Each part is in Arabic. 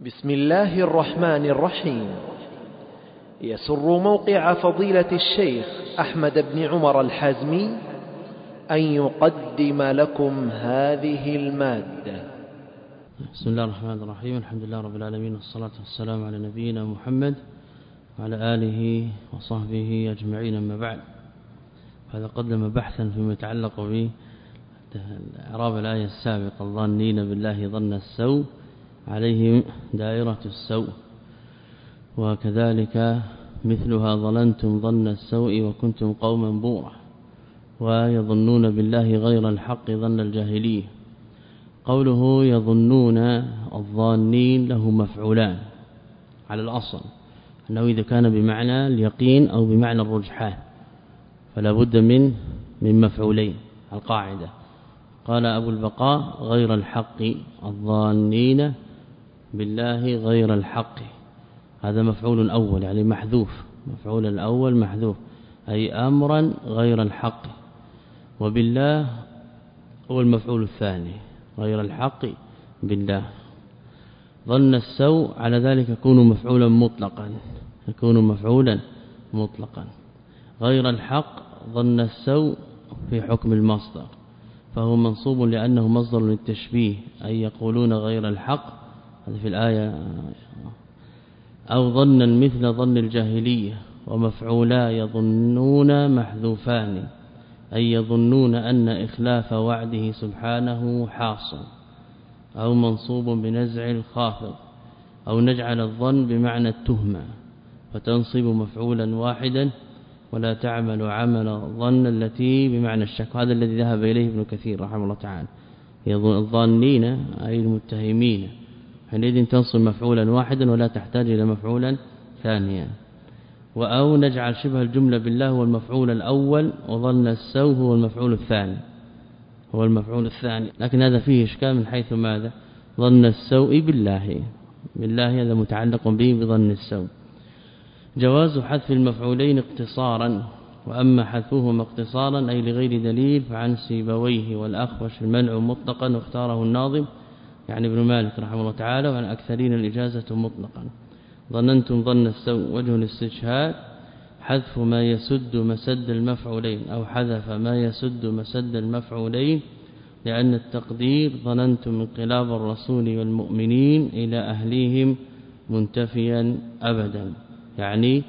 بسم الله الرحمن الرحيم. يسر موقع فضيلة الشيخ أحمد بن عمر الحازمي أن يقدم لكم هذه المادة. بسم الله الرحمن الرحيم. الحمد لله رب العالمين والصلاة والسلام على نبينا محمد وعلى آله وصحبه أجمعين. أما بعد هذا قدم بحثا فيما يتعلق بإعراب الآية السابقة. الظانين بالله ظن السوء عليهم دائرة السوء وكذلك مثلها ظننتم ظن السوء وكنتم قوما بورا ويظنون بالله غير الحق ظن الجاهلية. قوله يظنون الظانين له مفعولان على الأصل أنه إذا كان بمعنى اليقين أو بمعنى الرجحان فلا بد من من مفعولين. القاعدة قال أبو البقاء غير الحق الظانين بالله غير الحق. هذا مفعول أول يعني محذوف. مفعول الأول محذوف أي أمرا غير الحق. وبالله هو المفعول الثاني غير الحق بالله. ظن السوء على ذلك يكون مفعولا مطلقا يكون مفعولا مطلقا. غير الحق ظن السوء في حكم المصدر فهو منصوب لأنه مصدر للتشبيه أي يقولون غير الحق هذا في الآية أو ظنا مثل ظن الجاهلية ومفعولا يظنون محذوفان أي يظنون أن إخلاف وعده سبحانه حاصل أو منصوب بنزع الخافض أو نجعل الظن بمعنى التهمة فتنصب مفعولا واحدا ولا تعمل عمل الظن التي بمعنى الشك. هذا الذي ذهب إليه ابن كثير رحمه الله تعالى. الظانين أي المتهمين. حينئذ تنصب مفعولا واحدا ولا تحتاج إلى مفعولا ثانيا. أو نجعل شبه الجملة بالله هو المفعول الأول وظن السوء هو المفعول الثاني. هو المفعول الثاني. لكن هذا فيه إشكال من حيث ماذا؟ ظن السوء بالله. بالله هذا متعلق به بظن السوء. جواز حذف المفعولين اقتصارا. وأما حذفهما اقتصارا أي لغير دليل فعن سيبويه والأخوش المنع مطلقا واختاره الناظم. يعني ابن مالك رحمه الله تعالى وعن أكثرين الإجازة مطلقا. ظننتم ظن السوء وجه الاستشهاد حذف ما يسد مسد المفعولين أو حذف ما يسد مسد المفعولين لأن التقدير ظننتم انقلاب الرسول والمؤمنين إلى أهليهم منتفيا أبدا. يعني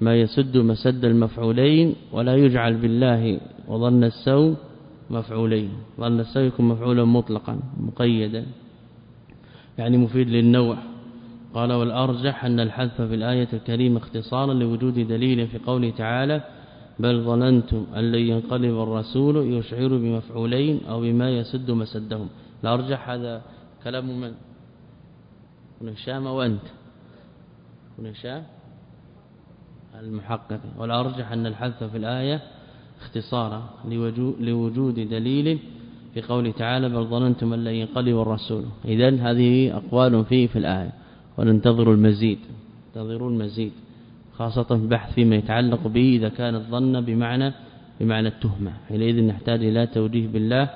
ما يسد مسد المفعولين ولا يجعل بالله وظن السوء مفعولين. ظن السوء يكون مفعولا مطلقا مقيدا. يعني مفيد للنوع. قال والأرجح أن الحذف في الآية الكريمة اختصارا لوجود دليل في قوله تعالى بل ظننتم أن لن ينقلب الرسول يشعر بمفعولين أو بما يسد مسدهم. الأرجح هذا كلام من؟ ابن هشام وانت ابن هشام المحقق. والأرجح أن الحذف في الآية اختصارا لوجود دليل في قوله تعالى بل ظننتم أن لن ينقلب الرسول. اذا هذه أقوال فيه في الآية. وننتظر المزيد. انتظروا المزيد. خاصة في البحث فيما يتعلق به إذا كان الظن بمعنى بمعنى التهمة. حينئذ نحتاج إلى توجيه بالله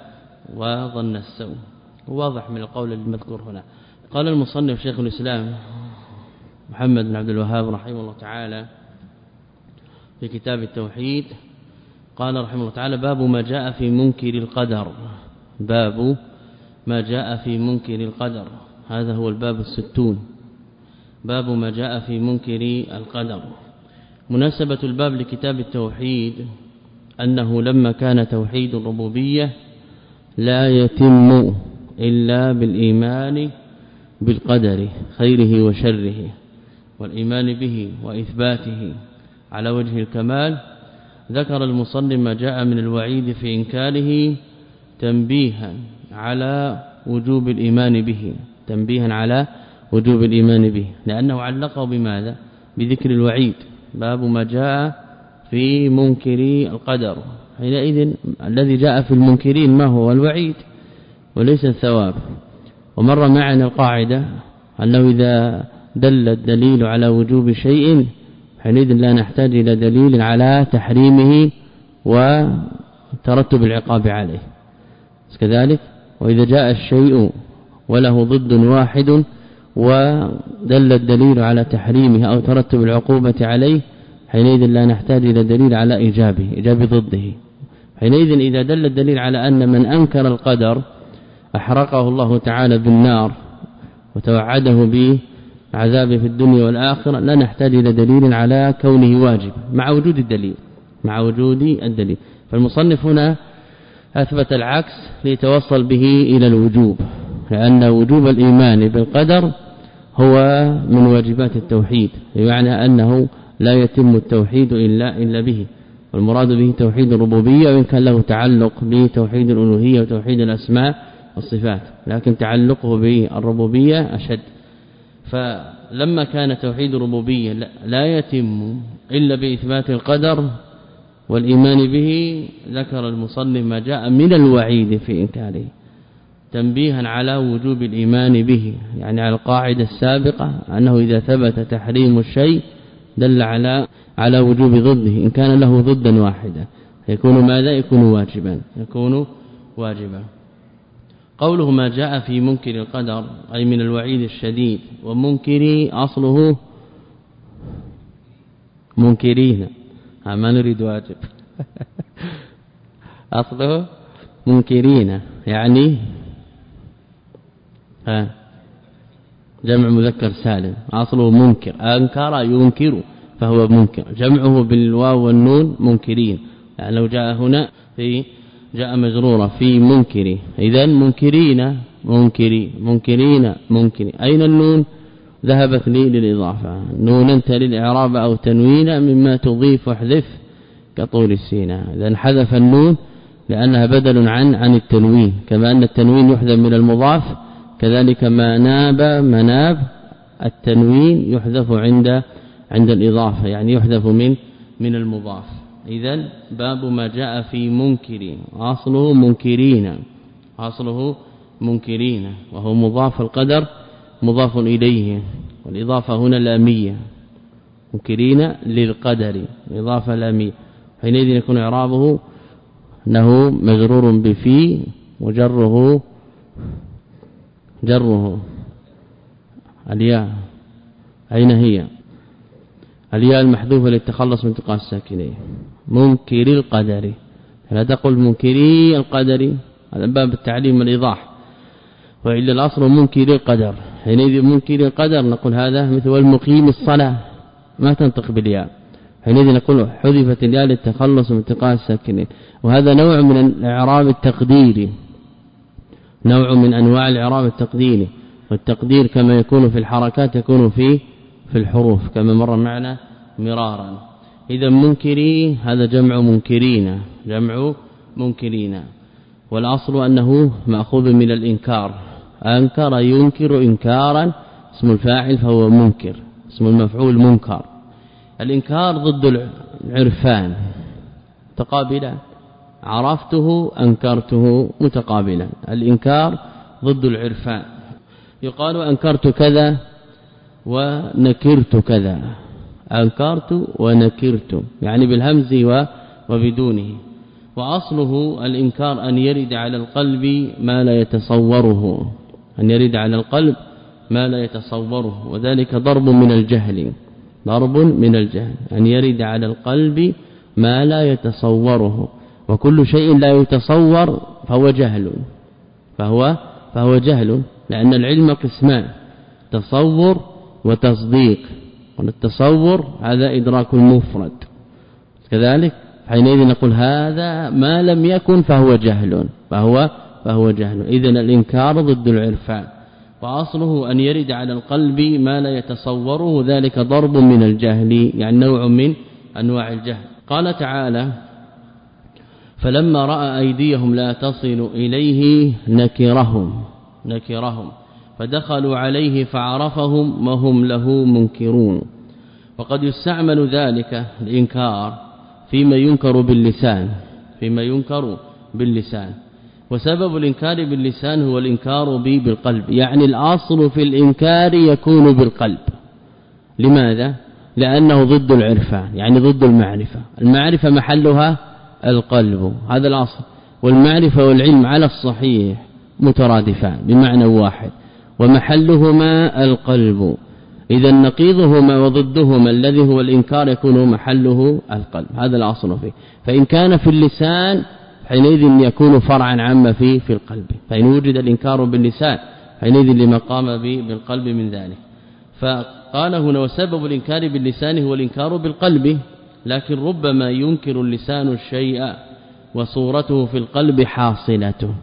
وظن السوء. واضح من القول المذكور هنا. قال المصنف شيخ الإسلام محمد بن عبد الوهاب رحمه الله تعالى في كتاب التوحيد قال رحمه الله تعالى باب ما جاء في منكر القدر. باب ما جاء في منكر القدر. هذا هو الباب الستون. باب ما جاء في منكر القدر. مناسبة الباب لكتاب التوحيد أنه لما كان توحيد الربوبية لا يتم إلا بالإيمان بالقدر خيره وشره والإيمان به وإثباته على وجه الكمال. ذكر المصنف ما جاء من الوعيد في إنكاره تنبيها على وجوب الإيمان به تنبيها على وجوب الإيمان به. لأنه علقه بماذا؟ بذكر الوعيد. باب ما جاء في منكري القدر. حينئذ الذي جاء في المنكرين ما هو؟ الوعيد وليس الثواب. ومر معنا القاعدة أنه إذا دل الدليل على وجوب شيء حينئذ لا نحتاج إلى دليل على تحريمه وترتب العقاب عليه. كذلك وإذا جاء الشيء وله ضد واحد ودل الدليل على تحريمه أو ترتب العقوبة عليه حينئذ لا نحتاج إلى دليل على إيجابه إيجاب ضده. حينئذ إذا دل الدليل على أن من أنكر القدر أحرقه الله تعالى بالنار وتوعده بعذابه في الدنيا والآخرة لا نحتاج إلى دليل على كونه واجب مع وجود الدليل مع وجود الدليل. فالمصنف هنا أثبت العكس ليتوصل به إلى الوجوب لأن وجوب الإيمان بالقدر هو من واجبات التوحيد بمعنى أنه لا يتم التوحيد إلا إلا به والمراد به توحيد الربوبية وإن كان له تعلق بتوحيد الألوهية وتوحيد الأسماء والصفات لكن تعلقه بالربوبية أشد. فلما كان توحيد الربوبية لا يتم إلا بإثبات القدر والإيمان به ذكر المصنف ما جاء من الوعيد في إنكاره تنبيها على وجوب الإيمان به يعني على القاعدة السابقة أنه إذا ثبت تحريم الشيء دل على على وجوب ضده إن كان له ضدا واحدا يكون ماذا؟ يكون واجبا يكون واجبا. قوله ما جاء في منكر القدر أي من الوعيد الشديد ومنكري أصله منكرين. ما نريد واجب اصله منكرين يعني ها جمع مذكر سالم اصله منكر انكر ينكر فهو منكر جمعه بالواو والنون منكرين يعني لو جاء هنا في جاء مجرورا في منكر اذا منكرين منكري منكرين منكرين اين النون ذهبت لي للإضافة. نون انت للإعراب أو تنوين مما تضيف واحذف كطور سيناء. اذا حذف النون لأنها بدل عن عن التنوين. كما أن التنوين يحذف من المضاف كذلك ما ناب مناب التنوين يحذف عند عند الإضافة يعني يحذف من من المضاف. اذا باب ما جاء في منكر أصله منكرين. أصله منكرين. وهو مضاف القدر مضاف إليه والإضافة هنا لامية. منكرين للقدر إضافة لامية. حينئذ يكون إعرابه أنه مجرور بفي وجره جره. الياء. أين هي؟ الياء المحذوفة للتخلص من تقاء الساكنين. منكر القدر. لا تقل منكري القدر. هذا باب التعليم والإيضاح. وإلا الأصل منكر القدر. حينئذ منكر القدر نقول هذا مثل المقيم الصلاة ما تنطق بالياء. حينئذ نقول حذفت الياء للتخلص من تقاء الساكنين. وهذا نوع من الإعراب التقديري نوع من أنواع الإعراب التقديري والتقدير كما يكون في الحركات يكون في في الحروف كما مر معنا مرارا. إذا منكري هذا جمع منكرين جمع منكرين. والأصل أنه مأخوذ من الإنكار. أنكر ينكر إنكارا اسم الفاعل فهو منكر اسم المفعول منكر. الإنكار ضد العرفان. تقابلا عرفته أنكرته متقابلا الإنكار ضد العرفان. يقال أنكرت كذا ونكرت كذا. أنكرت ونكرت يعني بالهمز وبدونه. وأصله الإنكار أن يرد على القلب ما لا يتصوره. أن يرد على القلب ما لا يتصوره وذلك ضرب من الجهل ضرب من الجهل أن يرد على القلب ما لا يتصوره وكل شيء لا يتصور فهو جهل فهو فهو جهل لأن العلم قسمان تصور وتصديق والتصور هذا إدراك المفرد. كذلك حينئذ نقول هذا ما لم يكن فهو جهل فهو فهو جهل. اذا الإنكار ضد العرفان وأصله أن يرد على القلب ما لا يتصوره ذلك ضرب من الجهل يعني نوع من أنواع الجهل. قال تعالى فلما رأى أيديهم لا تصل إليه نكرهم نكرهم فدخلوا عليه فعرفهم وهم له منكرون. وقد يستعمل ذلك الإنكار فيما ينكر باللسان فيما ينكر باللسان. وسبب الإنكار باللسان هو الإنكار به بالقلب. يعني الأصل في الإنكار يكون بالقلب. لماذا؟ لأنه ضد العرفان يعني ضد المعرفة. المعرفة محلها القلب هذا الأصل. والمعرفة والعلم على الصحيح مترادفان بمعنى واحد. ومحلهما القلب. إذا نقيضهما وضدهما الذي هو الإنكار يكون محله القلب. هذا الأصل فيه. فإن كان في اللسان حينئذ يكون فرعا عما فيه في القلب. فإن وجد الإنكار باللسان حينئذ لما قام به بالقلب من ذلك. فقال هنا وسبب الإنكار باللسان هو الإنكار بالقلب. لكن ربما ينكر اللسان الشيء وصورته في القلب حاصلته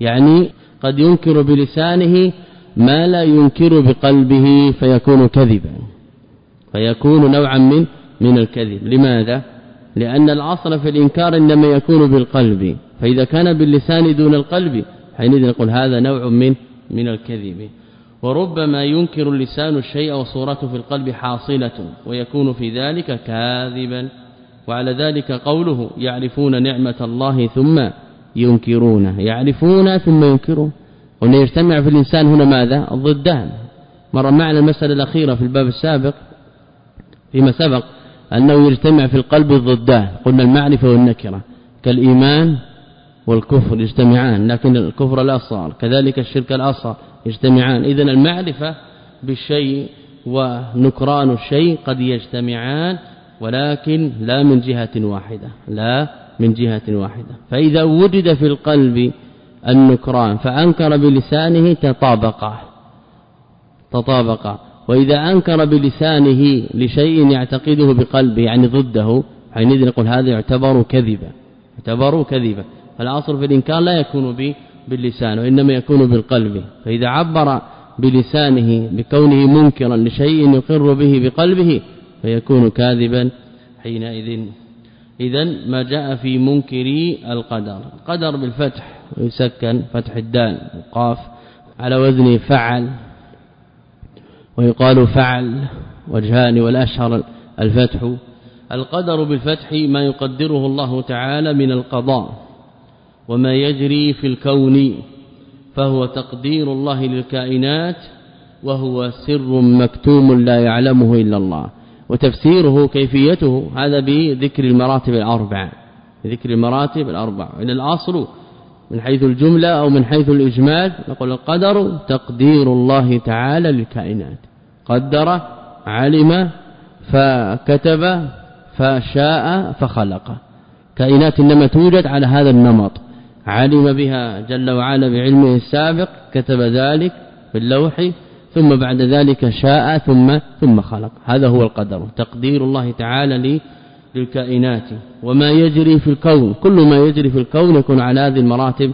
يعني قد ينكر بلسانه ما لا ينكر بقلبه فيكون كذبا. فيكون نوعا من من الكذب. لماذا؟ لأن الاصل في الإنكار إنما يكون بالقلب فإذا كان باللسان دون القلب حينئذ نقول هذا نوع من من الكذب. وربما ينكر اللسان الشيء وصورته في القلب حاصلة ويكون في ذلك كاذبا. وعلى ذلك قوله يعرفون نعمة الله ثم ينكرونه يعرفون ثم ينكرون. وان يجتمع في الإنسان هنا ماذا؟ الضدان. مر معنا المسألة الأخيرة في الباب السابق فيما سبق أنه يجتمع في القلب الضدان. قلنا المعرفة والنكرة. كالإيمان والكفر يجتمعان لكن الكفر الأصغر. كذلك الشرك الأصغر يجتمعان. اذا المعرفة بالشيء ونكران الشيء قد يجتمعان ولكن لا من جهة واحدة. لا من جهة واحدة. فإذا وجد في القلب النكران فأنكر بلسانه تطابقا تطابقا وإذا أنكر بلسانه لشيء يعتقده بقلبه يعني ضده حينئذ نقول هذا يعتبر كذبا يعتبر كذبا. فالأصل في الإنكار لا يكون باللسان وإنما يكون بالقلب. فإذا عبر بلسانه بكونه منكرا لشيء يقر به بقلبه فيكون كاذبا حينئذ. اذا ما جاء في منكري القدر. القدر بالفتح ويسكن فتح الدال القاف على وزن فعل. ويقال فعل وجهان والأشهر الفتح. القدر بالفتح ما يقدره الله تعالى من القضاء وما يجري في الكون فهو تقدير الله للكائنات وهو سر مكتوم لا يعلمه إلا الله. وتفسيره كيفيته هذا بذكر المراتب الأربعة ذكر المراتب الاربع ان الاصل من حيث الجملة أو من حيث الإجمال نقول القدر تقدير الله تعالى للكائنات. قدر علم فكتب فشاء فخلق. كائنات إنما توجد على هذا النمط. علم بها جل وعلا بعلمه السابق كتب ذلك في اللوح ثم بعد ذلك شاء ثم ثم خلق. هذا هو القدر تقدير الله تعالى للكائنات وما يجري في الكون كل ما يجري في الكون يكون على هذه المراتب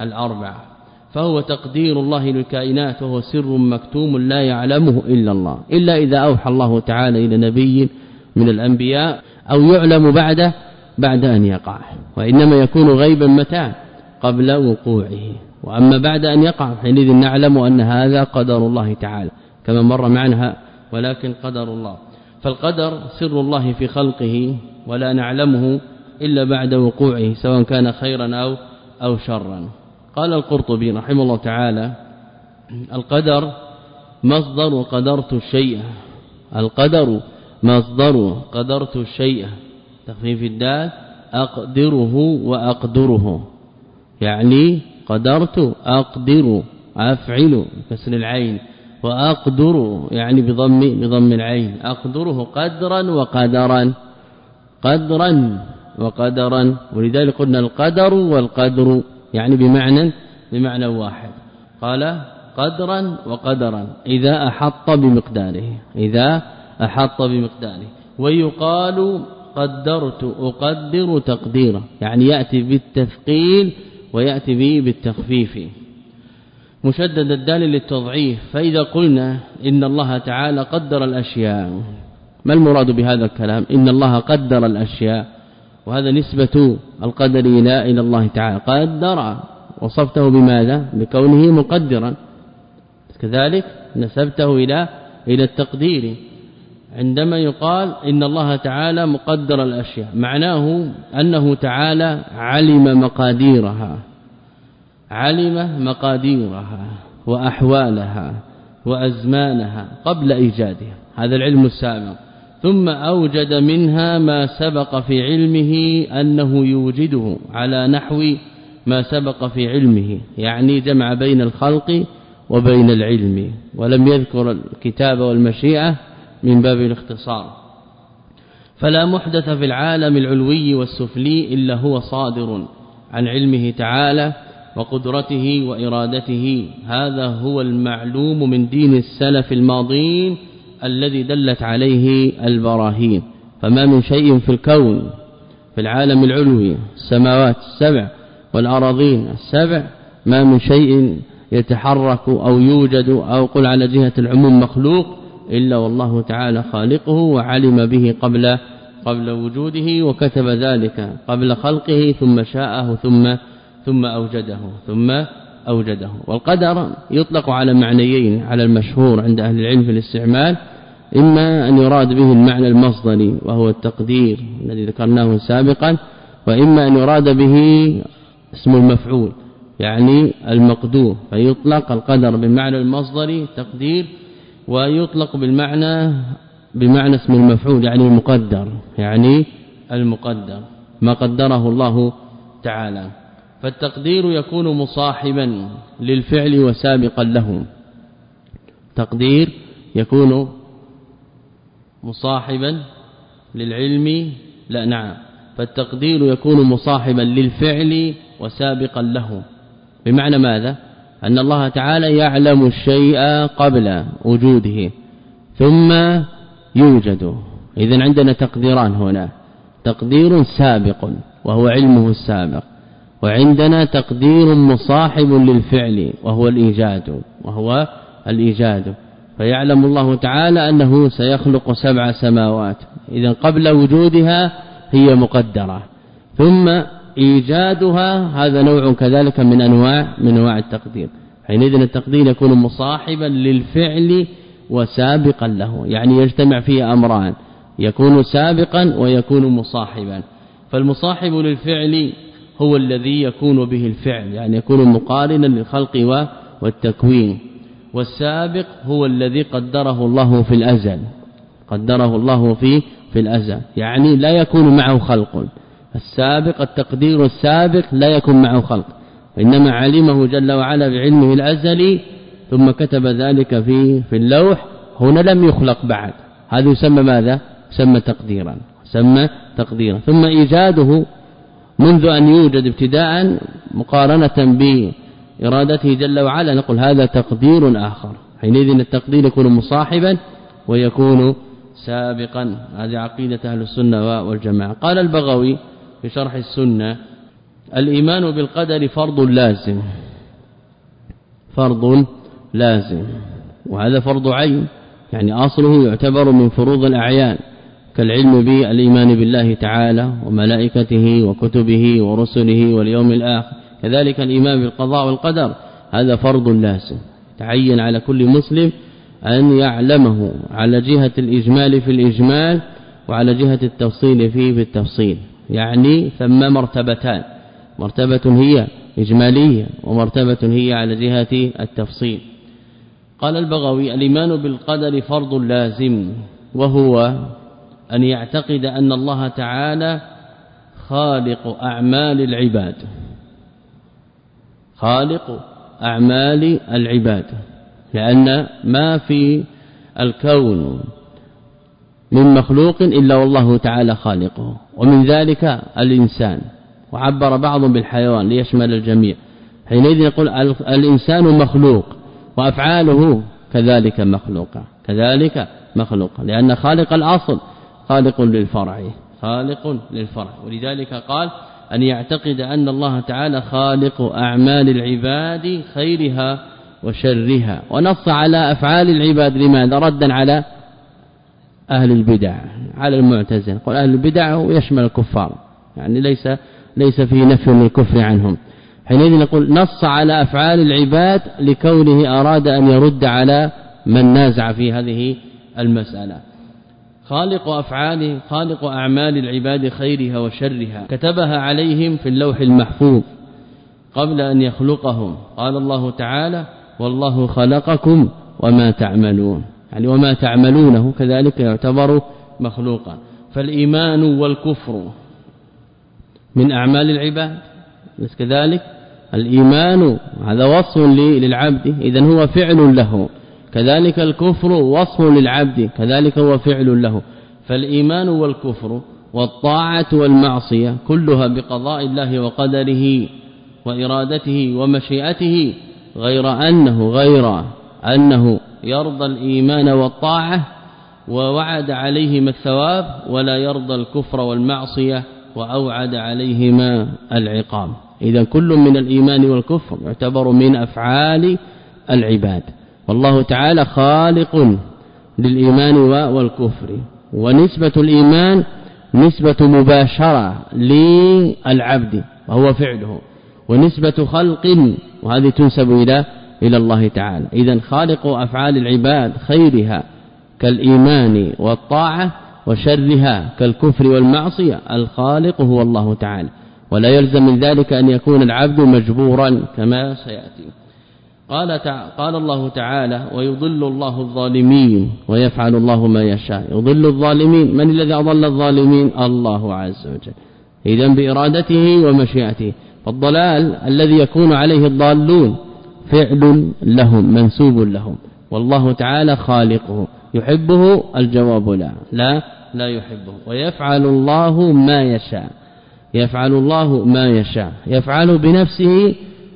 الأربعة. فهو تقدير الله للكائنات وهو سر مكتوم لا يعلمه إلا الله إلا إذا أوحى الله تعالى إلى نبي من الأنبياء أو يعلم بعد بعد أن يقع. وإنما يكون غيبا متى؟ قبل وقوعه. وأما بعد أن يقع حينئذ نعلم أن هذا قدر الله تعالى كما مر معنا ولكن قدر الله. فالقدر سر الله في خلقه ولا نعلمه إلا بعد وقوعه سواء كان خيرا أو أو شرا. قال القرطبي رحمه الله تعالى القدر مصدر وقدرت الشيء. القدر مصدر قدرت الشيء. تخفيف الدال أقدره وأقدره. يعني قدرت أقدر أفعل كسر العين. وأقدر يعني بضم بضم العين. أقدره قدرا وقدرا. قدرا وقدرا. ولذلك قلنا القدر والقدر يعني بمعنى بمعنى واحد. قال قدرا وقدرا. إذا أحط بمقداره. إذا أحط بمقداره. ويقال قدرت أقدر تقديرا. يعني يأتي بالتثقيل ويأتي به بالتخفيف. مشدد الدال للتضعيف فإذا قلنا إن الله تعالى قدر الأشياء ما المراد بهذا الكلام؟ إن الله قدر الأشياء وهذا نسبة القدر إلى إلى الله تعالى. قدر وصفته بماذا؟ بكونه مقدرا. كذلك نسبته إلى إلى التقدير. عندما يقال إن الله تعالى مقدر الأشياء معناه أنه تعالى علم مقاديرها. علم مقاديرها وأحوالها وأزمانها قبل إيجادها. هذا العلم السابق. ثم أوجد منها ما سبق في علمه أنه يوجده على نحو ما سبق في علمه يعني جمع بين الخلق وبين العلم. ولم يذكر الكتاب والمشيئة من باب الاختصار. فلا محدث في العالم العلوي والسفلي إلا هو صادر عن علمه تعالى وقدرته وإرادته. هذا هو المعلوم من دين السلف الماضين الذي دلت عليه البراهين. فما من شيء في الكون في العالم العلوي السماوات السبع والأراضين السبع ما من شيء يتحرك أو يوجد أو قل على جهة العموم مخلوق إلا والله تعالى خالقه وعلم به قبل قبل وجوده وكتب ذلك قبل خلقه ثم شاءه ثم ثم أوجده ثم أوجده. والقدر يطلق على معنيين على المشهور عند أهل العلم في الاستعمال إما أن يراد به المعنى المصدري وهو التقدير الذي ذكرناه سابقا وإما أن يراد به اسم المفعول يعني المقدور. فيطلق القدر بالمعنى المصدري تقدير ويطلق بالمعنى بمعنى اسم المفعول يعني المقدر يعني المقدر ما قدره الله تعالى. فالتقدير يكون مصاحبا للفعل وسابقا له. تقدير يكون مصاحبا للعلم لا نعم. فالتقدير يكون مصاحبا للفعل وسابقا له. بمعنى ماذا؟ أن الله تعالى يعلم الشيء قبل وجوده ثم يوجد. اذا عندنا تقديران هنا. تقدير سابق وهو علمه السابق. وعندنا تقدير مصاحب للفعل وهو الإيجاد وهو الإيجاد. فيعلم الله تعالى أنه سيخلق سبع سماوات. اذا قبل وجودها هي مقدرة. ثم إيجادها هذا نوع كذلك من أنواع من أنواع التقدير. حينئذ التقدير يكون مصاحبا للفعل وسابقا له يعني يجتمع فيه أمران يكون سابقا ويكون مصاحبا. فالمصاحب للفعل هو الذي يكون به الفعل يعني يكون مقارنا للخلق والتكوين. والسابق هو الذي قدره الله في الأزل. قدره الله في في الأزل. يعني لا يكون معه خلق. السابق التقدير السابق لا يكون معه خلق. وانما علمه جل وعلا بعلمه الازلي ثم كتب ذلك في في اللوح. هنا لم يخلق بعد. هذا يسمى ماذا؟ يسمى تقديرا. يسمى تقديرا. ثم إيجاده منذ أن يوجد ابتداء مقارنة بإرادته جل وعلا نقول هذا تقدير آخر. حينئذ التقدير يكون مصاحبا ويكون سابقا. هذه عقيدة أهل السنة والجماعة. قال البغوي في شرح السنة الإيمان بالقدر فرض لازم. فرض لازم. وهذا فرض عين يعني أصله يعتبر من فروض الأعيان. كالعلم بالإيمان بالله تعالى وملائكته وكتبه ورسله واليوم الآخر. كذلك الإيمان بالقضاء والقدر. هذا فرض لازم تعين على كل مسلم أن يعلمه على جهة الإجمال في الإجمال وعلى جهة التفصيل فيه في التفصيل. يعني ثم مرتبتان. مرتبة هي إجمالية ومرتبة هي على جهة التفصيل. قال البغوي الإيمان بالقدر فرض لازم وهو أن يعتقد أن الله تعالى خالق أعمال العباد. خالق أعمال العباد. لأن ما في الكون من مخلوق إلا والله تعالى خالقه. ومن ذلك الإنسان. وعبر بعضهم بالحيوان ليشمل الجميع. حينئذ يقول الإنسان مخلوق وأفعاله كذلك مخلوقة. كذلك مخلوق لأن خالق الأصل خالق للفرع خالق للفرع. ولذلك قال أن يعتقد أن الله تعالى خالق أعمال العباد خيرها وشرها. ونص على أفعال العباد لماذا؟ ردا على أهل البدع على المعتزلة. قال أهل البدع يشمل الكفار يعني ليس ليس فيه نفي للكفر عنهم. حينئذ نقول نص على أفعال العباد لكونه أراد أن يرد على من نازع في هذه المسألة. خالق أفعال خالق أعمال العباد خيرها وشرها. كتبها عليهم في اللوح المحفوظ قبل أن يخلقهم. قال الله تعالى والله خلقكم وما تعملون. يعني وما تعملونه كذلك يعتبر مخلوقا. فالإيمان والكفر من أعمال العباد. بس كذلك الإيمان هذا وصف للعبد إذا هو فعل له. كذلك الكفر وصف للعبد كذلك هو فعل له. فالإيمان والكفر والطاعة والمعصية كلها بقضاء الله وقدره وإرادته ومشيئته غير أنه غير أنه يرضى الإيمان والطاعة ووعد عليهما الثواب ولا يرضى الكفر والمعصية وأوعد عليهما العقاب. إذا كل من الإيمان والكفر يعتبر من أفعال العباد. والله تعالى خالق للإيمان والكفر. ونسبة الإيمان نسبة مباشرة للعبد وهو فعله. ونسبة خلق وهذه تنسب إلى إلى الله تعالى. اذا خالق أفعال العباد خيرها كالإيمان والطاعة وشرها كالكفر والمعصية. الخالق هو الله تعالى. ولا يلزم من ذلك أن يكون العبد مجبورا كما سيأتي. قال قال الله تعالى ويضل الله الظالمين ويفعل الله ما يشاء. يضل الظالمين. من الذي أضل الظالمين؟ الله عز وجل. اذا بإرادته ومشيئته. فالضلال الذي يكون عليه الضالون فعل لهم منسوب لهم. والله تعالى خالقه. يحبه؟ الجواب لا. لا لا يحبه. ويفعل الله ما يشاء. يفعل الله ما يشاء. يفعل بنفسه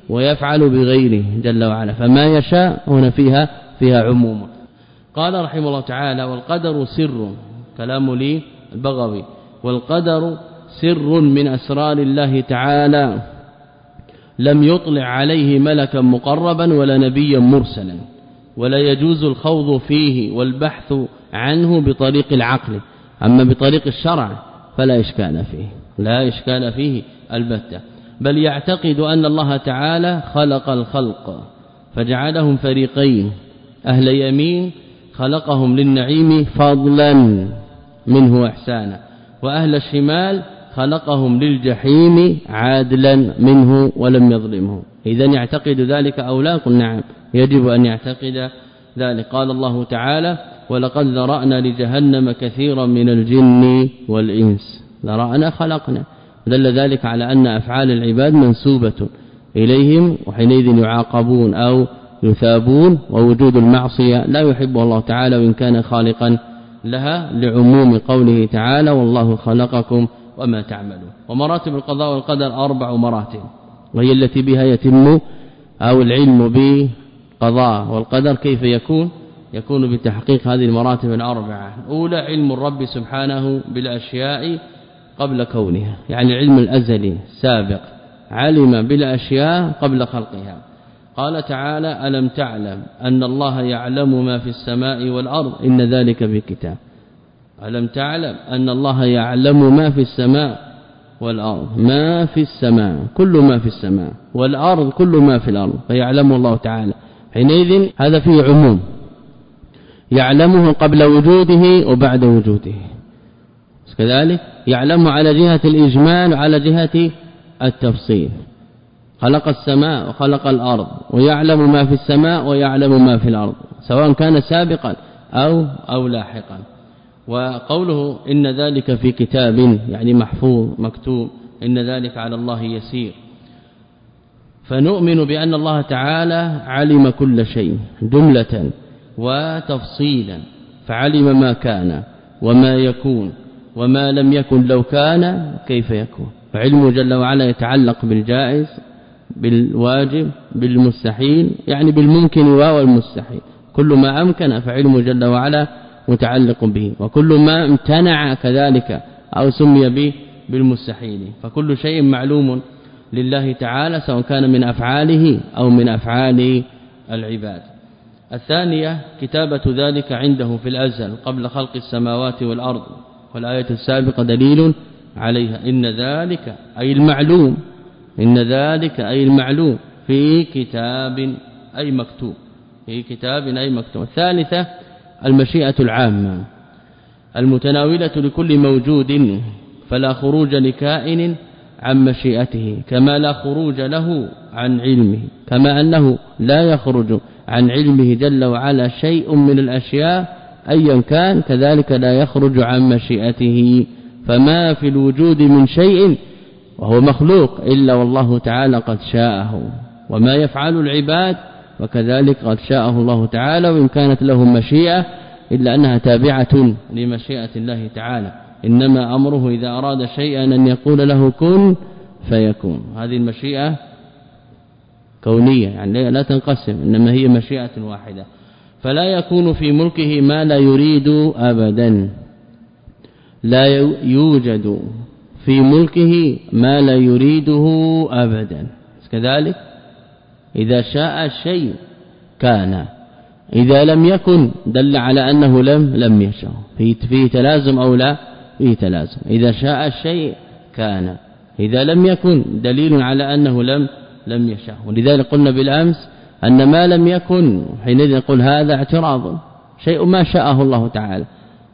ويفعل بغيره جل وعلا فما يشاء هنا فيها فيها عموم. قال رحمه الله تعالى والقدر سر كلام لي البغوي. والقدر سر من أسرار الله تعالى لم يطلع عليه ملكا مقربا ولا نبيا مرسلا ولا يجوز الخوض فيه والبحث عنه بطريق العقل. أما بطريق الشرع فلا إشكال فيه لا إشكال فيه البتة. بل يعتقد أن الله تعالى خلق الخلق فجعلهم فريقين أهل يمين خلقهم للنعيم فضلا منه احسانا وأهل الشمال خلقهم للجحيم عادلا منه ولم يظلمه. اذا يعتقد ذلك أو لا؟ قل نعم يجب أن يعتقد ذلك. قال الله تعالى ولقد ذرأنا لجهنم كثيرا من الجن والإنس. ذرأنا خلقنا. دل ذلك على أن أفعال العباد منسوبة إليهم وحينئذ يعاقبون أو يثابون ووجود المعصية لا يحبه الله تعالى وإن كان خالقا لها لعموم قوله تعالى والله خلقكم وما تعملون ومراتب القضاء والقدر أربع مراتب وهي التي بها يتم أو العلم بالقضاء والقدر كيف يكون؟ يكون بتحقيق هذه المراتب الأربعة. أولى علم الرب سبحانه بالأشياء قبل كونها يعني العلم الأزلي سابق علم بالاشياء قبل خلقها. قال تعالى ألم تعلم أن الله يعلم ما في السماء والأرض؟ إن ذلك بكتاب ألم تعلم أن الله يعلم ما في السماء والأرض؟ ما في السماء كل ما في السماء والأرض كل ما في الأرض. فيعلم الله تعالى. حينئذ هذا فيه عموم. يعلمه قبل وجوده وبعد وجوده. كذلك يعلم على جهة الإجمال وعلى جهة التفصيل. خلق السماء وخلق الأرض ويعلم ما في السماء ويعلم ما في الأرض سواء كان سابقا أو أو لاحقا. وقوله إن ذلك في كتاب يعني محفوظ مكتوب إن ذلك على الله يسير. فنؤمن بأن الله تعالى علم كل شيء جملة وتفصيلا فعلم ما كان وما يكون. وما لم يكن لو كان كيف يكون. فعلمه جل وعلا يتعلق بالجائز بالواجب بالمستحيل يعني بالممكن والمستحيل. كل ما أمكن فعلمه جل وعلا متعلق به وكل ما امتنع كذلك أو سمي به بالمستحيل. فكل شيء معلوم لله تعالى سواء كان من أفعاله أو من أفعال العباد. الثانية كتابة ذلك عنده في الأزل قبل خلق السماوات والأرض. والآية السابقة دليل عليها. إن ذلك أي المعلوم إن ذلك أي المعلوم في كتاب أي مكتوب في كتاب أي مكتوب. الثالثة المشيئة العامة المتناولة لكل موجود فلا خروج لكائن عن مشيئته كما لا خروج له عن علمه كما أنه لا يخرج عن علمه جل وعلا شيء من الأشياء ايا كان كذلك لا يخرج عن مشيئته. فما في الوجود من شيء وهو مخلوق إلا والله تعالى قد شاءه. وما يفعل العباد وكذلك قد شاءه الله تعالى وإن كانت له مشيئة إلا أنها تابعة لمشيئة الله تعالى. إنما أمره إذا أراد شيئا أن يقول له كن فيكون. هذه المشيئة كونية يعني لا تنقسم إنما هي مشيئة واحدة. فلا يكون في ملكه ما لا يريد أبدا. لا يوجد في ملكه ما لا يريده أبدا. كذلك إذا شاء الشيء كان. إذا لم يكن دل على أنه لم لم يشاء في فيه تلازم أو لا؟ فيه تلازم. إذا شاء الشيء كان. إذا لم يكن دليل على أنه لم لم يشاء ولذلك قلنا بالأمس أن ما لم يكن حينئذ نقول هذا اعتراض شيء ما شاءه الله تعالى.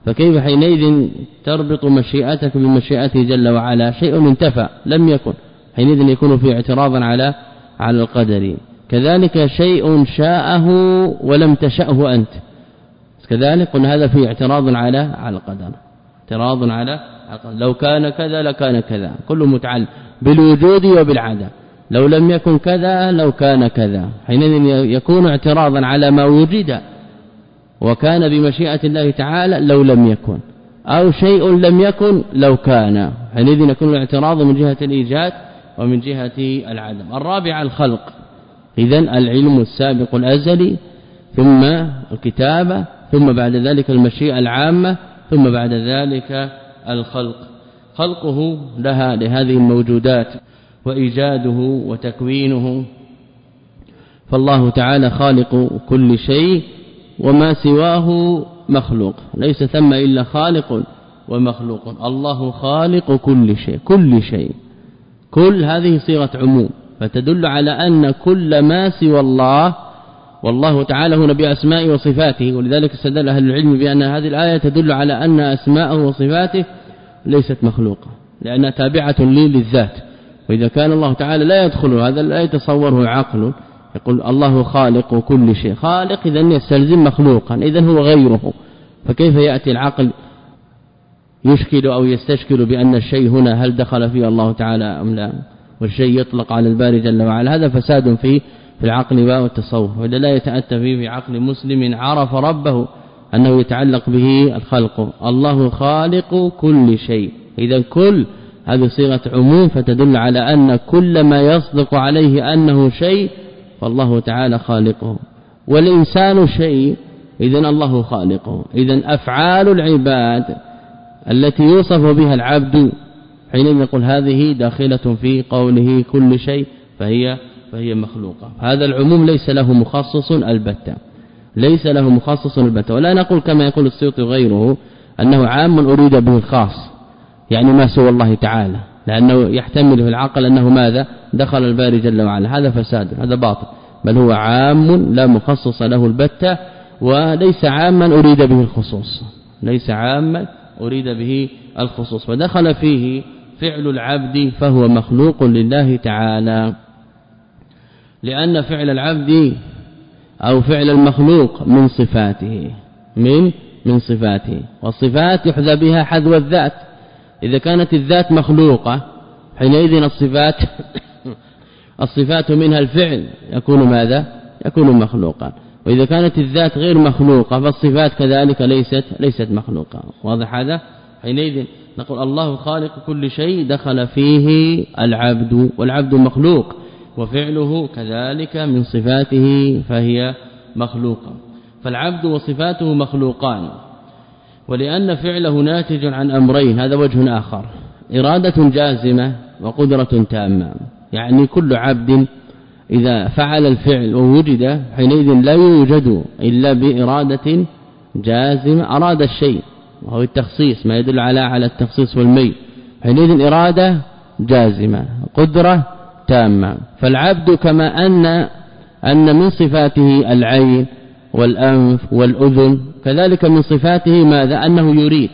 فكيف حينئذ تربط مشيئتك بمشيئته جل وعلا؟ شيء انتفى لم يكن. حينئذ يكون في اعتراضا على على القدر. كذلك شيء شاءه ولم تشأه أنت. كذلك قلنا هذا فيه اعتراض على على القدر. اعتراض على لو كان كذا لكان كذا. كله متعلق بالوجود وبالعدم لو لم يكن كذا لو كان كذا. حينئذ يكون اعتراضا على ما وجد وكان بمشيئة الله تعالى لو لم يكن. أو شيء لم يكن لو كان. حينئذ يكون الاعتراض من جهة الإيجاد ومن جهة العدم. الرابع الخلق. اذا العلم السابق الأزلي. ثم الكتابة. ثم بعد ذلك المشيئة العامة. ثم بعد ذلك الخلق. خلقه لها لهذه الموجودات. وإيجاده وتكوينه فالله تعالى خالق كل شيء وما سواه مخلوق ليس ثم إلا خالق ومخلوق الله خالق كل شيء كل شيء. كل هذه صيغة عموم فتدل على أن كل ما سوى الله والله تعالى هنا باسماء وصفاته ولذلك استدل أهل العلم بأن هذه الآية تدل على أن أسماءه وصفاته ليست مخلوقة لأنها تابعة لي للذات. وإذا كان الله تعالى لا يدخل هذا لا يتصوره عقل. يقول الله خالق كل شيء. خالق إذا يستلزم مخلوقا إذا هو غيره. فكيف يأتي العقل يشكل أو يستشكل بأن الشيء هنا هل دخل فيه الله تعالى أم لا؟ والشيء يطلق على الباري جل وعلا. هذا فساد في في العقل والتصور ولا لا يتأتى فيه في عقل مسلم عرف ربه أنه يتعلق به الخلق. الله خالق كل شيء. إذا كل هذه صيغة عموم فتدل على أن كل ما يصدق عليه أنه شيء فالله تعالى خالقه. والإنسان شيء اذا الله خالقه. اذا أفعال العباد التي يوصف بها العبد حينئذ نقول هذه داخلة في قوله كل شيء فهي فهي مخلوقة. هذا العموم ليس له مخصص البتة. ليس له مخصص البتة. ولا نقول كما يقول السيوطي غيره أنه عام أريد به الخاص. يعني ما سوى الله تعالى لأنه يحتمل في العقل أنه ماذا؟ دخل الباري جل وعلا هذا فساد هذا باطل بل هو عام لا مخصص له البتة وليس عاما أريد به الخصوص ليس عاما أريد به الخصوص فدخل فيه فعل العبد فهو مخلوق لله تعالى. لأن فعل العبد أو فعل المخلوق من صفاته من؟ من صفاته والصفات يحذى بها حذو الذات. إذا كانت الذات مخلوقة حينئذ الصفات الصفات منها الفعل يكون ماذا؟ يكون مخلوقا. وإذا كانت الذات غير مخلوقة فالصفات كذلك ليست ليست مخلوقة. واضح هذا؟ حينئذ نقول الله خالق كل شيء دخل فيه العبد والعبد مخلوق وفعله كذلك من صفاته فهي مخلوقة. فالعبد وصفاته مخلوقان. ولأن فعله ناتج عن أمرين هذا وجه آخر. إرادة جازمة وقدرة تامة. يعني كل عبد إذا فعل الفعل ووجد حينئذ لا يوجد إلا بإرادة جازمة أراد الشيء وهو التخصيص ما يدل على على التخصيص والميل. حينئذ إرادة جازمة قدرة تامة. فالعبد كما أن أن من صفاته العين والأنف والأذن كذلك من صفاته ماذا؟ أنه يريد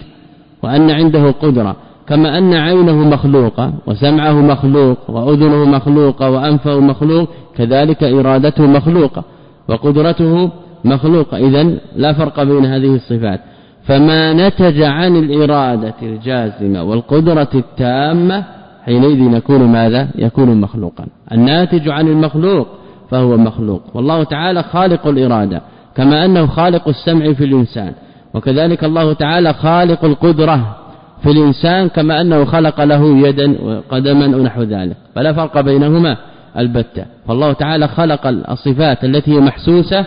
وأن عنده قدرة كما أن عينه مخلوقة وسمعه مخلوق وأذنه مخلوقة وأنفه مخلوق كذلك إرادته مخلوقة وقدرته مخلوقة. اذا لا فرق بين هذه الصفات. فما نتج عن الإرادة الجازمة والقدرة التامة حينئذ يكون ماذا؟ يكون مخلوقا. الناتج عن المخلوق فهو مخلوق. والله تعالى خالق الإرادة. كما أنه خالق السمع في الإنسان. وكذلك الله تعالى خالق القدرة في الإنسان كما أنه خلق له يدا وقدما ونحو ذلك. فلا فرق بينهما البتة. فالله تعالى خلق الصفات التي هي محسوسة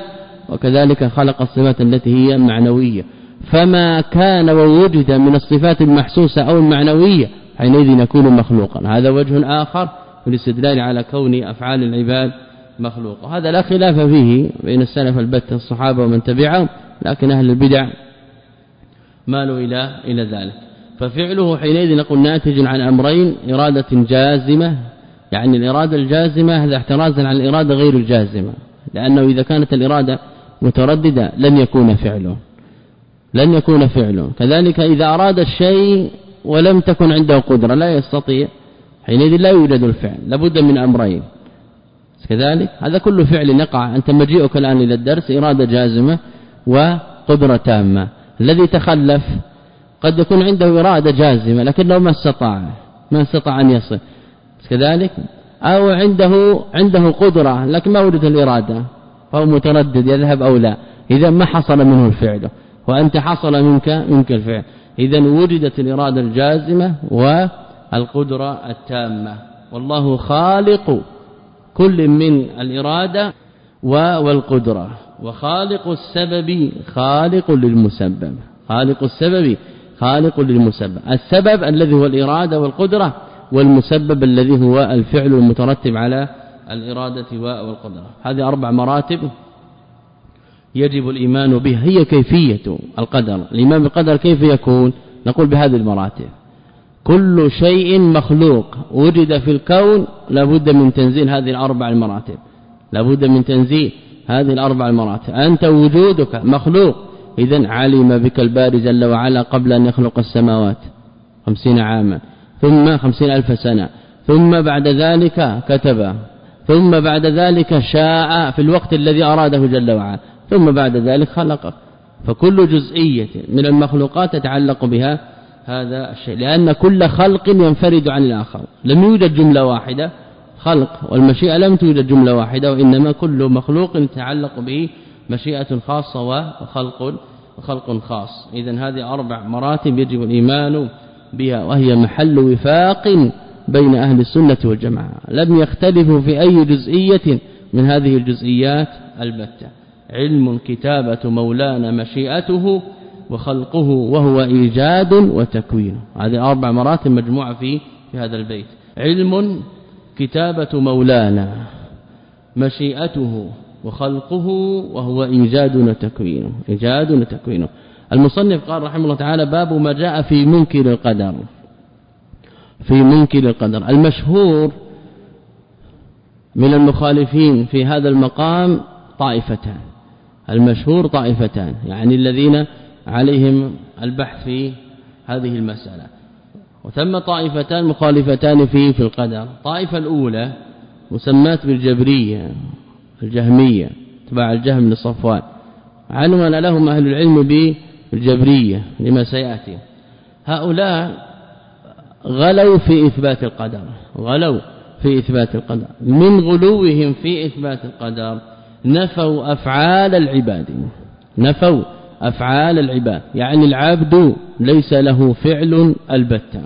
وكذلك خلق الصفات التي هي معنوية. فما كان ووجد من الصفات المحسوسة أو المعنوية حينئذ يكون مخلوقا. هذا وجه آخر في الاستدلال على كون أفعال العباد مخلوقه هذا لا خلاف فيه بين السلف البت الصحابة ومن تبعهم لكن أهل البدع مالوا إلى إلى ذلك. ففعله حينئذ نقول ناتج عن أمرين إرادة جازمة. يعني الإرادة الجازمة هذا احترازا عن الإرادة غير الجازمة. لأنه إذا كانت الإرادة مترددة لن يكون فعله. لن يكون فعله. كذلك إذا أراد الشيء ولم تكن عنده قدرة لا يستطيع حينئذ لا يوجد الفعل. لابد من أمرين. كذلك. هذا كله فعل نقع أنت مجيئك الآن إلى الدرس إرادة جازمة وقدرة تامة. الذي تخلف قد يكون عنده إرادة جازمة لكنه ما استطاع ما استطاع أن يصل. كذلك أو عنده عنده قدرة لكن ما وجد الإرادة فهو متردد يذهب أو لا. إذا ما حصل منه الفعل وأنت حصل منك منك الفعل. إذا وجدت الإرادة الجازمة والقدرة التامة. والله خالق كل من الإرادة والقدرة. وخالق السبب خالق للمسبب. خالق السبب خالق للمسبب. السبب الذي هو الإرادة والقدرة والمسبب الذي هو الفعل المترتب على الإرادة والقدرة. هذه أربع مراتب يجب الإيمان بها. هي كيفية القدر. الإيمان بالقدر كيف يكون؟ نقول بهذه المراتب. كل شيء مخلوق وجد في الكون لابد من تنزيل هذه الأربع المراتب. لابد من تنزيل هذه الأربع المراتب. أنت وجودك مخلوق. اذا علم بك الباري جل وعلا قبل أن يخلق السماوات خمسين عاما. ثم خمسين ألف سنة. ثم بعد ذلك كتب. ثم بعد ذلك شاء في الوقت الذي أراده جل وعلا. ثم بعد ذلك خلقك فكل جزئية من المخلوقات تتعلق بها هذا الشيء. لأن كل خلق ينفرد عن الآخر. لم يوجد جملة واحدة. خلق والمشيئة لم توجد جملة واحدة وإنما كل مخلوق يتعلق به مشيئة خاصة وخلق وخلق خاص. اذا هذه أربع مراتب يجب الإيمان بها وهي محل وفاق بين أهل السنة والجماعة. لم يختلفوا في أي جزئية من هذه الجزئيات البتة. علم كتابة مولانا مشيئته وخلقه وهو إيجاد وتكوين. هذه أربع مراتب مجموعة في في هذا البيت. علم كتابة مولانا مشيئته وخلقه وهو إيجاد وتكوين. إيجاد وتكوين. المصنف قال رحمه الله تعالى باب ما جاء في منكر القدر. في منكر القدر. المشهور من المخالفين في هذا المقام طائفتان. المشهور طائفتان. يعني الذين عليهم البحث في هذه المسألة. وثم طائفتان مخالفتان في في القدر. الطائفه الأولى مسمات بالجبرية الجهمية تبع الجهم لصفوان. عنون لهم أهل العلم بالجبرية لما سيأتي. هؤلاء غلوا في إثبات القدر غلوا في إثبات القدر. من غلوهم في إثبات القدر نفوا أفعال العباد نفوا أفعال العباد. يعني العبد ليس له فعل البتة.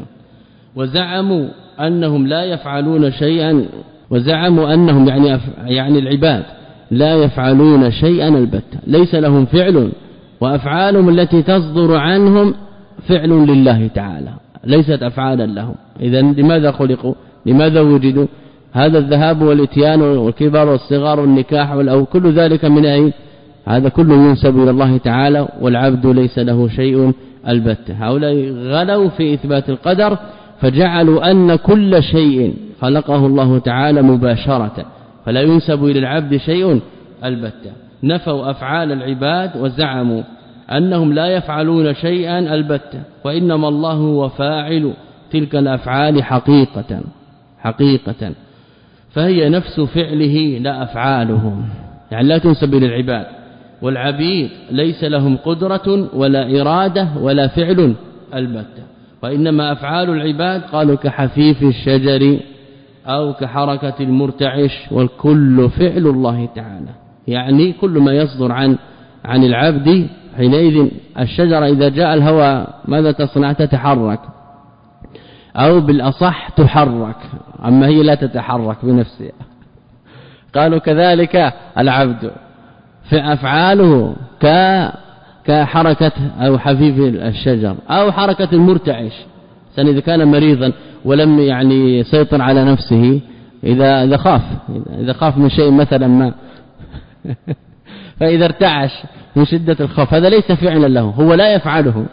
وزعموا أنهم لا يفعلون شيئا. وزعموا أنهم يعني يعني العباد لا يفعلون شيئا البتة. ليس لهم فعل. وأفعالهم التي تصدر عنهم فعل لله تعالى. ليست افعالا لهم. اذا لماذا خلقوا؟ لماذا وجدوا؟ هذا الذهاب والإتيان والكبر والصغار والنكاح أو كل ذلك من أين؟ هذا كله ينسب إلى الله تعالى والعبد ليس له شيء البتة هؤلاء غلوا في إثبات القدر فجعلوا أن كل شيء خلقه الله تعالى مباشرة. فلا ينسب إلى العبد شيء البتة نفوا أفعال العباد وزعموا أنهم لا يفعلون شيئا البتة وإنما الله هو فاعل تلك الأفعال حقيقة حقيقة. فهي نفس فعله لا أفعالهم. يعني لا تنسب إلى العباد. والعبيد ليس لهم قدرة ولا إرادة ولا فعل البتة وإنما أفعال العباد قالوا كحفيف الشجر أو كحركة المرتعش والكل فعل الله تعالى. يعني كل ما يصدر عن عن العبد حينئذ الشجرة إذا جاء الهواء ماذا تصنع؟ تتحرك. أو بالأصح تحرك. أما هي لا تتحرك بنفسها. قالوا كذلك العبد. في افعاله ك كحركه أو حفيف الشجر أو حركة المرتعش. سن إذا كان مريضا ولم يعني يسيطر على نفسه إذا إذا خاف إذا خاف من شيء مثلا ما. فإذا ارتعش من شدة الخوف هذا ليس فعلا له هو لا يفعله.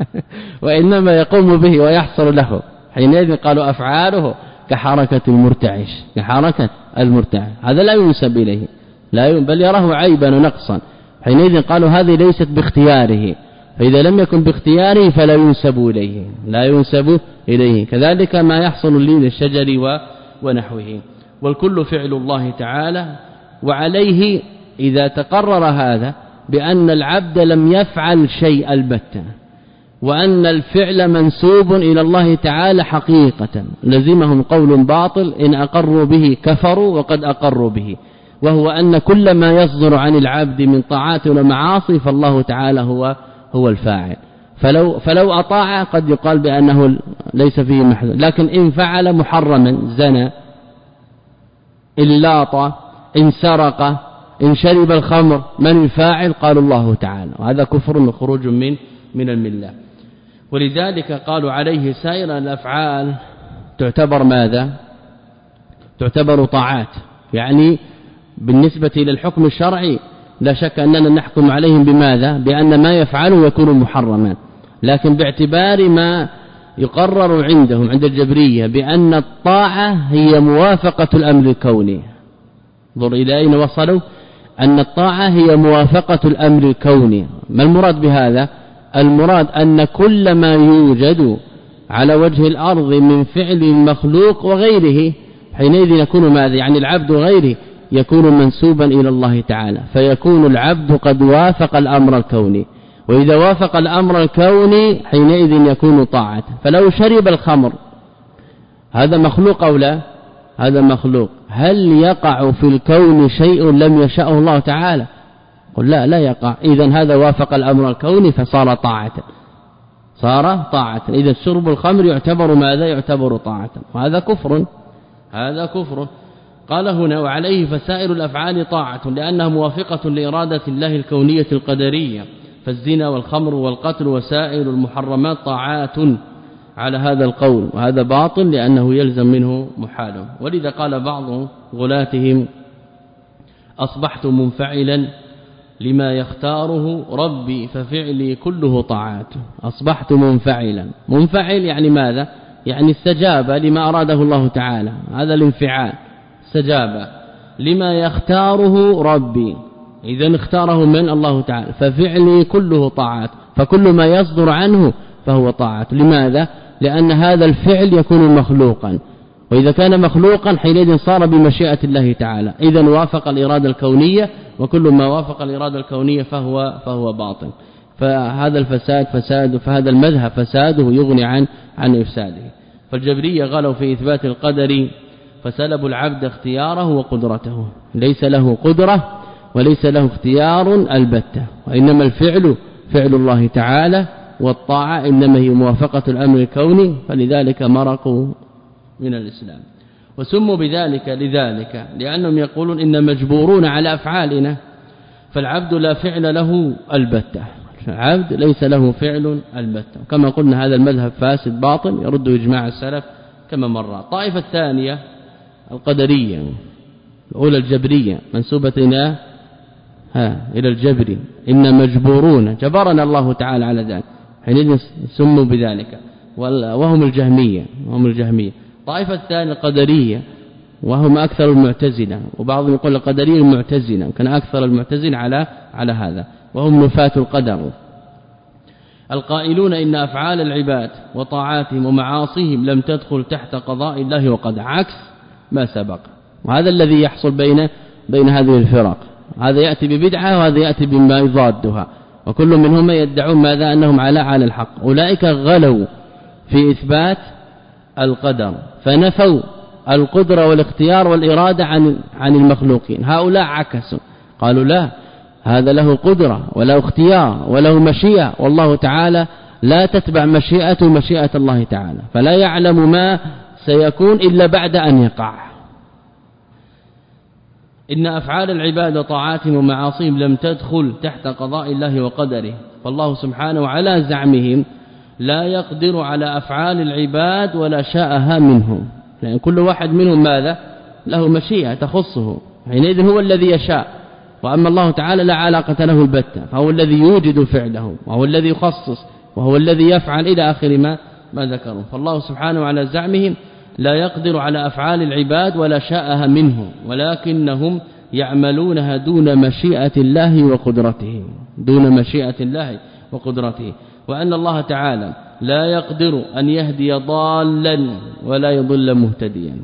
وإنما يقوم به ويحصل له. حينئذ قالوا أفعاله كحركة المرتعش كحركة المرتعش. هذا لا ينسب إليه. لا بل يراه عيبا ونقصا. حينئذ قالوا هذه ليست باختياره. فإذا لم يكن باختياره فلا ينسب إليه. لا ينسب إليه. كذلك ما يحصل للشجر ونحوه. والكل فعل الله تعالى. وعليه إذا تقرر هذا بأن العبد لم يفعل شيء البتة. وأن الفعل منسوب إلى الله تعالى حقيقة. لزمهم قول باطل إن أقروا به كفروا وقد أقروا به. وهو أن كل ما يصدر عن العبد من طاعات ومعاصي فالله تعالى هو هو الفاعل. فلو فلو أطاع قد يقال بأنه ليس فيه محذور. لكن إن فعل محرما زنى إن لاط إن سرق إن شرب الخمر من الفاعل؟ قال الله تعالى. وهذا كفر وخروج من من الملة. ولذلك قالوا عليه سائر الأفعال تعتبر ماذا؟ تعتبر طاعات. يعني بالنسبة إلى الحكم الشرعي لا شك أننا نحكم عليهم بماذا؟ بأن ما يفعله يكون محرما لكن باعتبار ما يقرر عندهم عند الجبرية بأن الطاعة هي موافقة الأمر الكوني. انظر إلى أين وصلوا؟ أن الطاعة هي موافقة الأمر الكوني. ما المراد بهذا؟ المراد أن كل ما يوجد على وجه الأرض من فعل المخلوق وغيره حينئذ يكون ماذا؟ يعني العبد غيره يكون منسوبا إلى الله تعالى فيكون العبد قد وافق الأمر الكوني. وإذا وافق الأمر الكوني حينئذ يكون طاعة. فلو شرب الخمر هذا مخلوق أو لا؟ هذا مخلوق. هل يقع في الكون شيء لم يشاءه الله تعالى؟ قل لا لا يقع. اذا هذا وافق الأمر الكوني فصار طاعة. صار طاعة. إذا شرب الخمر يعتبر ماذا؟ يعتبر طاعة. وهذا كفر. هذا كفر. قال هنا وعليه فسائر الأفعال طاعة لأنها موافقة لإرادة الله الكونية القدرية فالزنا والخمر والقتل وسائر المحرمات طاعات على هذا القول وهذا باطل لأنه يلزم منه محال ولذا قال بعض غلاتهم أصبحت منفعلا لما يختاره ربي ففعلي كله طاعات. أصبحت منفعلا. منفعل يعني ماذا؟ يعني استجاب لما أراده الله تعالى. هذا الانفعال. استجاب لما يختاره ربي. اذا اختاره من الله تعالى. ففعلي كله طاعات. فكل ما يصدر عنه فهو طاعات. لماذا؟ لأن هذا الفعل يكون مخلوقا. وإذا كان مخلوقا حينئذ صار بمشيئة الله تعالى. اذا وافق الإرادة الكونية. وكل ما وافق الإرادة الكونية فهو فهو باطل. فهذا الفساد فساد فهذا المذهب فساده يغني عن عن إفساده. فالجبرية غلوا في إثبات القدر فسلبوا العبد اختياره وقدرته. ليس له قدرة وليس له اختيار البتة. وإنما الفعل فعل الله تعالى والطاعة إنما هي موافقة الأمر الكوني فلذلك مرقوا من الإسلام. وسموا بذلك لذلك لأنهم يقولون إن مجبورون على أفعالنا فالعبد لا فعل له البتة. العبد ليس له فعل البتة. كما قلنا هذا المذهب فاسد باطل يرد إجماع السلف كما مر. الطائفه الثانية القدرية الأولى الجبرية منسوبة إلى ها إلى الجبر. إن مجبورون. جبرنا الله تعالى على ذلك. حينئذ سموا بذلك. وهم الجهمية وهم الجهمية. طائفة الثانية القدرية وهم أكثر المعتزلة. وبعضهم يقول القدرية المعتزلة كان أكثر المعتزلة على على هذا. وهم نفاة القدر. القائلون إن أفعال العباد وطاعاتهم ومعاصيهم لم تدخل تحت قضاء الله وقد عكس ما سبق. وهذا الذي يحصل بين بين هذه الفرق. هذا يأتي ببدعة وهذا يأتي بما يضادها. وكل منهما يدعون ماذا؟ أنهم على على الحق. أولئك غلوا في إثبات القدر. فنفوا القدرة والاختيار والإرادة عن عن المخلوقين. هؤلاء عكسوا. قالوا لا هذا له قدرة وله اختيار وله مشيئة. والله تعالى لا تتبع مشيئته مشيئة الله تعالى. فلا يعلم ما سيكون إلا بعد أن يقع. إن أفعال العباد طاعات ومعاصيهم لم تدخل تحت قضاء الله وقدره. فالله سبحانه على زعمهم لا يقدر على أفعال العباد ولا شاءها منهم. لأن كل واحد منهم ماذا؟ له مشيئة تخصه. حينئذ هو الذي يشاء. وأما الله تعالى لا علاقة له البتة. فهو الذي يوجد فعله. وهو الذي يخصص. وهو الذي يفعل إلى آخر ما ما ذكروا. فالله سبحانه على زعمهم لا يقدر على أفعال العباد ولا شاءها منه ولكنهم يعملونها دون مشيئة الله وقدرته دون مشيئة الله وقدرته. وأن الله تعالى لا يقدر أن يهدي ضالا ولا يضل مهتديا.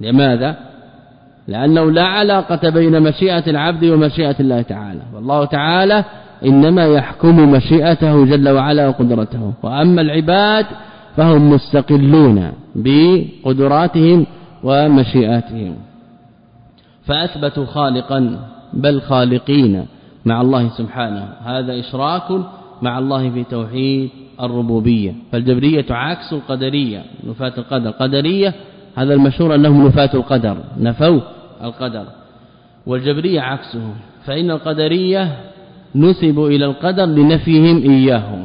لماذا؟ لأنه لا علاقة بين مشيئة العبد ومشيئة الله تعالى. والله تعالى إنما يحكم مشيئته جل وعلا وقدرته. وأما العباد فهم مستقلون بقدراتهم ومشيئاتهم. فأثبتوا خالقا بل خالقين مع الله سبحانه. هذا إشراك مع الله في توحيد الربوبية. فالجبرية عكس القدرية نفاة القدر. قدرية هذا المشهور أنهم نفاة القدر نفوا القدر. والجبرية عكسه فإن القدرية نسبوا إلى القدر لنفيهم إياه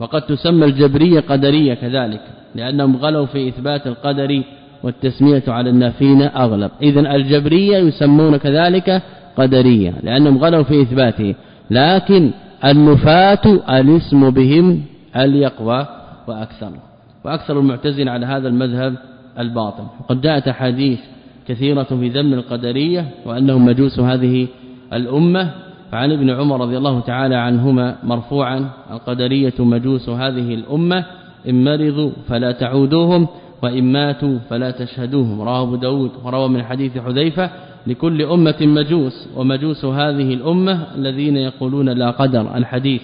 وقد تسمى الجبرية قدرية كذلك لأنهم غلوا في إثبات القدر والتسمية على النافين أغلب. اذا الجبرية يسمون كذلك قدرية لأنهم غلوا في إثباته. لكن النفاة الاسم بهم اليقوى وأكثر وأكثر المعتزله على هذا المذهب الباطل. وقد جاءت أحاديث كثيرة في ذم القدرية وأنهم مجوس هذه الأمة فعن ابن عمر رضي الله تعالى عنهما مرفوعا القدرية مجوس هذه الأمة إن مرضوا فلا تعودوهم وإن ماتوا فلا تشهدوهم. رواه أبو داود وروى من حديث حذيفة لكل أمة مجوس ومجوس هذه الأمة الذين يقولون لا قدر. الحديث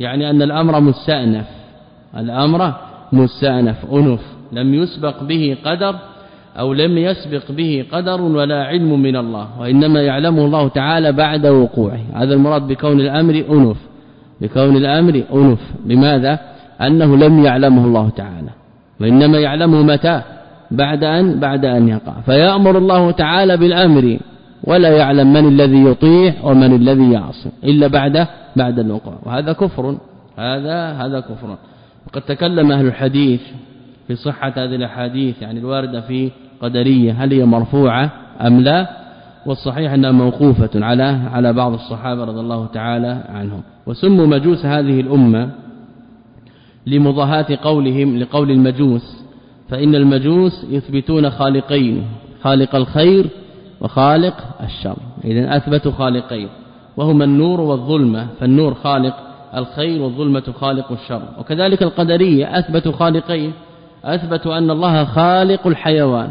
يعني أن الأمر مستأنف الأمر مستأنف أنف. لم يسبق به قدر أو لم يسبق به قدر ولا علم من الله وإنما يعلمه الله تعالى بعد وقوعه. هذا المراد بكون الأمر أنف بكون الأمر أنف لماذا؟ أنه لم يعلمه الله تعالى. وإنما يعلمه متى؟ بعد أن بعد أن يقع. فيأمر الله تعالى بالأمر ولا يعلم من الذي يطيع ومن الذي يعصي إلا بعد بعد الوقوع. وهذا كفر. هذا هذا كفر. وقد تكلم أهل الحديث في صحة هذه الأحاديث يعني الواردة في قدرية هل هي مرفوعة أم لا؟ والصحيح أنها موقوفة على على بعض الصحابة رضي الله تعالى عنهم. وسموا مجوس هذه الأمة لمضاهاة قولهم لقول المجوس. فإن المجوس يثبتون خالقين خالق الخير وخالق الشر. اذا اثبتوا خالقين. وهما النور والظلمة فالنور خالق الخير والظلمة خالق الشر. وكذلك القدرية أثبتوا خالقين. أثبتوا أن الله خالق الحيوان.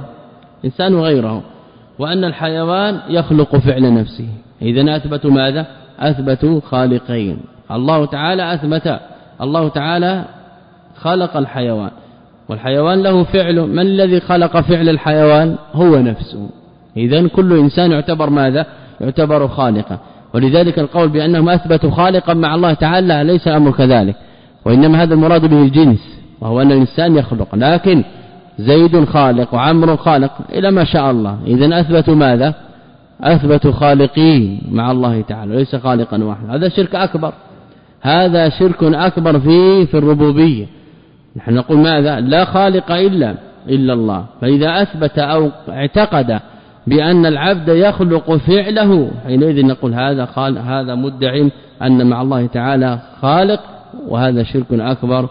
إنسان غيره وأن الحيوان يخلق فعل نفسه. اذا اثبتوا ماذا؟ اثبتوا خالقين. الله تعالى أثبت الله تعالى خلق الحيوان. والحيوان له فعل. من الذي خلق فعل الحيوان؟ هو نفسه. اذا كل إنسان يعتبر ماذا؟ يعتبر خالقا. ولذلك القول بأنهم أثبتوا خالقا مع الله تعالى ليس أمر كذلك. وإنما هذا المراد به الجنس وهو أن الإنسان يخلق. لكن زيد خالق وعمر خالق إلى ما شاء الله. اذا أثبتوا ماذا؟ أثبتوا خالقين مع الله تعالى ليس خالقا واحدا. هذا شرك أكبر. هذا شرك أكبر في في الربوبية. نحن نقول ماذا؟ لا خالق إلا إلا الله. فإذا أثبت أو اعتقد بأن العبد يخلق فعله حينئذ نقول هذا خال هذا مدعي أن مع الله تعالى خالق وهذا شرك أكبر.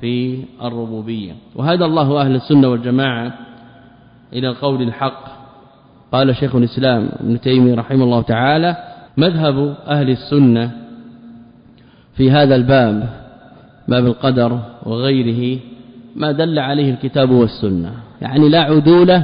في الربوبية. وهذا الله أهل السنة والجماعة إلى القول الحق. قال شيخ الإسلام ابن تيمية رحمه الله تعالى مذهب أهل السنة في هذا الباب باب القدر وغيره ما دل عليه الكتاب والسنة. يعني لا عدول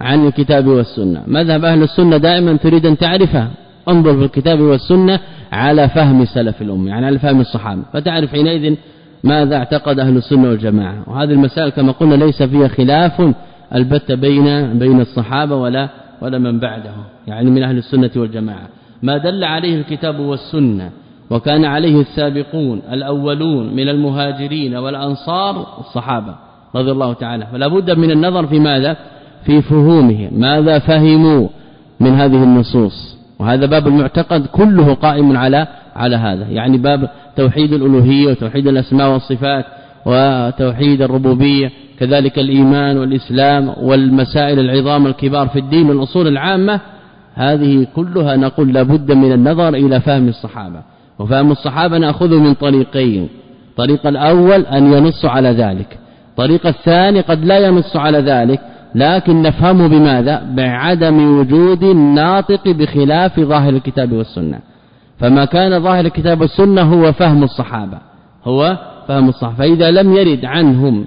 عن الكتاب والسنة. مذهب أهل السنة دائما تريد أن تعرفه. انظر في الكتاب والسنة على فهم سلف الأمة يعني على فهم الصحابة. فتعرف حينئذ ماذا اعتقد أهل السنة والجماعة. وهذه المسائل كما قلنا ليس فيها خلاف البت بين بين الصحابة ولا ولا من بعدهم يعني من أهل السنة والجماعة. ما دل عليه الكتاب والسنة وكان عليه السابقون الأولون من المهاجرين والأنصار الصحابة رضي الله تعالى فلا بد من النظر في ماذا؟ في فهومهم. ماذا فهموا من هذه النصوص؟ وهذا باب المعتقد كله قائم على على هذا. يعني باب توحيد الألوهية وتوحيد الأسماء والصفات وتوحيد الربوبية كذلك الإيمان والإسلام والمسائل العظام الكبار في الدين والأصول العامة هذه كلها نقول لابد من النظر إلى فهم الصحابة. وفهم الصحابة ناخذه من طريقين طريق الأول أن ينص على ذلك طريق الثاني قد لا ينص على ذلك لكن نفهمه بماذا؟ بعدم وجود الناطق بخلاف ظاهر الكتاب والسنة. فما كان ظاهر الكتاب والسنة هو فهم الصحابة. هو فهم الصحابة. فإذا لم يرد عنهم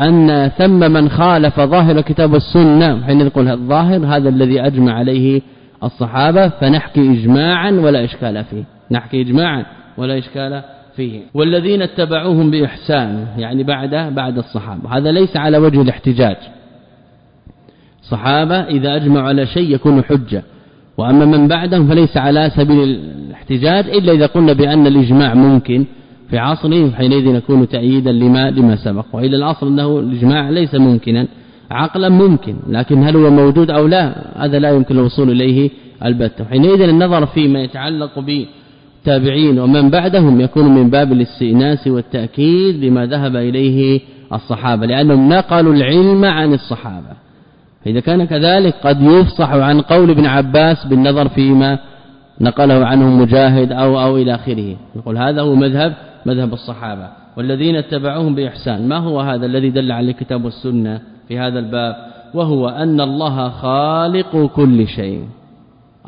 أن ثم من خالف ظاهر الكتاب والسنة حين نقول الظاهر هذا الذي أجمع عليه الصحابة فنحكي اجماعا ولا إشكال فيه. نحكي اجماعا ولا إشكال فيه. والذين اتبعوهم بإحسان يعني بعد بعد الصحابة. هذا ليس على وجه الاحتجاج. صحابة إذا أجمعوا على شيء يكون حجة. وأما من بعدهم فليس على سبيل الاحتجاج إلا إذا قلنا بأن الإجماع ممكن في عصره حينئذ يكون تأييدا لما لما سبق. والا الأصل أنه الإجماع ليس ممكنا عقلا ممكن لكن هل هو موجود أو لا هذا لا يمكن الوصول إليه البتة. حينئذ النظر فيما يتعلق بالتابعين ومن بعدهم يكون من باب الاستئناس والتأكيد لما ذهب إليه الصحابة لأنهم نقلوا العلم عن الصحابة. فإذا كان كذلك قد يفصح عن قول ابن عباس بالنظر فيما نقله عنه مجاهد أو أو إلى آخره. نقول هذا هو مذهب مذهب الصحابة. والذين اتبعوهم بإحسان. ما هو هذا الذي دل عليه الكتاب والسنة في هذا الباب؟ وهو أن الله خالق كل شيء.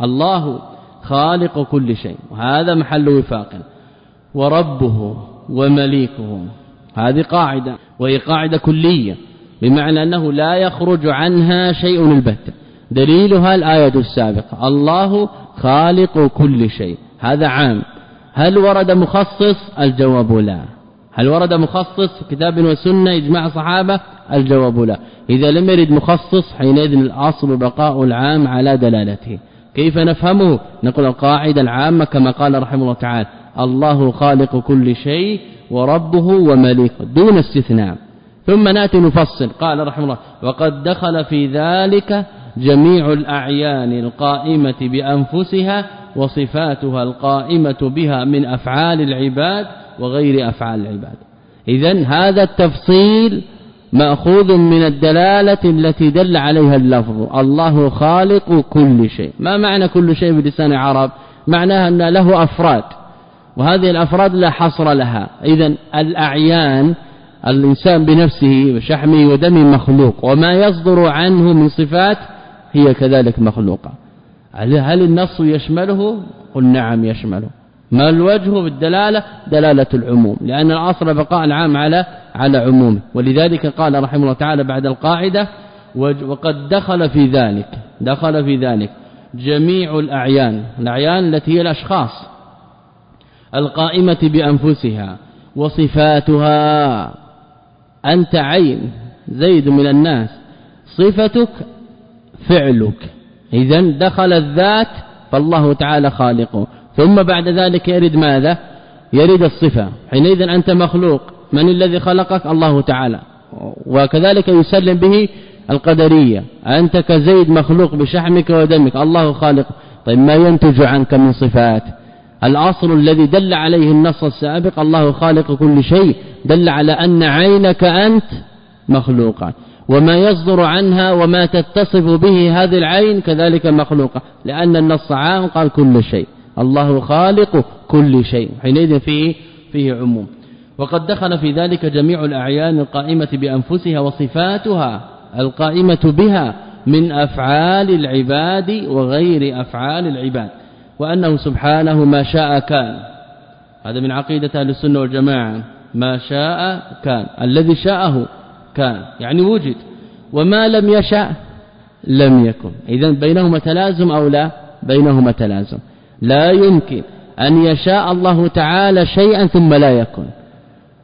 الله خالق كل شيء. وهذا محل وفاق. وربه ومليكه. هذه قاعدة. وهي قاعدة كلية. بمعنى أنه لا يخرج عنها شيء البتة دليلها الآية السابقة. الله خالق كل شيء. هذا عام. هل ورد مخصص؟ الجواب لا. هل ورد مخصص؟ كتاب وسنة إجماع صحابة؟ الجواب لا. إذا لم يرد مخصص حينئذ الأصل بقاء العام على دلالته. كيف نفهمه؟ نقول القاعدة العامة كما قال رحمه الله تعالى الله خالق كل شيء وربه ومليكه. دون استثناء. ثم نأتي نفصل. قال رحمه الله وقد دخل في ذلك جميع الأعيان القائمة بأنفسها وصفاتها القائمة بها من أفعال العباد وغير أفعال العباد. اذا هذا التفصيل مأخوذ من الدلالة التي دل عليها اللفظ الله خالق كل شيء. ما معنى كل شيء بلسان العرب معناها أن له أفراد وهذه الأفراد لا حصر لها. اذا الأعيان الإنسان بنفسه وشحمه ودمه مخلوق وما يصدر عنه من صفات هي كذلك مخلوقة. هل النص يشمله؟ قل نعم يشمله. ما الوجه بالدلاله دلالة العموم لأن الأصل بقاء العام على على عمومه ولذلك قال رحمه الله تعالى بعد القاعدة وقد دخل في ذلك دخل في ذلك جميع الأعيان الأعيان التي هي الأشخاص القائمة بأنفسها وصفاتها. أنت عين زيد من الناس صفتك فعلك. اذا دخل الذات فالله تعالى خالقه ثم بعد ذلك يرد ماذا؟ يرد الصفة. حينئذ أنت مخلوق. من الذي خلقك؟ الله تعالى. وكذلك يسلم به القدرية. أنت كزيد مخلوق بشحمك ودمك. الله خالق. طيب ما ينتج عنك من صفات؟ الاصل الذي دل عليه النص السابق الله خالق كل شيء دل على أن عينك أنت مخلوقا وما يصدر عنها وما تتصف به هذه العين كذلك مخلوقه لأن النص عام قال كل شيء. الله خالق كل شيء. حينئذ فيه فيه عموم. وقد دخل في ذلك جميع الأعيان القائمة بأنفسها وصفاتها القائمة بها من أفعال العباد وغير أفعال العباد. وأنه سبحانه ما شاء كان. هذا من عقيدة أهل السنة والجماعة. ما شاء كان. الذي شاءه كان. يعني وجد. وما لم يشاء لم يكن. اذا بينهما تلازم أو لا؟ بينهما تلازم. لا يمكن أن يشاء الله تعالى شيئا ثم لا يكن.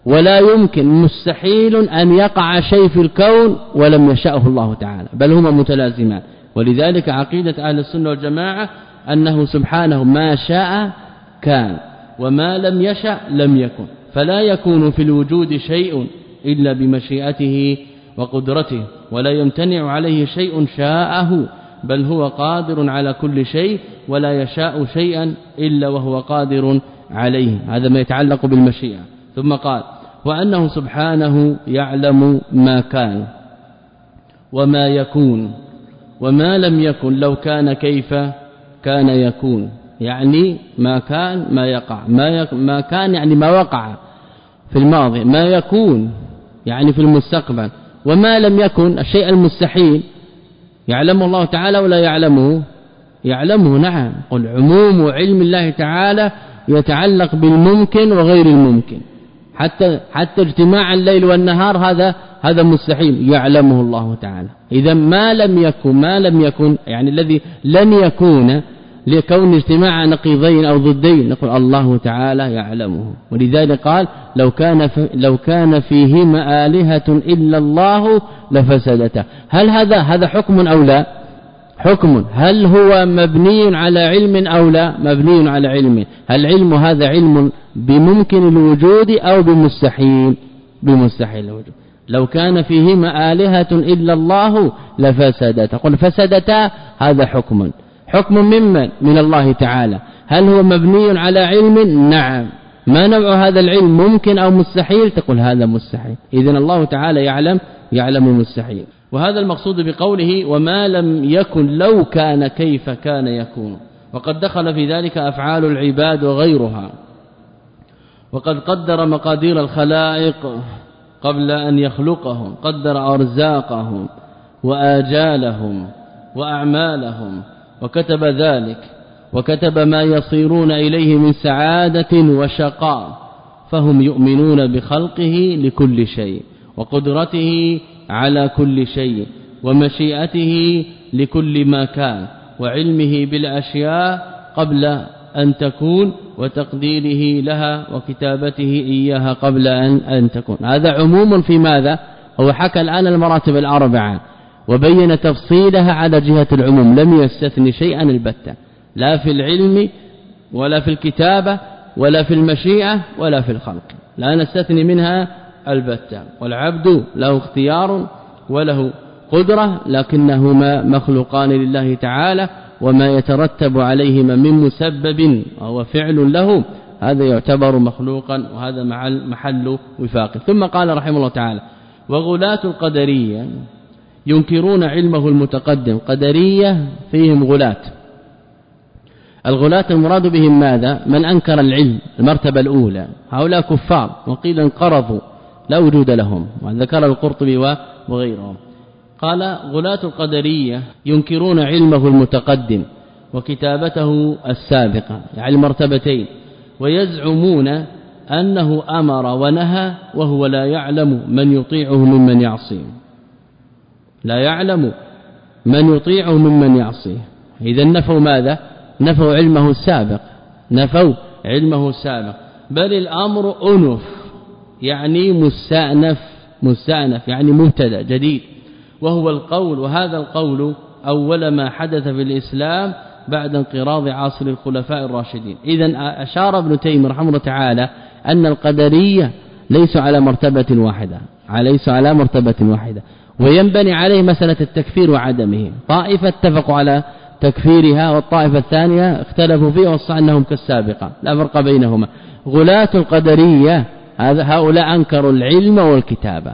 ولا يمكن. مستحيل أن يقع شيء في الكون ولم يشاءه الله تعالى. بل هما متلازمان. ولذلك عقيدة أهل السنة والجماعة أنه سبحانه ما شاء كان وما لم يشأ لم يكن فلا يكون في الوجود شيء إلا بمشيئته وقدرته ولا يمتنع عليه شيء شاءه بل هو قادر على كل شيء ولا يشاء شيئا إلا وهو قادر عليه. هذا ما يتعلق بالمشيئة. ثم قال وأنه سبحانه يعلم ما كان وما يكون وما لم يكن لو كان كيف كان يكون يعني ما كان ما يقع. ما, يك ما كان يعني ما وقع في الماضي. ما يكون يعني في المستقبل. وما لم يكن الشيء المستحيل يعلمه الله تعالى ولا يعلمه يعلمه نعم. قل عموم علم الله تعالى يتعلق بالممكن وغير الممكن. حتى حتى اجتماع الليل والنهار هذا هذا مستحيل يعلمه الله تعالى. اذا ما لم يكن ما لم يكن يعني الذي لن يكون لكون اجتماع نقيضين أو ضدين. نقول الله تعالى يعلمه. ولذلك قال لو كان لو كان فيهما آلهة إلا الله لفسدتا. هل هذا هذا حكم أو لا؟ حكم. هل هو مبني على علم أو لا؟ مبني على علم. هل علم هذا علم بممكن الوجود أو بمستحيل؟ بمستحيل الوجود. لو كان فيهما آلهة إلا الله لفسدتا. قل فسدتا هذا حكم. حكم ممن؟ من الله تعالى. هل هو مبني على علم؟ نعم. ما نوع هذا العلم؟ ممكن أو مستحيل؟ تقول هذا مستحيل. اذا الله تعالى يعلم يعلم المستحيل وهذا المقصود بقوله وما لم يكن لو كان كيف كان يكون. وقد دخل في ذلك أفعال العباد وغيرها. وقد قدر مقادير الخلائق قبل أن يخلقهم. قدر أرزاقهم وآجالهم وأعمالهم. وكتب ذلك وكتب ما يصيرون إليه من سعادة وشقاء فهم يؤمنون بخلقه لكل شيء وقدرته على كل شيء ومشيئته لكل ما كان وعلمه بالأشياء قبل أن تكون وتقديره لها وكتابته إياها قبل أن أن تكون. هذا عموم في ماذا؟ هو حكى الآن المراتب الأربعة. وبين تفصيلها على جهة العموم لم يستثني شيئا البتة لا في العلم ولا في الكتابة ولا في المشيئة ولا في الخلق لا نستثني منها البتة. والعبد له اختيار وله قدرة لكنهما مخلوقان لله تعالى وما يترتب عليهما من مسبب وهو فعل له هذا يعتبر مخلوقا وهذا محل وفاق. ثم قال رحمه الله تعالى وغلاة القدرية ينكرون علمه المتقدم قدرية فيهم غلاة الغلاة المراد بهم ماذا؟ من أنكر العلم المرتبة الأولى. هؤلاء كفار وقيل انقرضوا لا وجود لهم وذكر القرطبي وغيرهم. قال غلاة القدرية ينكرون علمه المتقدم وكتابته السابقة يعني مرتبتين ويزعمون أنه أمر ونهى وهو لا يعلم من يطيعه ممن يعصيه. لا يعلم من يطيعه ممن يعصيه. إذا نفوا ماذا؟ نفوا علمه السابق. نفوا علمه السابق. بل الأمر أنف يعني مستأنف مستأنف يعني مبتدا جديد. وهو القول وهذا القول أول ما حدث في الإسلام بعد انقراض عصر الخلفاء الراشدين. إذا أشار ابن تيمية رحمه الله تعالى أن القدرية ليسوا على مرتبة واحدة. ليسوا على مرتبة واحدة. وينبني عليه مسألة التكفير وعدمه. طائفة اتفقوا على تكفيرها والطائفة الثانية اختلفوا فيها وصى أنهم كالسابقة. لا فرق بينهما. غلاة القدرية هؤلاء أنكروا العلم والكتابة.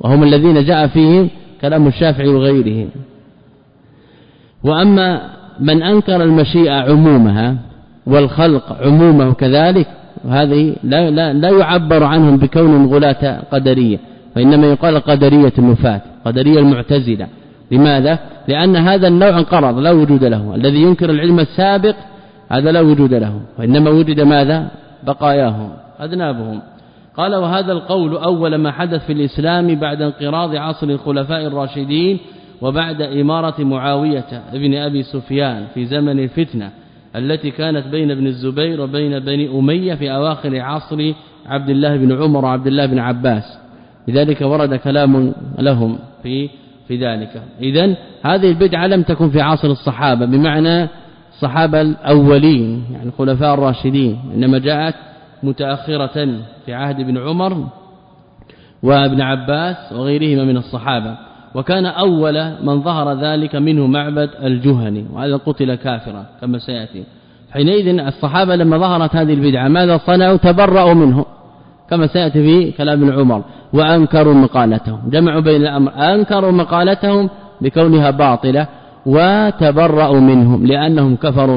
وهم الذين جاء فيهم كلام الشافعي وغيره وأما من أنكر المشيئة عمومها والخلق عمومه كذلك هذه لا, لا, لا يعبر عنهم بكون غلاة قدرية وإنما يقال قدرية النفاة. قدريه المعتزلة. لماذا؟ لأن هذا النوع انقرض لا وجود له. الذي ينكر العلم السابق هذا لا وجود له. وإنما وجد ماذا؟ بقاياهم أذنابهم. قال وهذا القول أول ما حدث في الإسلام بعد انقراض عصر الخلفاء الراشدين وبعد إمارة معاوية ابن أبي سفيان في زمن الفتنة التي كانت بين ابن الزبير وبين بني أمية في أواخر عصر عبد الله بن عمر وعبد الله بن عباس. لذلك ورد كلام لهم في في ذلك. اذا هذه البدعة لم تكن في عصر الصحابة بمعنى الصحابة الأولين يعني الخلفاء الراشدين. إنما جاءت متأخرة في عهد ابن عمر وابن عباس وغيرهما من الصحابة. وكان أول من ظهر ذلك منه معبد الجهني وهذا قتل كافرا كما سيأتي. حينئذ الصحابة لما ظهرت هذه البدعة ماذا صنعوا؟ تبرأوا منه. كما سيأتي في كلام ابن عمر. وأنكروا مقالتهم. جمعوا بين الأمر. أنكروا مقالتهم بكونها باطلة وتبرأوا منهم لأنهم كفروا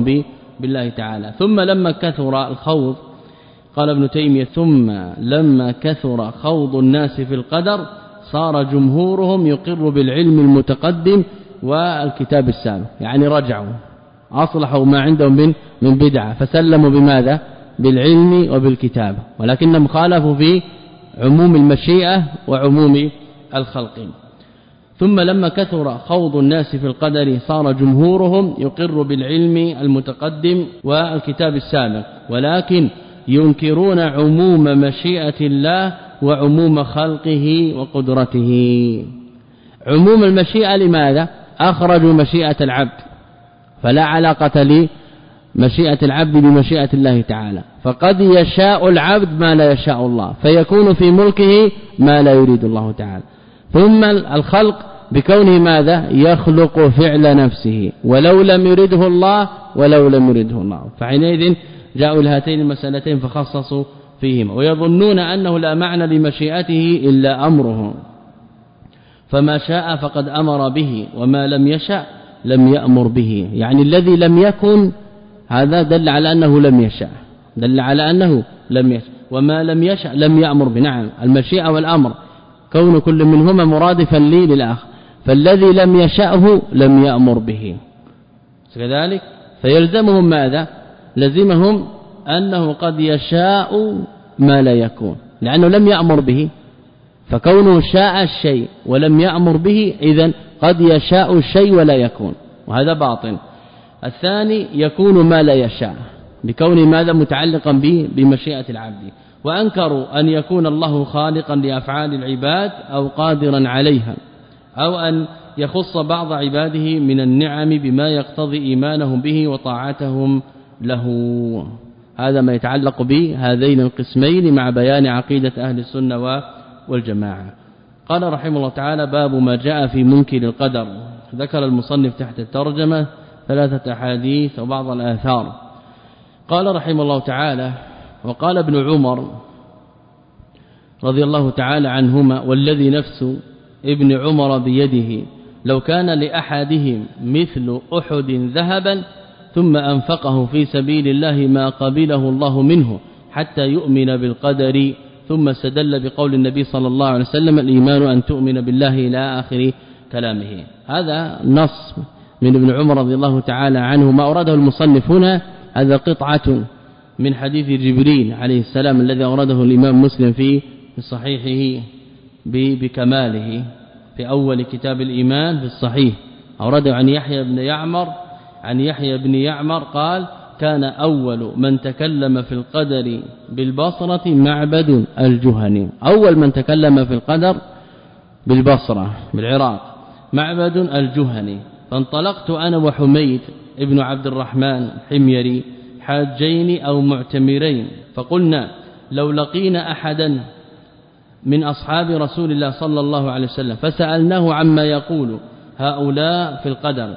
بالله تعالى. ثم لما كثر الخوض قال ابن تيمية ثم لما كثر خوض الناس في القدر صار جمهورهم يقر بالعلم المتقدم والكتاب السابق. يعني رجعوا. أصلحوا ما عندهم من من بدعة. فسلموا بماذا؟ بالعلم وبالكتاب ولكنهم خالفوا في عموم المشيئة وعموم الخلق. ثم لما كثر خوض الناس في القدر صار جمهورهم يقر بالعلم المتقدم والكتاب السابق ولكن ينكرون عموم مشيئة الله وعموم خلقه وقدرته. عموم المشيئة لماذا؟ أخرجوا مشيئة العبد فلا علاقة لي مشيئة العبد بمشيئة الله تعالى. فقد يشاء العبد ما لا يشاء الله. فيكون في ملكه ما لا يريد الله تعالى. ثم الخلق بكونه ماذا؟ يخلق فعل نفسه. ولو لم يرده الله ولو لم يرده الله. فحينئذ جاءوا لهاتين المسألتين فخصصوا فيهما. ويظنون أنه لا معنى لمشيئته إلا أمره. فما شاء فقد أمر به وما لم يشاء لم يأمر به. يعني الذي لم يكن هذا دل على أنه لم يشاء دل على أنه لم يشاء وما لم يشاء لم يأمر بنعم. المشيئة والأمر. كون كل منهما مرادفا لي للآخر. فالذي لم يشأه لم يأمر به. كذلك فيلزمهم ماذا؟ لزمهم أنه قد يشاء ما لا يكون. لأنه لم يأمر به. فكونه شاء الشيء ولم يأمر به اذا قد يشاء الشيء ولا يكون. وهذا باطل الثاني يكون ما لا يشاء بكون ماذا؟ متعلقا به بمشيئة العبد. وانكروا أن يكون الله خالقا لأفعال العباد أو قادرا عليها أو أن يخص بعض عباده من النعم بما يقتضي إيمانهم به وطاعتهم له. هذا ما يتعلق بهذين القسمين مع بيان عقيدة أهل السنة والجماعة. قال رحمه الله تعالى باب ما جاء في منكر القدر ذكر المصنف تحت الترجمة ثلاثة أحاديث وبعض الآثار. قال رحمه الله تعالى وقال ابن عمر رضي الله تعالى عنهما والذي نفس ابن عمر بيده لو كان لأحدهم مثل أحد ذهبا ثم أنفقه في سبيل الله ما قبله الله منه حتى يؤمن بالقدر ثم استدل بقول النبي صلى الله عليه وسلم الإيمان أن تؤمن بالله إلى آخر كلامه. هذا نص من ابن عمر رضي الله تعالى عنه ما أراده المصنف هنا هذا قطعة من حديث جبريل عليه السلام الذي أورده الإمام مسلم في صحيحه بكماله في أول كتاب الإيمان في الصحيح. أورده عن يحيى بن يعمر عن يحيى بن يعمر قال كان أول من تكلم في القدر بالبصرة معبد الجهني أول من تكلم في القدر بالبصرة بالعراق معبد الجهني فانطلقت أنا وحميد ابن عبد الرحمن حميري حاجين أو معتمرين فقلنا لو لقينا أحدا من أصحاب رسول الله صلى الله عليه وسلم فسألناه عما يقول هؤلاء في القدر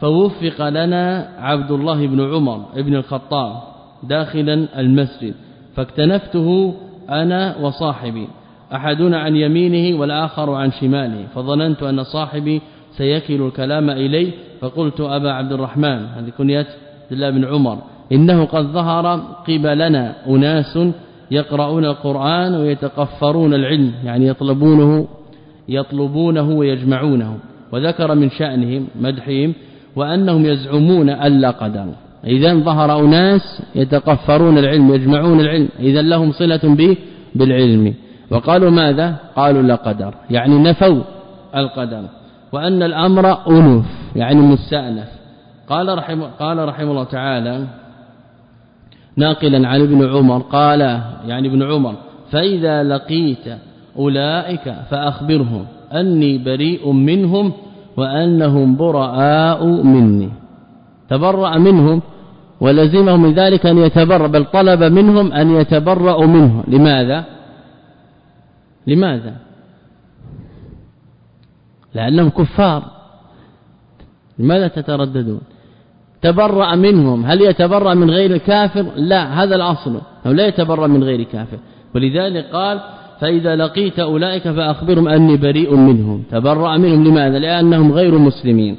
فوفق لنا عبد الله بن عمر ابن الخطاب داخلا المسجد فاكتنفته أنا وصاحبي أحدنا عن يمينه والآخر عن شماله فظننت أن صاحبي سيكل الكلام إلي فقلت أبا عبد الرحمن هذه كنية الله بن عمر إنه قد ظهر قبلنا أناس يقرؤون القرآن ويتقفرون العلم يعني يطلبونه يطلبونه ويجمعونه وذكر من شأنهم مدحهم وأنهم يزعمون الا قدر. إذا ظهر أناس يتقفرون العلم يجمعون العلم إذا لهم صلة به بالعلم. وقالوا ماذا؟ قالوا لا قدر يعني نفوا القدر. وأن الأمر انف يعني مستأنف. قال رحمه قال رحمه الله تعالى ناقلا عن ابن عمر قال يعني ابن عمر فإذا لقيت أولئك فأخبرهم أني بريء منهم وأنهم براء مني. تبرأ منهم ولزمهم من ذلك أن يتبرأ بل طلب منهم أن يتبرأوا منه. لماذا؟ لماذا؟ لأنهم كفار. لماذا تترددون؟ تبرأ منهم. هل يتبرأ من غير الكافر؟ لا هذا الأصل. أو لا يتبرأ من غير كافر. ولذلك قال فإذا لقيت أولئك فأخبرهم أني بريء منهم. تبرأ منهم. لماذا؟ لأنهم غير مسلمين.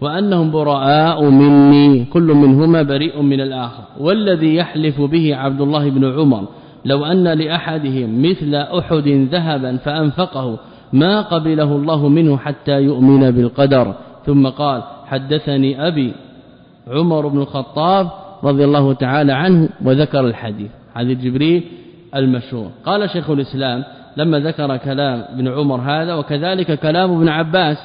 وأنهم براء مني. كل منهما بريء من الآخر. والذي يحلف به عبد الله بن عمر لو أن لأحدهم مثل أحد ذهبا فأنفقه ما قبله الله منه حتى يؤمن بالقدر. ثم قال حدثني أبي عمر بن الخطاب رضي الله تعالى عنه وذكر الحديث. حديث جبريل المشهور. قال شيخ الإسلام لما ذكر كلام ابن عمر هذا وكذلك كلام ابن عباس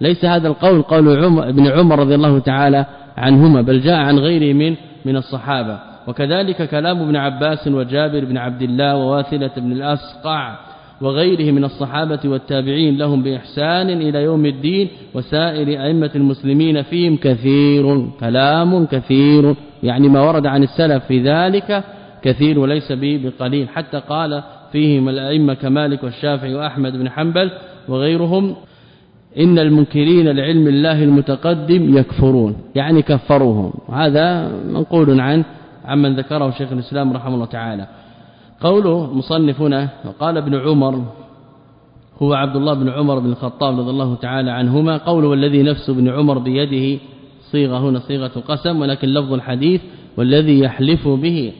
ليس هذا القول قول عمر ابن عمر رضي الله تعالى عنهما بل جاء عن غيره من من الصحابة. وكذلك كلام ابن عباس وجابر بن عبد الله وواثلة بن الأسقع وغيره من الصحابة والتابعين لهم بإحسان إلى يوم الدين وسائر أئمة المسلمين فيهم كثير كلام كثير. يعني ما ورد عن السلف في ذلك كثير وليس بقليل. حتى قال فيهم الأئمة كمالك والشافعي وأحمد بن حنبل وغيرهم إن المنكرين لعلم الله المتقدم يكفرون يعني كفروهم. هذا منقول عن عمن ذكره شيخ الإسلام رحمه الله تعالى. قوله مصنفنا وقال ابن عمر هو عبد الله بن عمر بن الخطاب رضي الله تعالى عنهما قوله والذي نفس ابن عمر بيده صيغة هنا صيغة قسم ولكن لفظ الحديث والذي يحلف به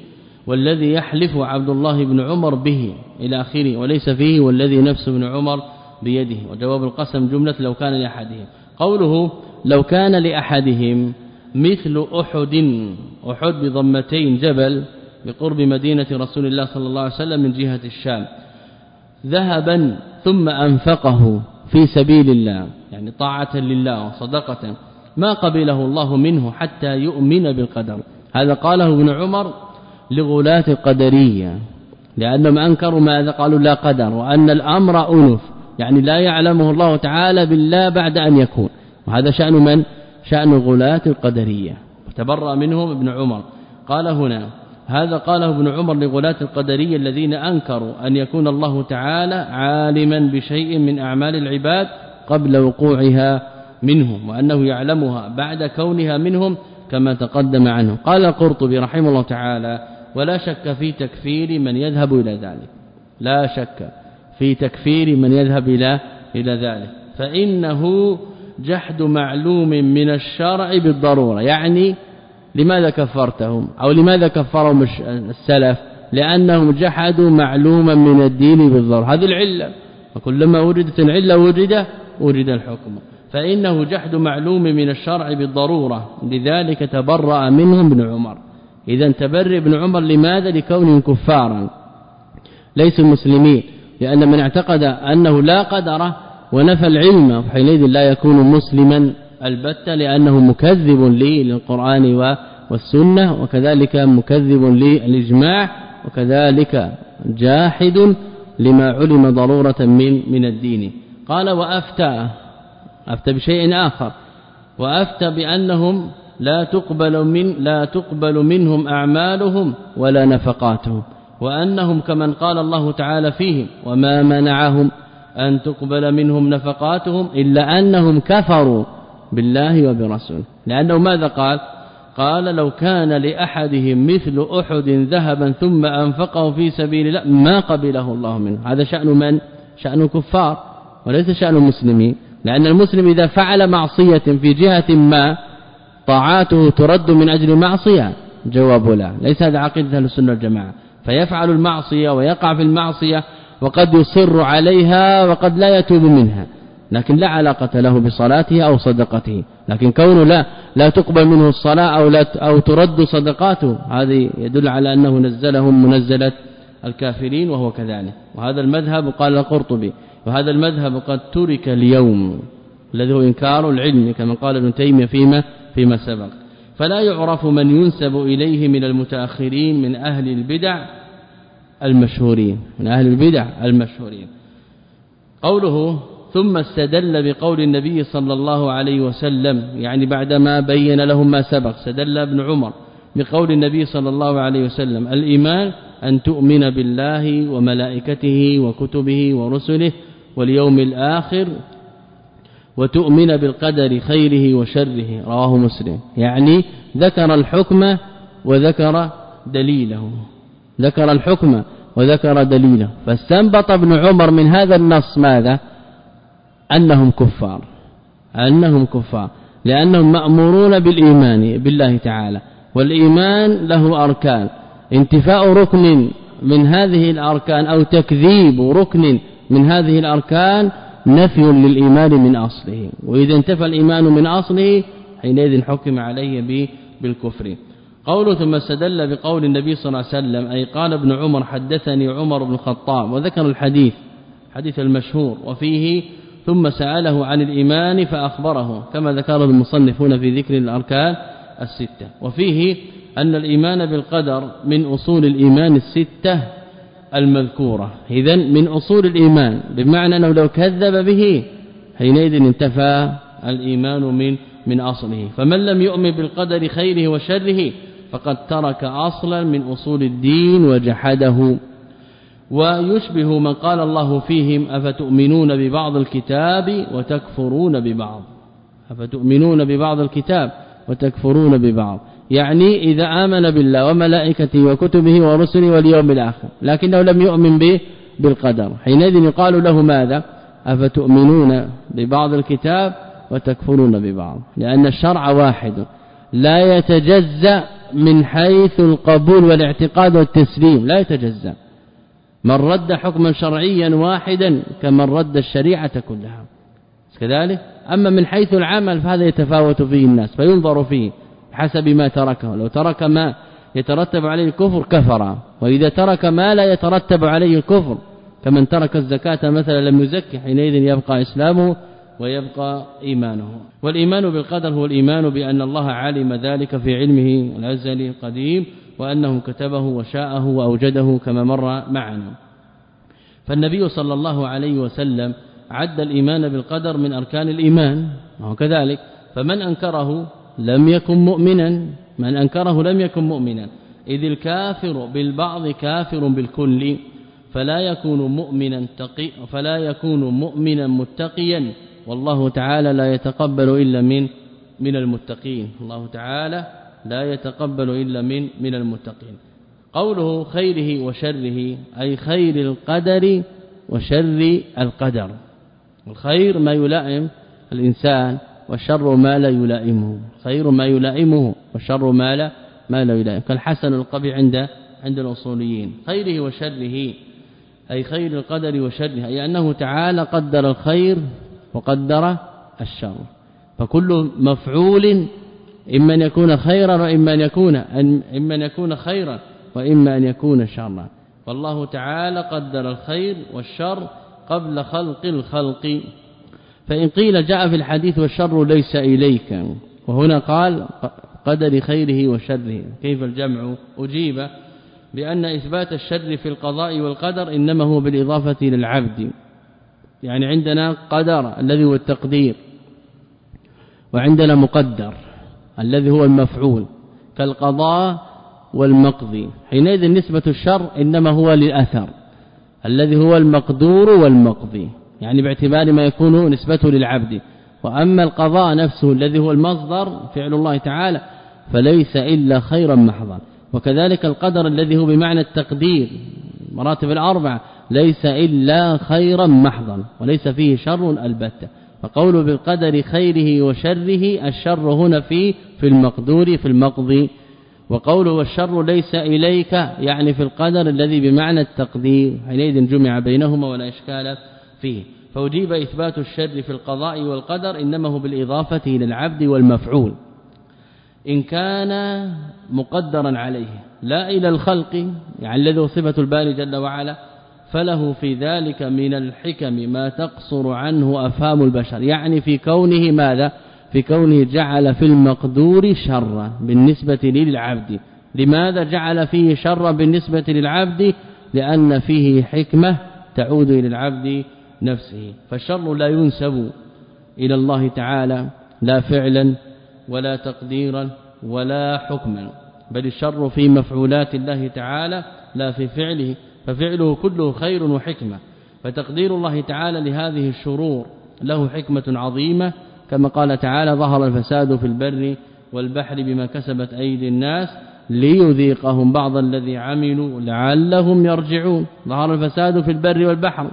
والذي يحلف عبد الله بن عمر به إلى آخره وليس فيه والذي نفس ابن عمر بيده وجواب القسم جملة لو كان لأحدهم. قوله لو كان لأحدهم مثل أحد أحد بضمتين جبل بقرب مدينة رسول الله صلى الله عليه وسلم من جهة الشام. ذهبا ثم أنفقه في سبيل الله يعني طاعة لله وصدقة ما قبله الله منه حتى يؤمن بالقدر. هذا قاله ابن عمر لغلاة القدرية لأنهم أنكروا ماذا؟ قالوا لا قدر وأن الأمر أنف يعني لا يعلمه الله تعالى بالله بعد أن يكون. وهذا شأن من؟ شأن غلاة القدرية. وتبرأ منهم ابن عمر. قال هنا هذا قاله ابن عمر لغلاة القدرية الذين أنكروا أن يكون الله تعالى عالما بشيء من أعمال العباد قبل وقوعها منهم وأنه يعلمها بعد كونها منهم كما تقدم عنه. قال القرطبي رحمه الله تعالى ولا شك في تكفير من يذهب إلى ذلك. لا شك في تكفير من يذهب إلى إلى ذلك. فإنه جحد معلوم من الشرع بالضرورة يعني لماذا كفرتهم؟ أو لماذا كفرهم السلف؟ لأنهم جحدوا معلوما من الدين بالضرورة. هذه العلة. وكلما وجدت العلة وجد وجد الحكم. فإنه جحد معلوم من الشرع بالضرورة. لذلك تبرأ منهم ابن عمر. إذا تبرئ ابن عمر لماذا؟ لكونهم كفارا. ليسوا مسلمين. لأن من اعتقد أنه لا قدر ونفى العلم حينئذ لا يكون مسلما. البتة لأنه مكذب للقرآن والسنة وكذلك مكذب للإجماع وكذلك جاحد لما علم ضرورة من من الدين. قال وأفتى أفتى بشيء آخر. وأفتى بأنهم لا تقبل من لا تقبل منهم أعمالهم ولا نفقاتهم وأنهم كمن قال الله تعالى فيهم وما منعهم أن تقبل منهم نفقاتهم إلا أنهم كفروا. بالله وبرسوله. لأنه ماذا قال؟ قال لو كان لأحدهم مثل أحد ذهبا ثم أنفقه في سبيل الله ما قبله الله منه. هذا شأن من؟ شأن الكفار وليس شأن المسلمين. لأن المسلم إذا فعل معصية في جهة ما طاعاته ترد من أجل معصية. جواب لا. ليس هذا عقيدة أهل السنة والجماعة. فيفعل المعصية ويقع في المعصية وقد يصر عليها وقد لا يتوب منها. لكن لا علاقة له بصلاته أو صدقته. لكن كونه لا لا تقبل منه الصلاة أو لا أو ترد صدقاته هذه يدل على أنه نزلهم منزلة الكافرين وهو كذلك. وهذا المذهب قال القرطبي وهذا المذهب قد ترك اليوم الذي هو إنكار العلم كما قال ابن تيمية فيما فيما سبق. فلا يعرف من ينسب إليه من المتأخرين من أهل البدع المشهورين من أهل البدع المشهورين. قوله ثم استدل بقول النبي صلى الله عليه وسلم يعني بعدما بين لهم ما سبق استدل ابن عمر بقول النبي صلى الله عليه وسلم الإيمان أن تؤمن بالله وملائكته وكتبه ورسله واليوم الآخر وتؤمن بالقدر خيره وشره رواه مسلم. يعني ذكر الحكم وذكر دليله. ذكر الحكم وذكر دليله. فاستنبط ابن عمر من هذا النص ماذا؟ أنهم كفار. أنهم كفار. لأنهم مأمورون بالإيمان بالله تعالى. والإيمان له أركان. انتفاء ركن من هذه الأركان أو تكذيب ركن من هذه الأركان نفي للإيمان من أصله. وإذا انتفى الإيمان من أصله حينئذ حكم عليه بالكفر. قوله ثم استدل بقول النبي صلى الله عليه وسلم أي قال ابن عمر حدثني عمر بن الخطاب وذكر الحديث حديث المشهور. وفيه ثم سأله عن الإيمان فأخبره كما ذكر المصنفون في ذكر الأركان الستة. وفيه أن الإيمان بالقدر من أصول الإيمان الستة المذكورة. اذا من أصول الإيمان بمعنى أنه لو كذب به حينئذ انتفى الإيمان من من أصله. فمن لم يؤمن بالقدر خيره وشره فقد ترك أصلا من أصول الدين وجحده. ويشبه من قال الله فيهم أفتؤمنون ببعض الكتاب وتكفرون ببعض. أفتؤمنون ببعض الكتاب وتكفرون ببعض. يعني إذا آمن بالله وملائكته وكتبه ورسله واليوم الآخر لكنه لم يؤمن به بالقدر. حينئذ يقال له ماذا؟ أفتؤمنون ببعض الكتاب وتكفرون ببعض. لأن الشرع واحد لا يتجزأ من حيث القبول والاعتقاد والتسليم لا يتجزأ. من رد حكما شرعيا واحدا كمن رد الشريعة كلها. كذلك؟ أما من حيث العمل فهذا يتفاوت فيه الناس فينظر فيه حسب ما تركه. لو ترك ما يترتب عليه الكفر كفر وإذا ترك ما لا يترتب عليه الكفر كمن ترك الزكاة مثلا لم يزكي حينئذ يبقى إسلامه ويبقى إيمانه. والإيمان بالقدر هو الإيمان بأن الله علم ذلك في علمه الازلي القديم وأنه كتبه وشاءه وأوجده كما مر معنا. فالنبي صلى الله عليه وسلم عد الإيمان بالقدر من أركان الإيمان وكذلك فمن أنكره لم يكن مؤمنا من أنكره لم يكن مؤمنا. إذ الكافر بالبعض كافر بالكل فلا يكون مؤمنا تقي فلا يكون مؤمنا متقيا. والله تعالى لا يتقبل إلا من من المتقين. الله تعالى لا يتقبل إلا من من المتقين. قوله خيره وشره أي خير القدر وشر القدر. الخير ما يلائم الإنسان والشر ما لا يلائمه. خير ما يلائمه والشر ما لا ما لا يلائمه. كالحسن القبيح عند عند الأصوليين. خيره وشره أي خير القدر وشره أي أنه تعالى قدر الخير وقدر الشر. فكل مفعول إما أن يكون خيرا وإما أن يكون إما أن يكون خيرا وإما أن يكون شرا. فالله تعالى قدر الخير والشر قبل خلق الخلق. فإن قيل جاء في الحديث والشر ليس إليك. وهنا قال قدر خيره وشره. كيف الجمع؟ أجيب بأن إثبات الشر في القضاء والقدر إنما هو بالإضافة للعبد. يعني عندنا قدر الذي هو التقدير وعندنا مقدر. الذي هو المفعول كالقضاء والمقضي. حينئذ نسبة الشر إنما هو للأثر. الذي هو المقدور والمقضي. يعني باعتبار ما يكون نسبته للعبد. وأما القضاء نفسه الذي هو المصدر فعل الله تعالى فليس إلا خيرا محضا. وكذلك القدر الذي هو بمعنى التقدير مراتب الأربعة ليس إلا خيرا محضا. وليس فيه شر البتة. فقول بالقدر خيره وشره الشر هنا في في المقدور في المقضي وقوله والشر ليس إليك يعني في القدر الذي بمعنى التقدير حينئذ جمع بينهما ولا إشكال فيه. فوجيب إثبات الشر في القضاء والقدر إنما هو بالإضافة إلى العبد والمفعول. إن كان مقدرا عليه لا إلى الخلق يعني الذي صفة الباري جل وعلا فله في ذلك من الحكم ما تقصر عنه أفهام البشر. يعني في كونه ماذا؟ في كونه جعل في المقدور شرا بالنسبة للعبد. لماذا جعل فيه شرا بالنسبة للعبد؟ لأن فيه حكمة تعود إلى العبد نفسه. فالشر لا ينسب إلى الله تعالى لا فعلا ولا تقديرا ولا حكما. بل الشر في مفعولات الله تعالى لا في فعله. ففعله كله خير وحكمة. فتقدير الله تعالى لهذه الشرور له حكمة عظيمة. كما قال تعالى ظهر الفساد في البر والبحر بما كسبت أيدي الناس ليذيقهم بعض الذي عملوا لعلهم يرجعون. ظهر الفساد في البر والبحر.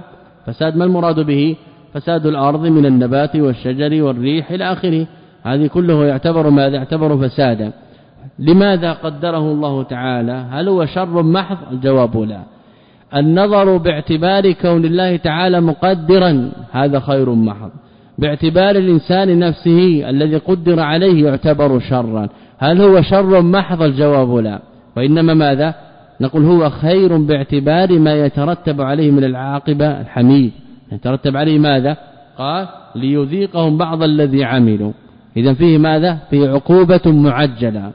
فساد ما المراد به؟ فساد الأرض من النبات والشجر والريح إلى آخره. هذه كله يعتبر ماذا يعتبر فسادا. لماذا قدره الله تعالى؟ هل هو شر محض؟ الجواب لا. النظر باعتبار كون الله تعالى مقدرا هذا خير محض باعتبار الإنسان نفسه الذي قدر عليه يعتبر شرا. هل هو شر محض الجواب لا. وإنما ماذا؟ نقول هو خير باعتبار ما يترتب عليه من العاقبة الحميد. يترتب عليه ماذا؟ قال ليذيقهم بعض الذي عملوا. إذا فيه ماذا؟ فيه عقوبة معجلة.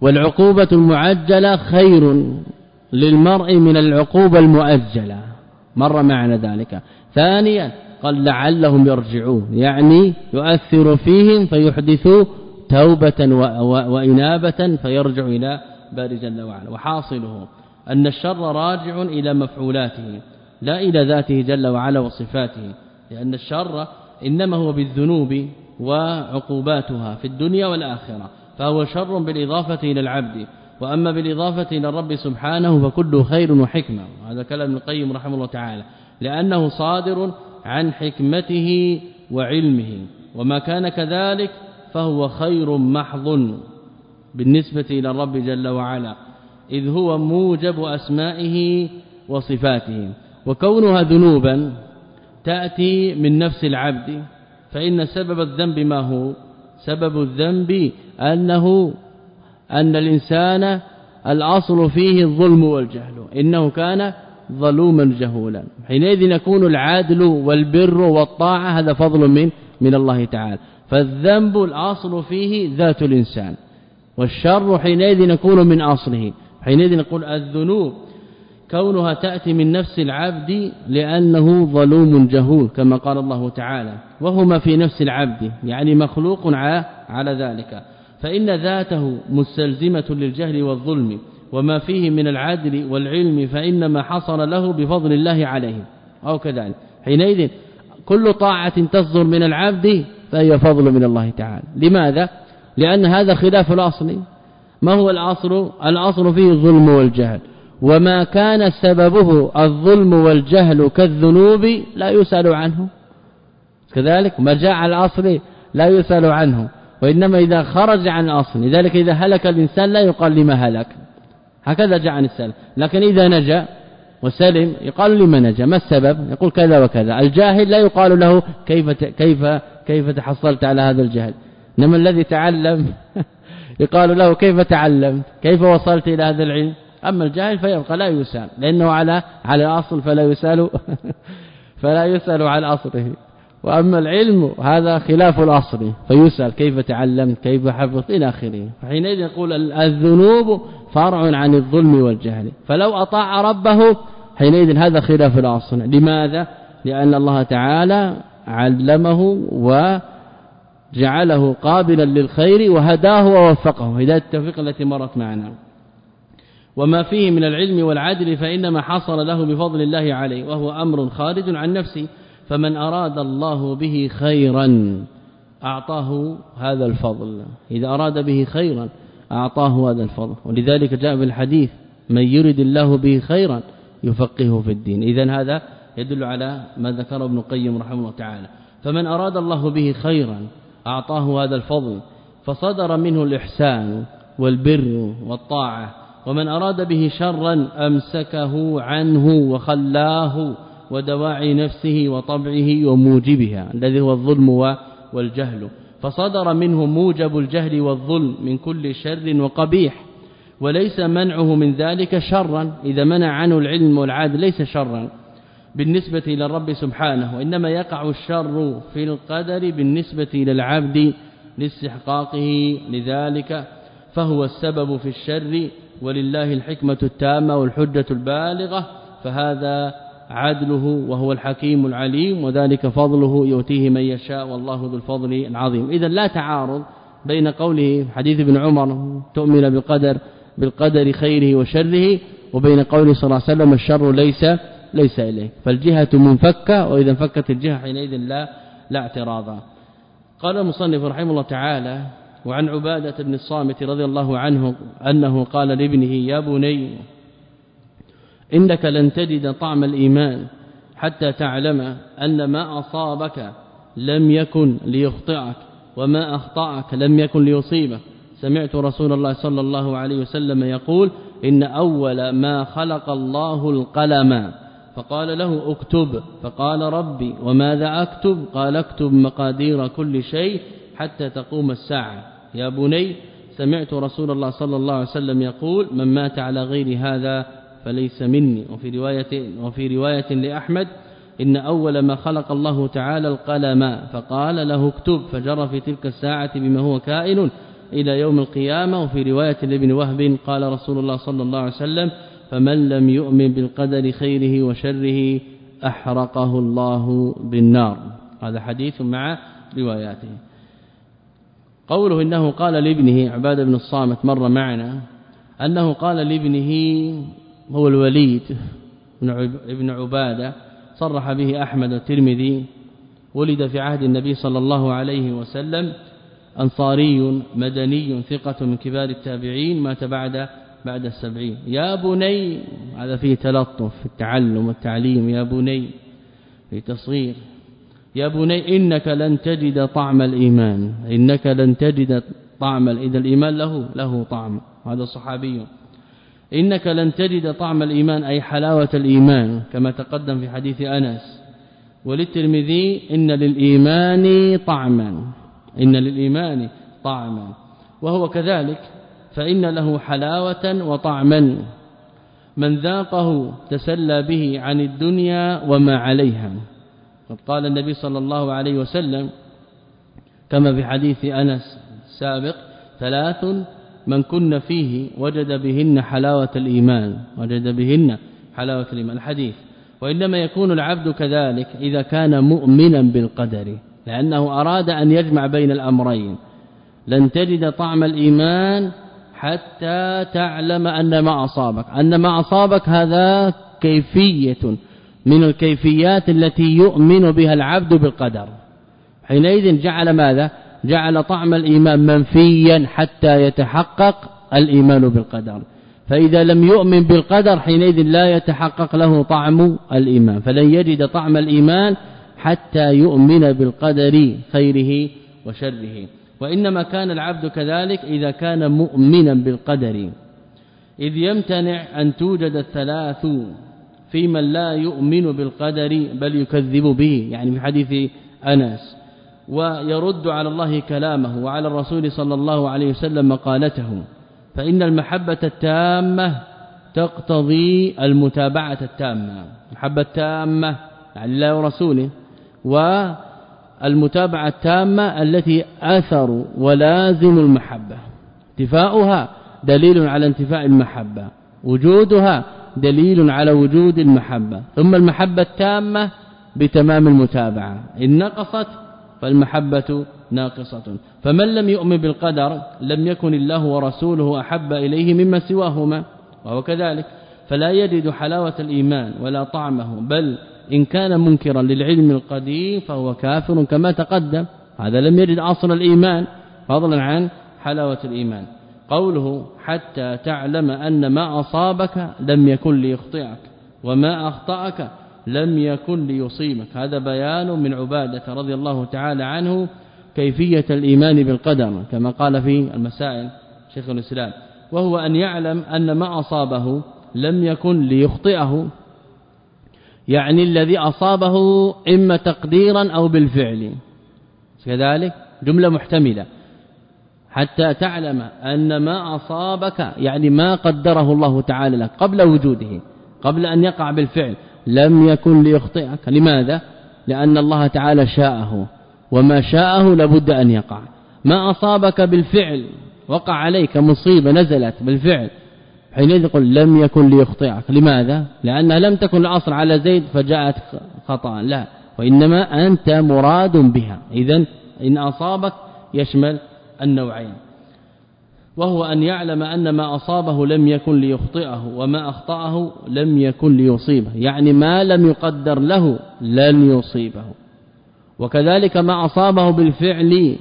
والعقوبة المعجلة خير. للمرء من العقوبة المؤجلة. مر معنا ذلك. ثانيا قال لعلهم يرجعون. يعني يؤثر فيهم فيحدثوا توبة وإنابة فيرجع إلى باري جل وعلا. وحاصله أن الشر راجع إلى مفعولاته لا إلى ذاته جل وعلا وصفاته. لأن الشر إنما هو بالذنوب وعقوباتها في الدنيا والآخرة. فهو شر بالإضافة إلى العبد. وأما بالإضافة إلى الرب سبحانه فكله خير وحكمة. هذا كلام ابن القيم رحمه الله تعالى. لأنه صادر عن حكمته وعلمه. وما كان كذلك فهو خير محض بالنسبة إلى الرب جل وعلا. إذ هو موجب أسمائه وصفاته. وكونها ذنوبا تأتي من نفس العبد. فإن سبب الذنب ما هو؟ سبب الذنب أنه أن الإنسان الأصل فيه الظلم والجهل إنه كان ظلوما جهولا. حينئذ يكون العادل والبر والطاعة هذا فضل من من الله تعالى. فالذنب الأصل فيه ذات الإنسان والشر حينئذ يكون من أصله. حينئذ نقول الذنوب كونها تأتي من نفس العبد لأنه ظلوم جهول كما قال الله تعالى وهما في نفس العبد يعني مخلوق على ذلك. فإن ذاته مستلزمة للجهل والظلم وما فيه من العدل والعلم فإنما حصل له بفضل الله عليه. أو كذلك. حينئذ كل طاعة تصدر من العبد فهي فضل من الله تعالى. لماذا؟ لأن هذا خلاف الأصل. ما هو الأصل؟ الأصل فيه الظلم والجهل. وما كان سببه الظلم والجهل كالذنوب لا يسأل عنه. كذلك ما جاء على الأصل لا يسأل عنه. وإنما إذا خرج عن الاصل لذلك إذا هلك الإنسان لا يقال لما هلك. هكذا جاء عن السلف لكن إذا نجا وسلم يقال لما نجا. ما السبب؟ يقول كذا وكذا. الجاهل لا يقال له كيف كيف كيف تحصلت على هذا الجهل. إنما الذي تعلم يقال له كيف تعلمت؟ كيف وصلت إلى هذا العلم؟ أما الجاهل فيبقى لا يسأل. لأنه على على الاصل فلا يسأل فلا يسأل على أصله. وأما العلم هذا خلاف الأصل فيسأل كيف تعلمت كيف حفظت إلى آخره. فحينئذ يقول الذنوب فرع عن الظلم والجهل. فلو أطاع ربه حينئذ هذا خلاف الأصل. لماذا؟ لأن الله تعالى علمه وجعله قابلا للخير وهداه ووفقه. هدايه التوفيق التي مرت معنا. وما فيه من العلم والعدل فإنما حصل له بفضل الله عليه وهو أمر خارج عن نفسه. فمن أراد الله به خيرا أعطاه هذا الفضل. إذا أراد به خيرا أعطاه هذا الفضل. ولذلك جاء في الحديث من يرد الله به خيرا يفقهه في الدين. اذا هذا يدل على ما ذكره ابن القيم رحمه الله تعالى. فمن أراد الله به خيرا أعطاه هذا الفضل فصدر منه الإحسان والبر والطاعة. ومن أراد به شرا أمسكه عنه وخلاه ودواعي نفسه وطبعه وموجبها الذي هو الظلم والجهل. فصدر منه موجب الجهل والظلم من كل شر وقبيح وليس منعه من ذلك شرا إذا منع عنه العلم والعادل ليس شرا. بالنسبة إلى الرب سبحانه وإنما يقع الشر في القدر بالنسبة إلى العبد لاستحقاقه. لذلك فهو السبب في الشر ولله الحكمة التامة والحجة البالغة. فهذا عدله وهو الحكيم العليم وذلك فضله يؤتيه من يشاء والله ذو الفضل العظيم. اذا لا تعارض بين قوله حديث ابن عمر تؤمن بالقدر بالقدر خيره وشره وبين قوله صلى الله عليه وسلم الشر ليس ليس إليك. فالجهة منفكة وإذا انفكت الجهة حينئذ لا لا اعتراض. قال المصنف رحمه الله تعالى وعن عبادة بن الصامت رضي الله عنه أنه قال لابنه يا بني إنك لن تجد طعم الإيمان حتى تعلم أن ما أصابك لم يكن ليخطئك وما أخطأك لم يكن ليصيبك. سمعت رسول الله صلى الله عليه وسلم يقول إن أول ما خلق الله القلم. فقال له اكتب. فقال ربي وماذا أكتب؟ قال اكتب مقادير كل شيء حتى تقوم الساعة. يا بني سمعت رسول الله صلى الله عليه وسلم يقول من مات على غير هذا فليس مني. وفي رواية وفي رواية لأحمد إن أول ما خلق الله تعالى القلم فقال له اكتب فجرى في تلك الساعة بما هو كائن إلى يوم القيامة. وفي رواية لابن وهب قال رسول الله صلى الله عليه وسلم فمن لم يؤمن بالقدر خيره وشره أحرقه الله بالنار. هذا حديث مع رواياته. قوله إنه قال لابنه عباد بن الصامت مر معنا أنه قال لابنه هو الوليد ابن عبادة صرح به أحمد الترمذي ولد في عهد النبي صلى الله عليه وسلم أنصاري مدني ثقة من كبار التابعين مات بعد بعد السبعين. يا بني هذا فيه تلطف في التعلم والتعليم يا بني في تصغير. يا بني إنك لن تجد طعم الإيمان. إنك لن تجد طعم إذا الإيمان له له طعم. هذا صحابي. إنك لن تجد طعم الإيمان أي حلاوة الإيمان كما تقدم في حديث أنس. وللترمذي إن للإيمان طعما. إن للإيمان طعما. وهو كذلك فإن له حلاوة وطعما. من ذاقه تسلى به عن الدنيا وما عليها. قال النبي صلى الله عليه وسلم كما في حديث أنس السابق ثلاث من كن فيه وجد بهن حلاوة الإيمان وجد بهن حلاوة الإيمان. الحديث وإنما يكون العبد كذلك إذا كان مؤمنا بالقدر لأنه أراد أن يجمع بين الأمرين. لن تجد طعم الإيمان حتى تعلم أن ما أصابك. أن ما أصابك هذا كيفية من الكيفيات التي يؤمن بها العبد بالقدر. حينئذ جعل ماذا؟ جعل طعم الإيمان منفيا حتى يتحقق الإيمان بالقدر. فإذا لم يؤمن بالقدر حينئذ لا يتحقق له طعم الإيمان. فلن يجد طعم الإيمان حتى يؤمن بالقدر خيره وشره. وإنما كان العبد كذلك إذا كان مؤمنا بالقدر. إذ يمتنع أن توجد الثلاث في من لا يؤمن بالقدر بل يكذب به. يعني في حديث أنس. ويرد على الله كلامه وعلى الرسول صلى الله عليه وسلم مقالته. فإن المحبة التامة تقتضي المتابعة التامة. محبة يعني الله ورسوله والمتابعة التامة التي أثر ولازم المحبة. انتفاؤها دليل على انتفاء المحبة. وجودها دليل على وجود المحبة. ثم المحبة التامة بتمام المتابعة. إن نقصت فالمحبة ناقصة. فمن لم يؤمن بالقدر لم يكن الله ورسوله أحب إليه مما سواهما وهو كذلك. فلا يجد حلاوة الإيمان ولا طعمه بل إن كان منكرا للعلم القديم فهو كافر كما تقدم. هذا لم يجد أصل الإيمان فضلا عن حلاوة الإيمان. قوله حتى تعلم أن ما أصابك لم يكن ليخطئك وما أخطأك لم يكن ليصيبك. هذا بيان من عبادة رضي الله تعالى عنه كيفية الإيمان بالقدر كما قال في المسائل شيخ الإسلام. وهو أن يعلم أن ما أصابه لم يكن ليخطئه. يعني الذي أصابه إما تقديرا أو بالفعل. كذلك جملة محتملة. حتى تعلم أن ما أصابك يعني ما قدره الله تعالى لك قبل وجوده قبل أن يقع بالفعل لم يكن ليخطئك. لماذا؟ لأن الله تعالى شاءه وما شاءه لابد أن يقع. ما أصابك بالفعل وقع عليك مصيبة نزلت بالفعل حينئذ يقول لم يكن ليخطئك. لماذا؟ لأنها لم تكن الأصل على زيد فجاءت خطأ. لا وإنما أنت مراد بها. إذا إن أصابك يشمل النوعين. وهو أن يعلم أن ما أصابه لم يكن ليخطئه وما أخطأه لم يكن ليصيبه. يعني ما لم يقدر له لن يصيبه. وكذلك ما أصابه بالفعل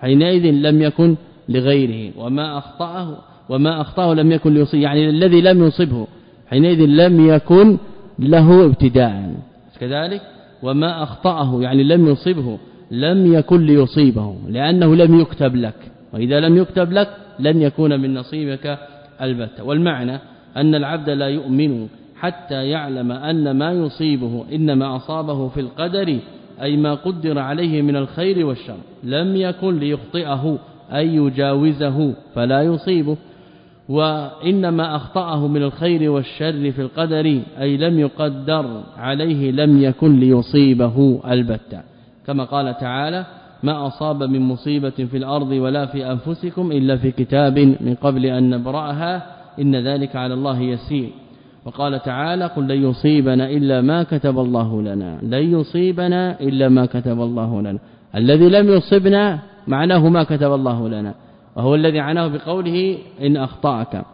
حينئذ لم يكن لغيره. وما أخطأه وما أخطأه لم يكن ليصيب يعني الذي لم يصبه حينئذ لم يكن له ابتداء. كذلك وما أخطأه يعني لم يصبه لم يكن ليصيبه لأنه لم يكتب لك. وإذا لم يكتب لك لن يكون من نصيبك البتة. والمعنى أن العبد لا يؤمن حتى يعلم أن ما يصيبه إنما أصابه في القدر أي ما قدر عليه من الخير والشر. لم يكن ليخطئه أي يجاوزه فلا يصيبه وإنما أخطأه من الخير والشر في القدر أي لم يقدر عليه لم يكن ليصيبه البتة. كما قال تعالى ما أصاب من مصيبة في الأرض ولا في أنفسكم إلا في كتاب من قبل أن نبرأها إن ذلك على الله يسير. وقال تعالى قل لن يصيبنا إلا ما كتب الله لنا. لن يصيبنا إلا ما كتب الله لنا. الذي لم يصبنا معناه ما كتب الله لنا. وهو الذي عناه بقوله إن أخطأك.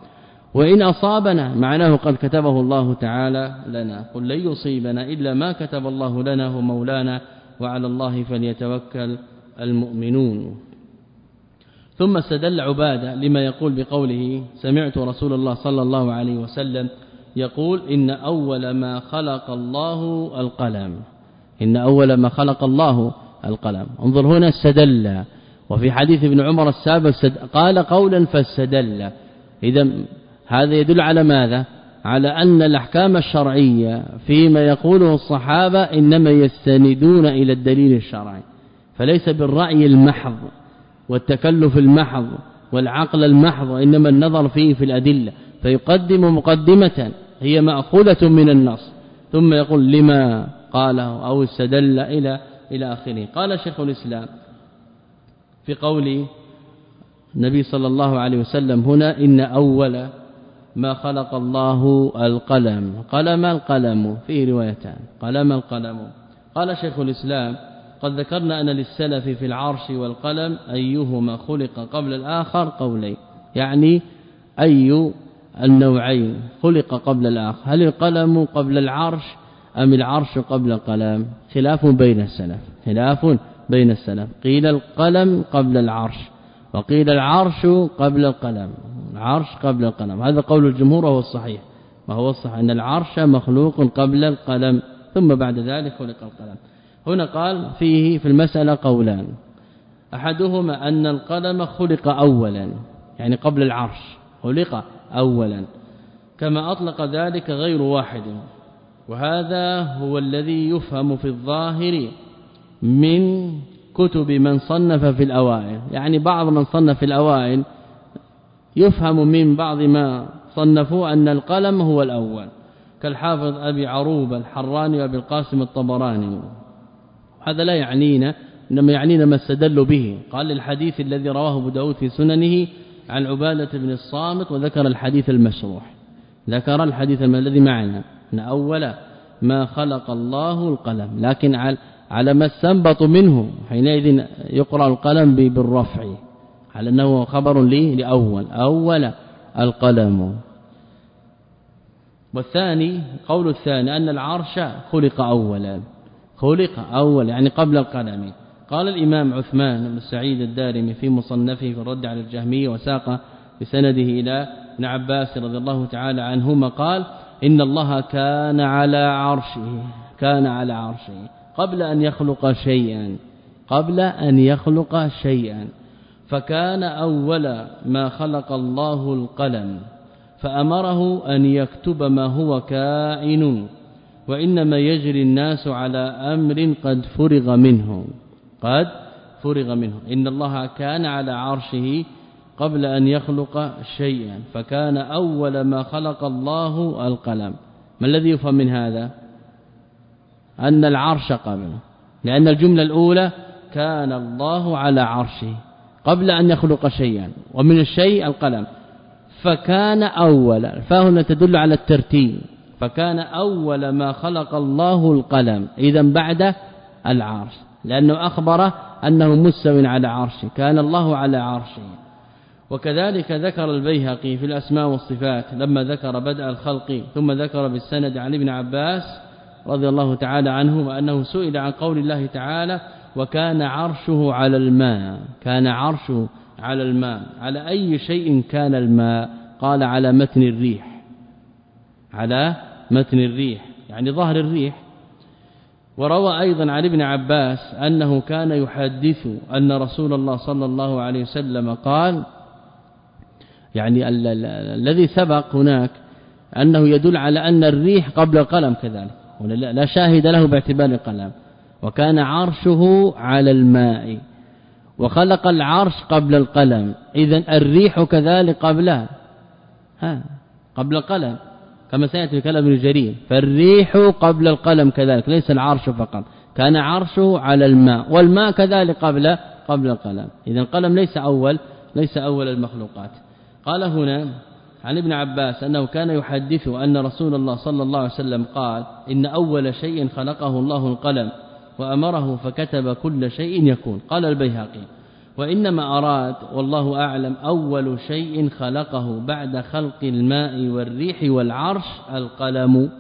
وإن أصابنا معناه قد كتبه الله تعالى لنا. قل لن يصيبنا إلا ما كتب الله لنا. هو مولانا وعلى الله فليتوكل. المؤمنون. ثم استدل عبادة لما يقول بقوله سمعت رسول الله صلى الله عليه وسلم يقول إن أول ما خلق الله القلم. إن أول ما خلق الله القلم. انظر هنا استدل. وفي حديث ابن عمر السابق قال قولا فاستدل. إذا هذا يدل على ماذا؟ على أن الأحكام الشرعية فيما يقوله الصحابة إنما يستندون إلى الدليل الشرعي. فليس بالرأي المحض والتكلف المحض والعقل المحض وانما النظر فيه في الأدلة. فيقدم مقدمة هي مأخوذة من النص ثم يقول لما قاله أو استدل إلى إلى آخره. قال شيخ الإسلام في قول النبي صلى الله عليه وسلم هنا إن أول ما خلق الله القلم. قلم القلم فيه روايتان. قلم القلم. قال شيخ الإسلام قد ذكرنا أن للسلف في العرش والقلم أيهما خلق قبل الآخر قولين. يعني أي النوعين خلق قبل الآخر. هل القلم قبل العرش أم العرش قبل القلم؟ خلاف بين السلف. خلاف بين السلف. قيل القلم قبل العرش وقيل العرش قبل القلم. العرش قبل القلم. هذا قول الجمهور وهو الصحيح. وهو الصح أن العرش مخلوق قبل القلم. ثم بعد ذلك خلق القلم. هنا قال فيه في المسألة قولان. أحدهما أن القلم خلق اولا يعني قبل العرش خلق اولا كما أطلق ذلك غير واحد. وهذا هو الذي يفهم في الظاهر من كتب من صنف في الأوائل. يعني بعض من صنف في الأوائل يفهم من بعض ما صنفوا أن القلم هو الأول. كالحافظ أبي عروبة الحراني وأبي القاسم الطبراني. هذا لا يعنينا إنما يعنينا ما استدلوا به. قال الحديث الذي رواه أبو داود في سننه عن عبادة بن الصامت وذكر الحديث المشروح. ذكر الحديث الذي معنا. إن أول ما خلق الله القلم لكن على على ما استنبط منه حينئذ يقرأ القلم بالرفع. على أنه خبر لي لأول. أول القلم. والثاني قول الثاني أن العرش خلق اولا. خلق أول يعني قبل القلم قال الإمام عثمان بن سعيد الدارمي في مصنفه في الرد على الجهمية وساق بسنده إلى ابن عباس رضي الله تعالى عنهما قال إن الله كان على عرشه كان على عرشه. قبل أن يخلق شيئا قبل أن يخلق شيئا. فكان أول ما خلق الله القلم فأمره أن يكتب ما هو كائن. وإنما يجري الناس على أمر قد فرغ منه. قد فرغ منه. إن الله كان على عرشه قبل أن يخلق شيئا فكان أول ما خلق الله القلم. ما الذي يفهم من هذا؟ أن العرش قبل. لأن الجملة الأولى كان الله على عرشه قبل أن يخلق شيئا ومن الشيء القلم. فكان اولا فهنا تدل على الترتيب. فكان أول ما خلق الله القلم. اذا بعد العرش. لأنه أخبر أنه مستو على عرشه. كان الله على عرشه. وكذلك ذكر البيهقي في الأسماء والصفات لما ذكر بدء الخلق ثم ذكر بالسند عن ابن عباس رضي الله تعالى عنه وأنه سئل عن قول الله تعالى وكان عرشه على الماء. كان عرشه على الماء. على أي شيء كان الماء؟ قال على متن الريح. على متن الريح يعني ظهر الريح. وروى أيضا عن ابن عباس أنه كان يحدث أن رسول الله صلى الله عليه وسلم قال يعني الذي سبق هناك أنه يدل على أن الريح قبل القلم كذلك لا شاهد له باعتبار القلم. وكان عرشه على الماء وخلق العرش قبل القلم اذا الريح كذلك قبلها. ها قبل القلم. كما سيأتي كلام ابن جرير. فالريح قبل القلم كذلك ليس العرش فقط. كان عرشه على الماء والماء كذلك قبل قبل القلم. إذا القلم ليس أول ليس أول المخلوقات. قال هنا عن ابن عباس أنه كان يحدث أن رسول الله صلى الله عليه وسلم قال إن أول شيء خلقه الله القلم وأمره فكتب كل شيء يكون. قال البيهقي وإنما أراد والله أعلم أول شيء خلقه بعد خلق الماء والريح والعرش القلم.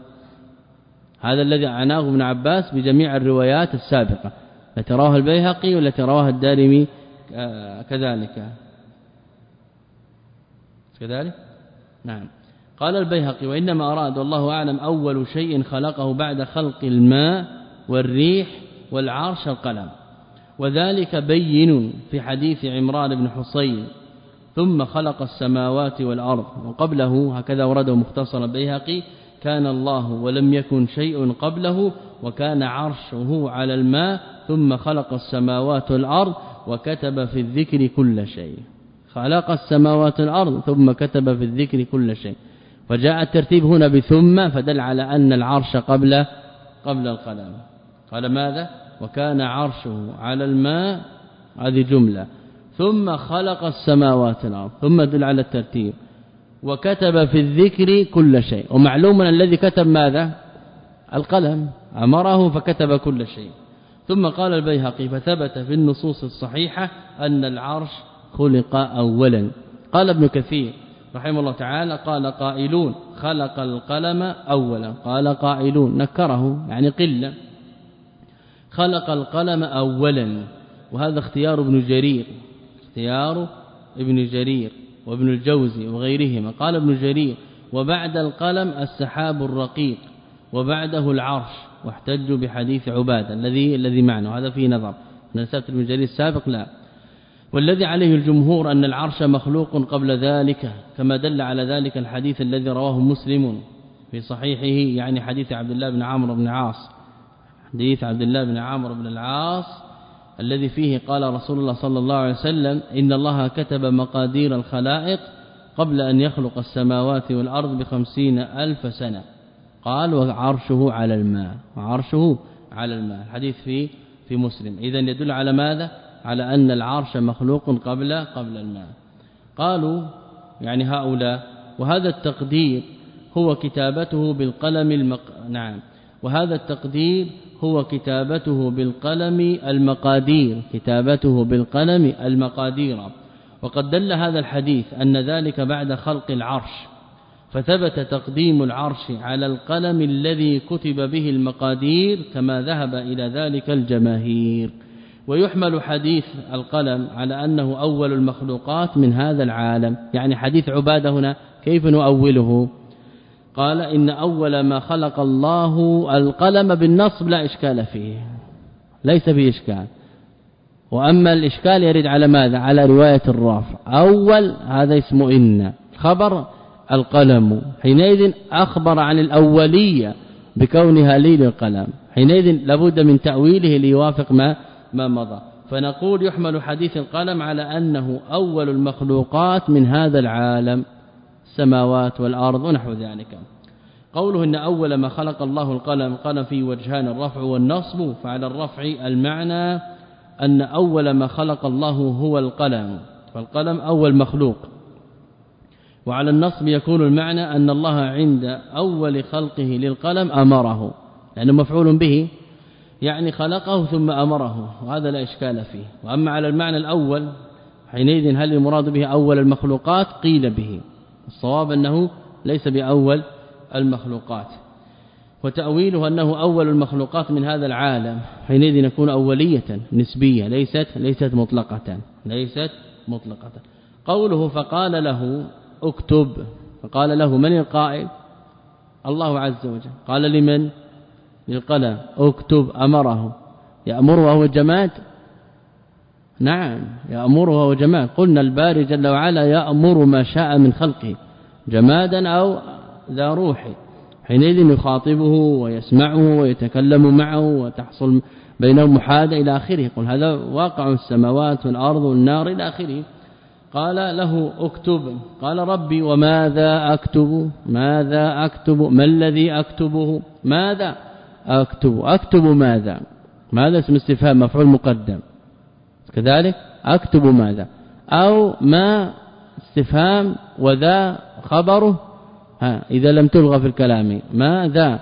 هذا الذي عناه ابن عباس بجميع الروايات السابقة. التي رواه البيهقي والتي رواه الدارمي آه، كذلك. كذلك؟ نعم. قال البيهقي وإنما أراد والله أعلم أول شيء خلقه بعد خلق الماء والريح والعرش القلم. وذلك بين في حديث عمران بن حصين ثم خلق السماوات والأرض وقبله هكذا ورده مختصرا بيهقي كان الله ولم يكن شيء قبله وكان عرشه على الماء ثم خلق السماوات والأرض وكتب في الذكر كل شيء. خلق السماوات والأرض ثم كتب في الذكر كل شيء. وجاء الترتيب هنا بثم فدل على أن العرش قبل قبل القلم. قال ماذا؟ وكان عرشه على الماء هذه جملة. ثم خلق السماوات والأرض ثم دل على الترتيب. وكتب في الذكر كل شيء. ومعلوم الذي كتب ماذا؟ القلم. أمره فكتب كل شيء. ثم قال البيهقي فثبت في النصوص الصحيحة أن العرش خلق اولا. قال ابن كثير رحمه الله تعالى قال قائلون خلق القلم اولا. قال قائلون نكره يعني قلة. خلق القلم اولا وهذا اختيار ابن جرير اختيار ابن جرير وابن الجوزي وغيرهما. قال ابن جرير وبعد القلم السحاب الرقيق وبعده العرش واحتجوا بحديث عبادة. الذي الذي معنا هذا فيه نظر. نسبت ابن جرير السابق لا. والذي عليه الجمهور أن العرش مخلوق قبل ذلك كما دل على ذلك الحديث الذي رواه مسلم في صحيحه يعني حديث عبد الله بن عمرو بن عاص. حديث عبد الله بن عمرو بن العاص الذي فيه قال رسول الله صلى الله عليه وسلم إن الله كتب مقادير الخلائق قبل أن يخلق السماوات والأرض بخمسين ألف سنة. قال وعرشه على الماء وعرشه على الماء. الحديث في في مسلم. اذا يدل على ماذا؟ على أن العرش مخلوق قبل قبل الماء. قالوا يعني هؤلاء وهذا التقدير هو كتابته بالقلم المق... نعم. وهذا التقدير هو كتابته بالقلم المقادير كتابته بالقلم المقادير. وقد دل هذا الحديث أن ذلك بعد خلق العرش. فثبت تقديم العرش على القلم الذي كتب به المقادير كما ذهب إلى ذلك الجماهير. ويحمل حديث القلم على أنه أول المخلوقات من هذا العالم. يعني حديث عبادة هنا كيف نؤوله؟ قال إن أول ما خلق الله القلم بالنصب لا إشكال فيه. ليس فيه إشكال. وأما الإشكال يرد على ماذا؟ على رواية الرافع. أول هذا اسمه إن. خبر القلم. حينئذ أخبر عن الأولية بكونها لي للقلم. حينئذ لابد من تأويله ليوافق ما ما مضى. فنقول يحمل حديث القلم على أنه أول المخلوقات من هذا العالم. السماوات والأرض ونحو ذلك. قوله إن أول ما خلق الله القلم قال في وجهان الرفع والنصب فعلى الرفع المعنى أن أول ما خلق الله هو القلم فالقلم أول مخلوق. وعلى النصب يكون المعنى أن الله عند أول خلقه للقلم أمره لأنه مفعول به يعني خلقه ثم أمره وهذا لا إشكال فيه. وأما على المعنى الأول حينئذ هل المراد به أول المخلوقات؟ قيل به. الصواب أنه ليس بأول المخلوقات. وتأويله أنه أول المخلوقات من هذا العالم حينئذ يكون أولية نسبية ليست ليست مطلقة ليست مطلقة. قوله فقال له اكتب فقال له من القائل؟ الله عز وجل. قال لمن؟ للقلم. اكتب أمره. يأمر وهو جماد؟ نعم يأمر وهو جماد قلنا الباري جل وعلا يأمر ما شاء من خلقه جمادا أو ذا روح. حينئذ يخاطبه ويسمعه ويتكلم معه وتحصل بينهم محادة إلى آخره. قل هذا واقع السماوات والأرض والنار إلى آخره. قال له اكتب. قال ربي وماذا أكتب؟ ماذا أكتب؟ ما الذي أكتبه؟ ماذا أكتب؟ أكتب ماذا؟ ماذا اسم استفهام؟ مفعول مقدم. كذلك أكتب ماذا؟ أو ما استفهام وذا خبره. ها إذا لم تلغى في الكلام. ماذا؟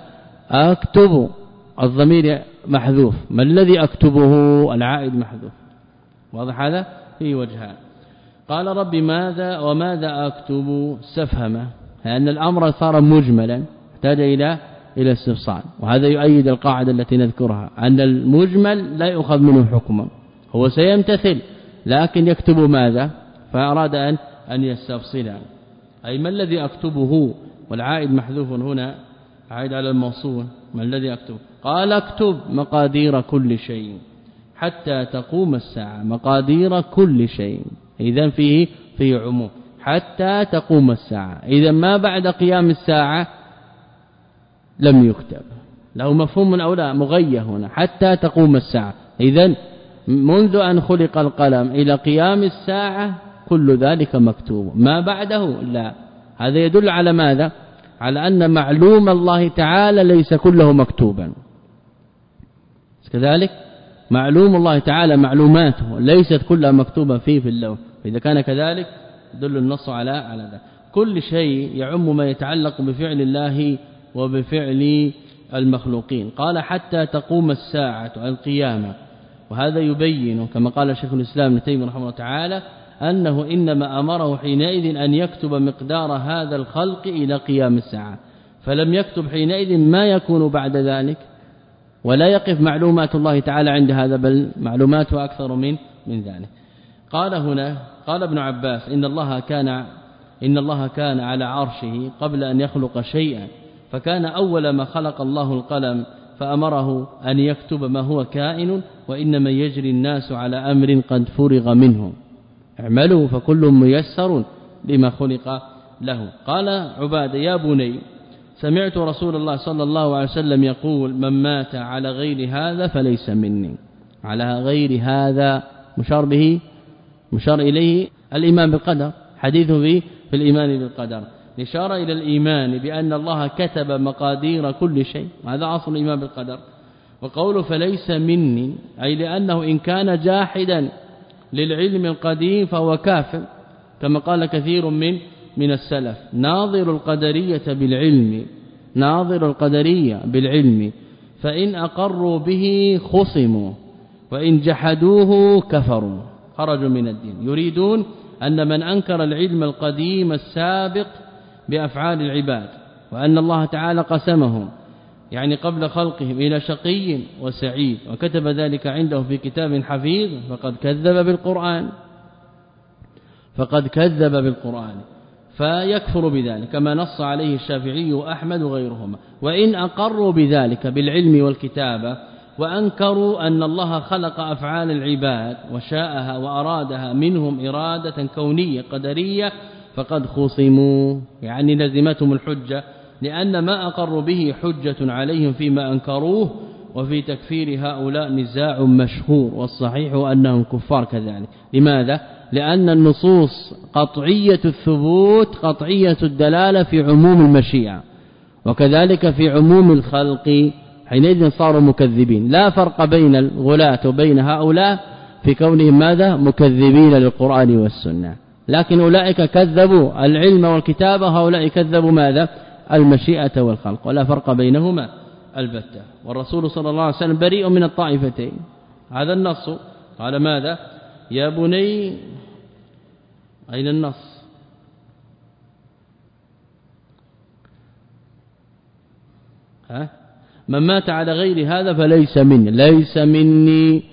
أكتب. الضمير محذوف. ما الذي أكتبه؟ العائد محذوف. واضح هذا؟ في وجهان. قال ربي ماذا وماذا أكتب؟ استفهم. لأن الأمر صار مجملا احتاج إلى إلى استفصال وهذا يؤيد القاعدة التي نذكرها. أن المجمل لا يؤخذ منه حكما. هو سيمتثل لكن يكتب ماذا؟ فأراد أن أن يستفصل. أي ما الذي أكتبه؟ والعائد محذوف هنا عائد على الموصول. ما الذي أكتب؟ قال اكتب مقادير كل شيء حتى تقوم الساعة. مقادير كل شيء. اذا فيه فيه عموم. حتى تقوم الساعة. اذا ما بعد قيام الساعة؟ لم يكتب. له مفهوم أو لا؟ مغية هنا. حتى تقوم الساعة. اذا منذ أن خلق القلم إلى قيام الساعة كل ذلك مكتوب. ما بعده؟ لا. هذا يدل على ماذا؟ على أن معلوم الله تعالى ليس كله مكتوبا. كذلك معلوم الله تعالى معلوماته ليست كلها مكتوبة فيه في اللوح. فاذا كان كذلك يدل النص على على ذلك. كل شيء يعم ما يتعلق بفعل الله وبفعل المخلوقين. قال حتى تقوم الساعة القيامة. وهذا يبين كما قال شيخ الإسلام ابن تيمية رحمه الله تعالى أنه إنما أمره حينئذ أن يكتب مقدار هذا الخلق إلى قيام الساعة فلم يكتب حينئذ ما يكون بعد ذلك ولا يقف معلومات الله تعالى عند هذا بل معلوماته أكثر من من ذلك. قال هنا قال ابن عباس إن الله كان إن الله كان على عرشه قبل أن يخلق شيئا فكان أول ما خلق الله القلم فأمره أن يكتب ما هو كائن وإنما يجري الناس على أمر قد فرغ منه اعملوا فكل ميسر لما خلق له. قال عباده يا بني سمعت رسول الله صلى الله عليه وسلم يقول من مات على غير هذا فليس مني. على غير هذا مشار به مشار إليه الإيمان بالقدر حديث في في الإيمان بالقدر. إشارة إلى الإيمان بأن الله كتب مقادير كل شيء. وهذا اصل الإيمان بالقدر. وقوله فليس مني أي لأنه إن كان جاحدا للعلم القديم فهو كافر كما قال كثير من من السلف. ناظر القدرية بالعلم ناظر القدرية بالعلم فإن أقروا به خصموا وإن جحدوه كفروا. خرجوا من الدين. يريدون أن من أنكر العلم القديم السابق بأفعال العباد وأن الله تعالى قسمهم يعني قبل خلقهم إلى شقي وسعيد وكتب ذلك عنده في كتاب حفيظ فقد كذب بالقرآن. فقد كذب بالقرآن فيكفر بذلك كما نص عليه الشافعي وأحمد وغيرهما. وإن أقروا بذلك بالعلم والكتابة وأنكروا أن الله خلق أفعال العباد وشاءها وأرادها منهم إرادة كونية قدرية فقد خصموا. يعني لزمتهم الحجة لأن ما أقروا به حجة عليهم فيما أنكروه وفي تكفير هؤلاء نزاع مشهور والصحيح أنهم كفار كذلك. لماذا؟ لأن النصوص قطعية الثبوت قطعية الدلالة في عموم المشيئة وكذلك في عموم الخلق حينئذ صاروا مكذبين. لا فرق بين الغلاة وبين هؤلاء في كونهم ماذا؟ مكذبين للقرآن والسنة. لكن أولئك كذبوا العلم والكتابه هؤلاء كذبوا ماذا؟ المشيئة والخلق ولا فرق بينهما البتة. والرسول صلى الله عليه وسلم بريء من الطائفتين. هذا النص. قال ماذا؟ يا بني أين النص؟ ها؟ من مات على غير هذا فليس مني ليس مني.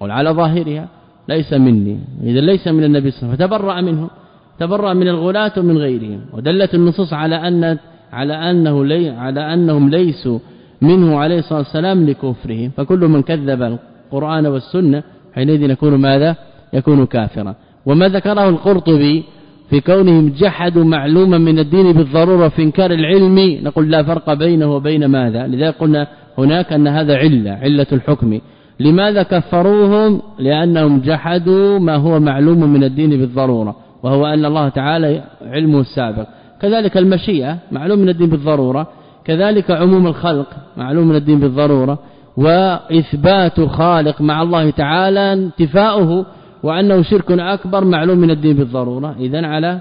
قل على ظاهرها. ليس مني. إذا ليس من النبي صلى الله عليه وسلم. فتبرأ منه تبرأ من الغلاة ومن غيرهم. ودلت النصوص على أن على أنه لي على أنهم ليسوا منه عليه الصلاة والسلام لكفرهم. فكل من كذب القرآن والسنة حينئذ يكون ماذا؟ يكون كافرا. وما ذكره القرطبي في كونهم جحدوا معلوما من الدين بالضرورة في إنكار العلم نقول لا فرق بينه وبين ماذا؟ لذلك قلنا هناك أن هذا علة علة الحكم. لماذا كفروهم لأنهم جحدوا ما هو معلوم من الدين بالضرورة وهو أن الله تعالى علمه السابق كذلك المشيئة معلوم من الدين بالضرورة كذلك عموم الخلق معلوم من الدين بالضرورة وإثبات خالق مع الله تعالى انتفاؤه وأنه شرك أكبر معلوم من الدين بالضرورة إذا على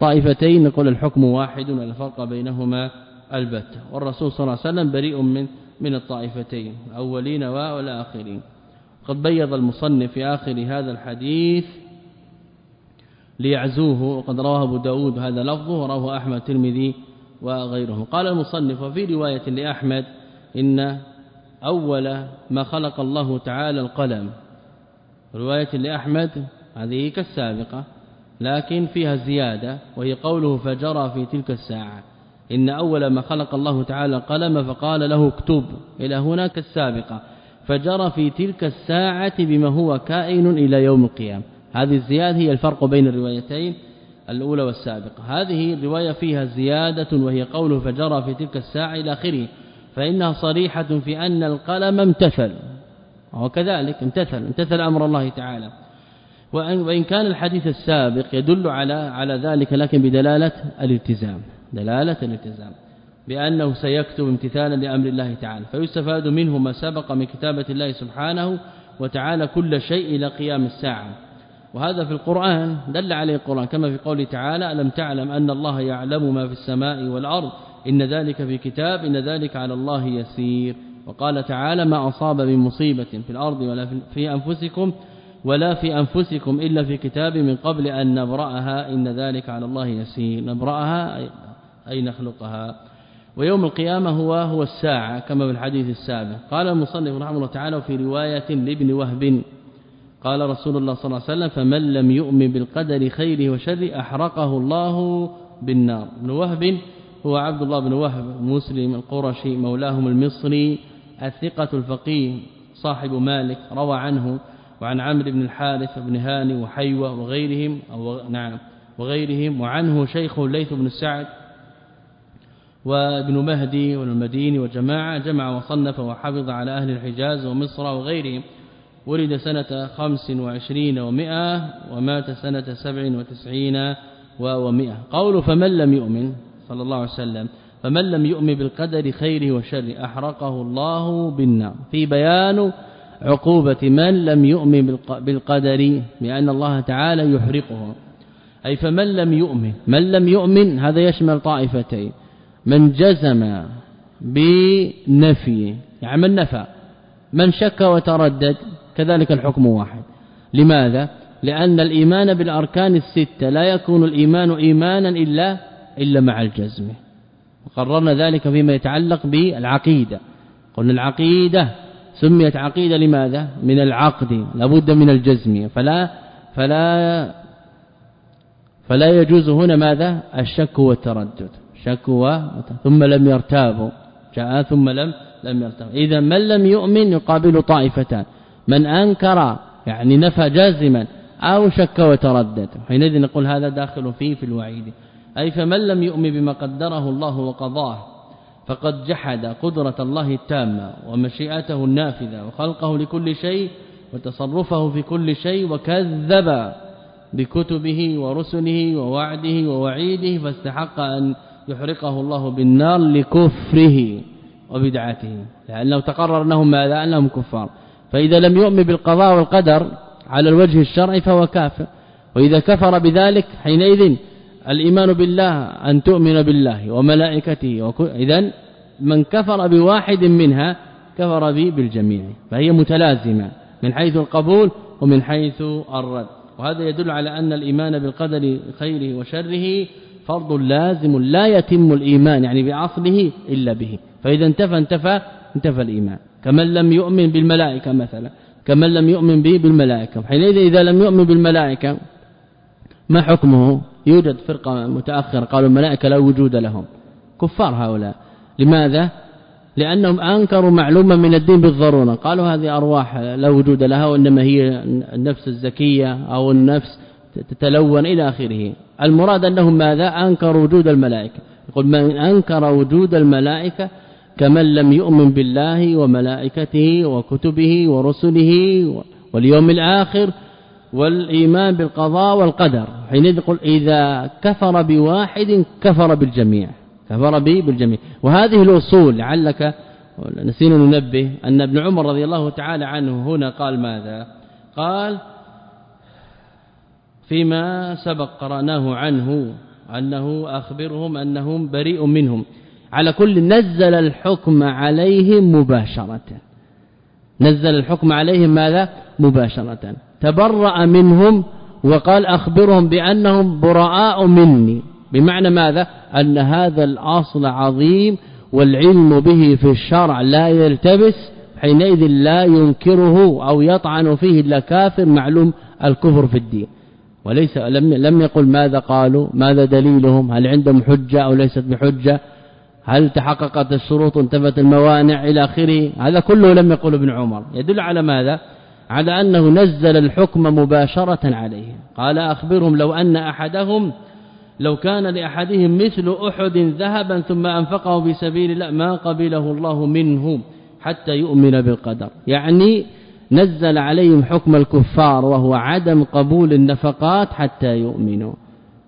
طائفتين نقول الحكم واحد ولا فرق بينهما البتة والرسول صلى الله عليه وسلم بريء من من الطائفتين الأولين والآخرين. قد بيض المصنف في آخر هذا الحديث ليعزوه وقد رواه أبو داود هذا لفظه ورواه أحمد الترمذي وغيره قال المصنف وفي رواية لأحمد إن أول ما خلق الله تعالى القلم. رواية لأحمد هذه كالسابقة لكن فيها زيادة وهي قوله فجرى في تلك الساعة إن أول ما خلق الله تعالى القلم فقال له اكتب. إلى هناك السابقة. فجرى في تلك الساعة بما هو كائن إلى يوم القيامة. هذه الزيادة هي الفرق بين الروايتين الأولى والسابقة. هذه الرواية فيها زيادة وهي قوله فجرى في تلك الساعة إلى آخره. فإنها صريحة في أن القلم امتثل. وكذلك امتثل. امتثل أمر الله تعالى. وإن كان الحديث السابق يدل على على ذلك لكن بدلالة الالتزام. دلالة الالتزام بأنه سيكتب امتثالا لأمر الله تعالى فيستفاد منه ما سبق من كتابة الله سبحانه وتعالى كل شيء إلى قيام الساعة. وهذا في القرآن دل عليه القرآن كما في قوله تعالى ألم تعلم أن الله يعلم ما في السماء والأرض؟ إن ذلك في كتاب إن ذلك على الله يسير. وقال تعالى ما أصاب من مصيبة في الأرض ولا في أنفسكم ولا في أنفسكم إلا في كتاب من قبل أن نبرأها إن ذلك على الله يسير. نبرأها أي نخلقها ويوم القيامة هو هو الساعة كما في الحديث السابق. قال المصنف رحمه الله تعالى في رواية لابن وهب قال رسول الله صلى الله عليه وسلم فمن لم يؤمن بالقدر خيره وشره أحرقه الله بالنار. ابن وهب هو عبد الله بن وهب مسلم القرشي مولاهم المصري الثقة الفقيه صاحب مالك روى عنه وعن عمرو بن الحارث بن هاني وحيوة وغيرهم أو نعم وغيرهم وعنه شيخه الليث بن سعد وابن مهدي والمديني وجماعه جمع وصنف وحفظ على أهل الحجاز ومصر وغيرهم. ولد سنة خمس وعشرين ومئة ومات سنة سبع وتسعين ومئة. قول فمن لم يؤمن صلى الله عليه وسلم فمن لم يؤمن بالقدر خيره وشره أحرقه الله بالنار. في بيان عقوبة من لم يؤمن بالقدر لأن الله تعالى يحرقه. أي فمن لم يؤمن من لم يؤمن هذا يشمل طائفتين. من جزم بنفي يعني من نفى من شك وتردد كذلك الحكم واحد. لماذا؟ لأن الإيمان بالأركان الستة لا يكون الإيمان إيمانا إلا إلا مع الجزم. وقررنا ذلك فيما يتعلق بالعقيدة. قلنا العقيدة سميت عقيدة لماذا؟ من العقد لابد من الجزم. فلا فلا فلا يجوز هنا ماذا؟ الشك والتردد. شك ثم لم يرتابوا. جاء ثم لم لم يرتاب إذا من لم يؤمن يقابل طائفتان. من أنكر يعني نفى جازما أو شك وتردد. حينئذ نقول هذا داخل فيه في الوعيد. أي فمن لم يؤمن بما قدره الله وقضاه فقد جحد قدرة الله التامة ومشيئته النافذة وخلقه لكل شيء وتصرفه في كل شيء وكذب بكتبه ورسله ووعده ووعيده فاستحق أن يحرقه الله بالنار لكفره وبدعته لأنه تقرر أنهم ماذا؟ أنهم كفار. فإذا لم يؤمن بالقضاء والقدر على الوجه الشرعي فهو كافر. وإذا كفر بذلك حينئذ الإيمان بالله أن تؤمن بالله وملائكته اذا من كفر بواحد منها كفر به بالجميع. فهي متلازمة من حيث القبول ومن حيث الرد. وهذا يدل على أن الإيمان بالقدر خيره وشره فرض لازم لا يتم الإيمان يعني بعصله إلا به. فإذا انتفى انتفى انتفى الإيمان. كمن لم يؤمن بالملائكة مثلا كمن لم يؤمن به بالملائكة. حينئذ إذا لم يؤمن بالملائكة ما حكمه؟ يوجد فرقة متأخرة قالوا الملائكة لا وجود لهم. كفار هؤلاء. لماذا؟ لأنهم أنكروا معلومة من الدين بالضرورة. قالوا هذه أرواح لا وجود لها وإنما هي النفس الزكية أو النفس تتلون إلى آخره. المراد أنهم ماذا؟ أنكروا وجود الملائكة. يقول من أنكر وجود الملائكة كمن لم يؤمن بالله وملائكته وكتبه ورسله واليوم الآخر والإيمان بالقضاء والقدر. حين يقول إذا كفر بواحد كفر بالجميع. كفر به بالجميع. وهذه الأصول لعلك نسينا ننبه أن ابن عمر رضي الله تعالى عنه هنا قال ماذا؟ قال فيما سبق قرأناه عنه أنه أخبرهم أنهم بريء منهم. على كل نزل الحكم عليهم مباشرة. نزل الحكم عليهم ماذا؟ مباشرة. تبرأ منهم وقال أخبرهم بأنهم براء مني. بمعنى ماذا؟ أن هذا الأصل عظيم والعلم به في الشرع لا يلتبس حينئذ لا ينكره أو يطعن فيه إلا كافر معلوم الكفر في الدين. وليس لم لم يقل ماذا قالوا ماذا دليلهم هل عندهم حجة أو ليست بحجة هل تحققت الشروط انتفت الموانع إلى آخره؟ هذا كله لم يقل ابن عمر. يدل على ماذا؟ على أنه نزل الحكم مباشرة عليهم. قال أخبرهم لو أن أحدهم لو كان لأحدهم مثل أحد ذهبا ثم أنفقه في سبيل الله ما قبله الله منه حتى يؤمن بالقدر. يعني نزل عليهم حكم الكفار وهو عدم قبول النفقات حتى يؤمنوا.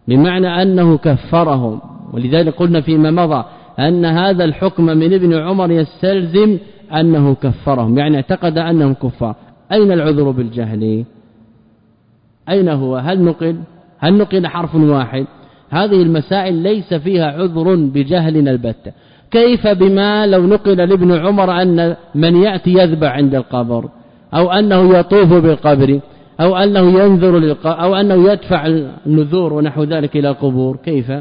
بمعنى أنه كفرهم. ولذلك قلنا فيما مضى أن هذا الحكم من ابن عمر يستلزم أنه كفرهم. يعني اعتقد أنهم كفار. أين العذر بالجهل أين هو؟ هل نقل؟ هل نقل حرف واحد؟ هذه المسائل ليس فيها عذر بجهل البتة. كيف بما لو نقل لابن عمر أن من يأتي يذبح عند القبر؟ أو أنه يطوف بالقبر أو أنه ينذر للقبر أو أنه يدفع النذور ونحو ذلك إلى القبور كيف؟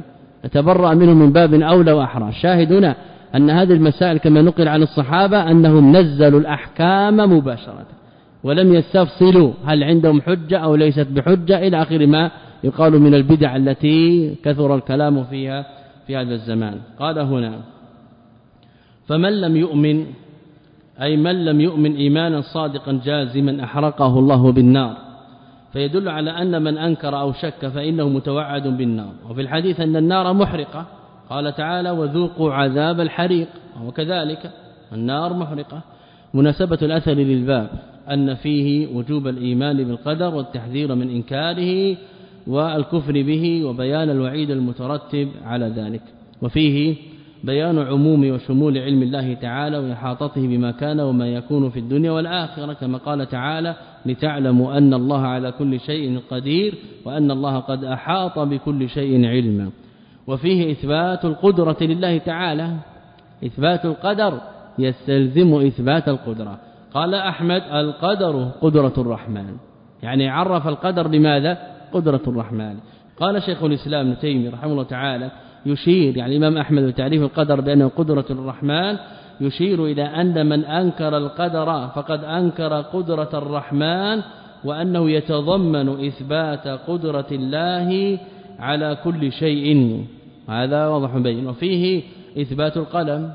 يتبرأ منه من باب أولى وأحرى شاهدنا أن هذه المسائل كما نقل عن الصحابة أنهم نزلوا الأحكام مباشرة ولم يستفصلوا هل عندهم حجة أو ليست بحجة إلى آخر ما يقال من البدع التي كثر الكلام فيها في هذا الزمان. قال هنا فمن لم يؤمن أي من لم يؤمن إيمانا صادقا جازما أحرقه الله بالنار. فيدل على أن من أنكر أو شك فإنه متوعد بالنار. وفي الحديث أن النار محرقة. قال تعالى وذوقوا عذاب الحريق. وكذلك النار محرقة. مناسبة الأثر للباب. أن فيه وجوب الإيمان بالقدر والتحذير من إنكاره والكفر به وبيان الوعيد المترتب على ذلك. وفيه بيان عموم وشمول علم الله تعالى وإحاطته بما كان وما يكون في الدنيا والآخرة كما قال تعالى لتعلموا أن الله على كل شيء قدير وأن الله قد أحاط بكل شيء علما. وفيه إثبات القدرة لله تعالى إثبات القدر يستلزم إثبات القدرة. قال أحمد القدر قدرة الرحمن. يعني عرف القدر لماذا قدرة الرحمن. قال شيخ الإسلام ابن تيمية رحمه الله تعالى يشير يعني الإمام أحمد بتعريف القدر بأنه قدرة الرحمن يشير إلى أن من أنكر القدر فقد أنكر قدرة الرحمن وأنه يتضمن إثبات قدرة الله على كل شيء. هذا واضح بين. وفيه إثبات القلم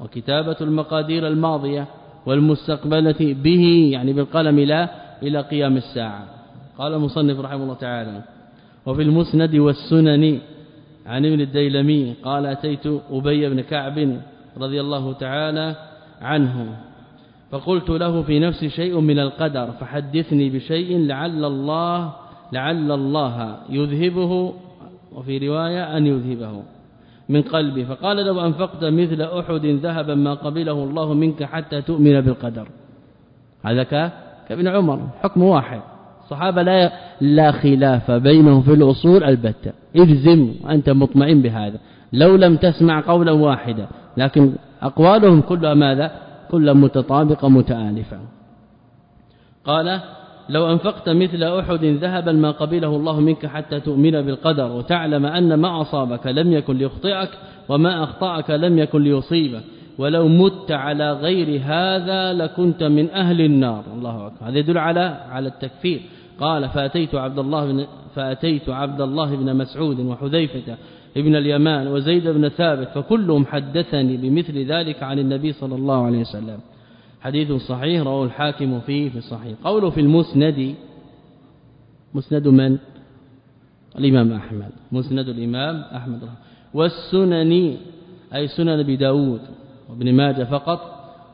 وكتابة المقادير الماضية والمستقبلة به يعني بالقلم لا إلى قيام الساعة. قال المصنف رحمه الله تعالى وفي المسند والسنن عن ابن الديلمي قال أتيت أبي بن كعب رضي الله تعالى عنه فقلت له في نفسي شيء من القدر فحدثني بشيء لعل الله لعل الله يذهبه وفي رواية أن يذهبه من قلبه فقال لو أنفقت مثل أحد ذهبا ما قبله الله منك حتى تؤمن بالقدر. هذا كابن عمر حكم واحد. الصحابة لا لا خلاف بينهم في الأصول البتة. اجزم وانت مطمئن بهذا. لو لم تسمع قولا واحدا. لكن أقوالهم كلها ماذا؟ كلها متطابقة متآلفة. قال لو أنفقت مثل أحد ذهبا ما قبله الله منك حتى تؤمن بالقدر وتعلم أن ما أصابك لم يكن ليخطئك وما أخطأك لم يكن ليصيبك. ولو مت على غير هذا لكنت من أهل النار. الله أكبر. هذا يدل على على التكفير. قال فأتيت عبد الله بن فأتيت عبد الله بن مسعود وحذيفة ابن اليمان وزيد بن ثابت فكلهم حدثني بمثل ذلك عن النبي صلى الله عليه وسلم. حديث صحيح رواه الحاكم فيه في الصحيح. قوله في المسند مسند من؟ الإمام أحمد. مسند الإمام أحمد. والسنن أي سنن أبي داود وابن ماجه فقط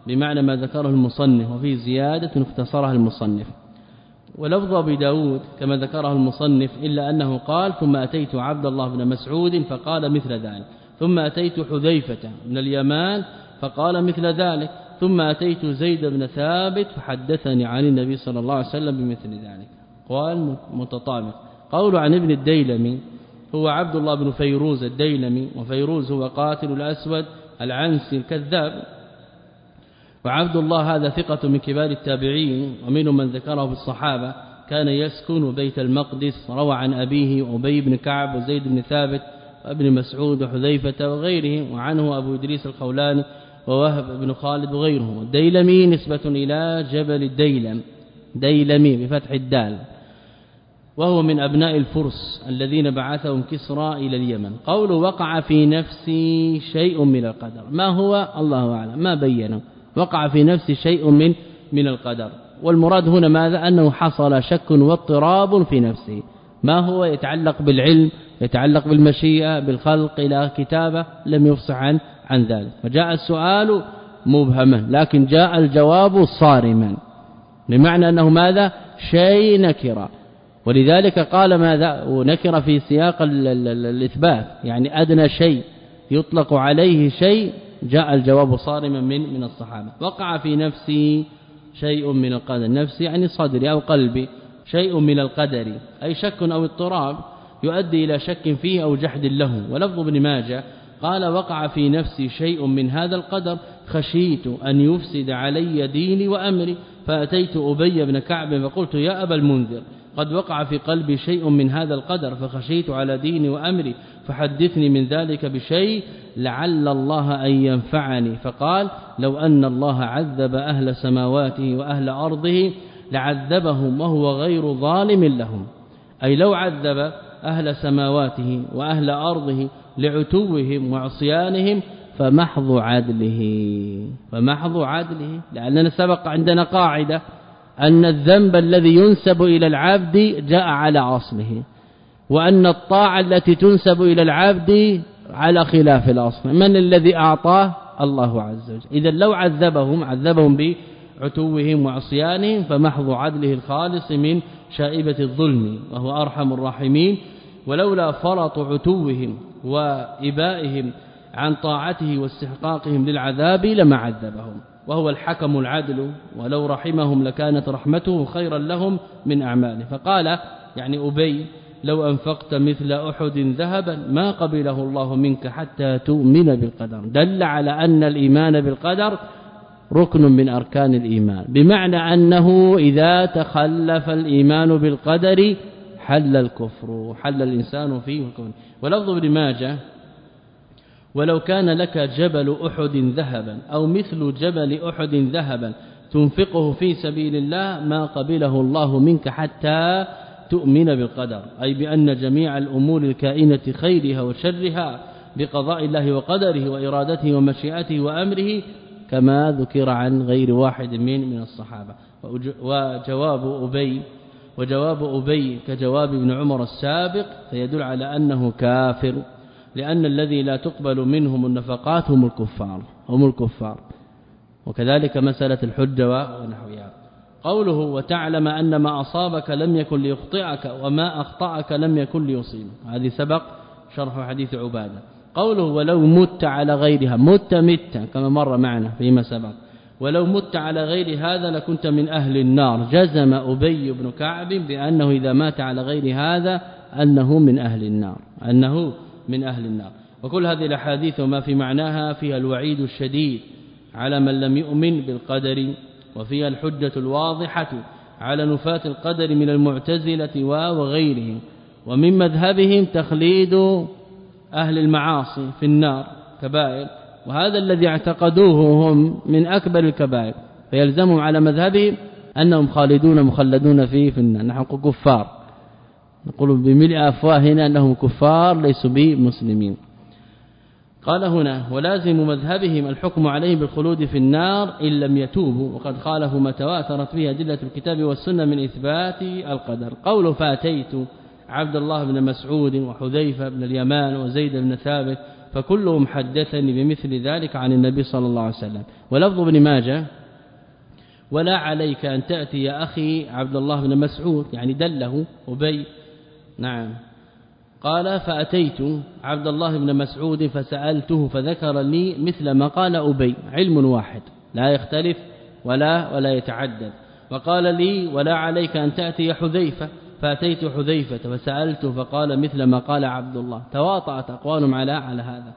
بمعنى ما ذكره المصنف وفي زيادة اختصرها المصنف. ولفظ أبي داود كما ذكره المصنف إلا أنه قال ثم أتيت عبد الله بن مسعود فقال مثل ذلك ثم أتيت حذيفة من اليمان فقال مثل ذلك ثم أتيت زيد بن ثابت فحدثني عن النبي صلى الله عليه وسلم بمثل ذلك. قال متطابق. قول عن ابن الديلمي هو عبد الله بن فيروز الديلمي وفيروز هو قاتل الأسود العنسي الكذاب وعبد الله هذا ثقة من كبار التابعين ومنهم من ذكره في الصحابة. كان يسكن بيت المقدس روى عن أبيه أبي بن كعب وزيد بن ثابت وابن مسعود وحذيفة وغيره وعنه أبو إدريس الخولاني ووهب بن خالد وغيره الديلمي نسبة إلى جبل الديلم ديلمي بفتح الدال وهو من أبناء الفرس الذين بعثهم كسرى إلى اليمن. قول وقع في نفسي شيء من القدر. ما هو؟ الله أعلم. ما بينه. وقع في نفسي شيء من من القدر. والمراد هنا ماذا؟ أنه حصل شك واضطراب في نفسه. ما هو؟ يتعلق بالعلم يتعلق بالمشيئة بالخلق إلى كتابة لم يفصح عن عن ذلك. فجاء السؤال مبهما لكن جاء الجواب صارما. بمعنى أنه ماذا؟ شيء نكرة. ولذلك قال ماذا؟ ونكر في سياق الإثبات. يعني أدنى شيء يطلق عليه شيء جاء الجواب صارما من من الصحابة. وقع في نفسي شيء من القدر. نفسي يعني صدري أو قلبي. شيء من القدر. أي شك أو اضطراب يؤدي إلى شك فيه أو جحد له. ولفظ ابن ماجه قال وقع في نفسي شيء من هذا القدر. خشيت أن يفسد علي ديني وأمري. فأتيت أبي بن كعب فقلت يا أبا المنذر. قد وقع في قلبي شيء من هذا القدر. فخشيت على ديني وأمري. فحدثني من ذلك بشيء لعل الله أن ينفعني. فقال لو أن الله عذب أهل سماواته وأهل أرضه لعذبهم وهو غير ظالم لهم. أي لو عذب أهل سماواته وأهل أرضه لعتوهم وعصيانهم فمحض عدله. فمحض عدله. لأننا سبق عندنا قاعدة أن الذنب الذي ينسب إلى العبد جاء على عصمه. وأن الطاعة التي تنسب إلى العبد على خلاف الأصل. من الذي أعطاه؟ الله عز وجل. إذا لو عذبهم عذبهم بعتوهم وعصيانهم فمحض عدله الخالص من شائبة الظلم وهو أرحم الراحمين. ولولا فرط عتوهم وإبائهم عن طاعته واستحقاقهم للعذاب لما عذبهم. وهو الحكم العدل ولو رحمهم لكانت رحمته خيرا لهم من أعماله. فقال يعني أبي لو أنفقت مثل أحد ذهبا ما قبله الله منك حتى تؤمن بالقدر. دل على أن الإيمان بالقدر ركن من أركان الإيمان. بمعنى أنه إذا تخلف الإيمان بالقدر حل الكفر حل الإنسان فيه الكفر. ولفظ ابن ماجه ولو كان لك جبل أحد ذهبا أو مثل جبل أحد ذهبا تنفقه في سبيل الله ما قبله الله منك حتى تؤمن بالقدر أي بأن جميع الأمور الكائنة خيرها وشرها بقضاء الله وقدره وإرادته ومشيئته وأمره كما ذكر عن غير واحد من من الصحابة. وجواب أبي وجواب أبي كجواب ابن عمر السابق فيدل على أنه كافر لأن الذي لا تقبل منهم النفقات هم الكفار هم الكفار. وكذلك مسألة الحجة ونحوها. قوله وتعلم أن ما أصابك لم يكن ليخطئك وما أخطأك لم يكن ليصيبك. هذه سبق شرح حديث عبادة. قوله ولو مت على غيرها مت مت كما مر معنا فيما سبق. ولو مت على غير هذا لكنت من أهل النار. جزم أبي بن كعب بأنه إذا مات على غير هذا أنه من أهل النار. أنه من أهل النار. وكل هذه الأحاديث وما في معناها فيها الوعيد الشديد على من لم يؤمن بالقدر وفيها الحجة الواضحة على نفاة القدر من المعتزلة وغيرهم ومن مذهبهم تخليد أهل المعاصي في النار كبائر. وهذا الذي اعتقدوه هم من أكبر الكبائر. فيلزمهم على مذهبهم أنهم خالدون مخلدون فيه في النار. نحن كفار. نقول بملء أفواهنا أنهم كفار ليسوا بمسلمين. قال هنا ولازم مذهبهم الحكم عليهم بالخلود في النار إن لم يتوبوا. وقد خالفوا ما تواترت به أدلة الكتاب والسنة من إثبات القدر. قول فاتيت عبد الله بن مسعود وحذيفة بن اليمان وزيد بن ثابت فكلهم حدثني بمثل ذلك عن النبي صلى الله عليه وسلم. ولفظ ابن ماجه ولا عليك أن تأتي يا أخي عبد الله بن مسعود. يعني دله أبي. نعم. قال فأتيت عبد الله بن مسعود فسألته فذكر لي مثل ما قال أبي علم واحد لا يختلف ولا ولا يتعدد. وقال لي ولا عليك أن تأتي حذيفة فأتيت حذيفة فسألته فقال مثل ما قال عبد الله. تواطأت اقوالهم على على هذا.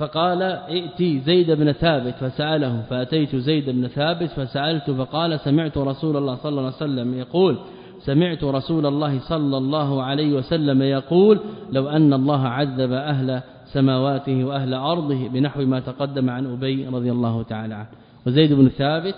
فقال ائتي زيد بن ثابت فسأله فأتيت زيد بن ثابت فسألته فقال سمعت رسول الله صلى الله عليه وسلم يقول سمعت رسول الله صلى الله عليه وسلم يقول لو أن الله عذب أهل سماواته وأهل أرضه بنحو ما تقدم عن أبي رضي الله تعالى عنه. وزيد بن ثابت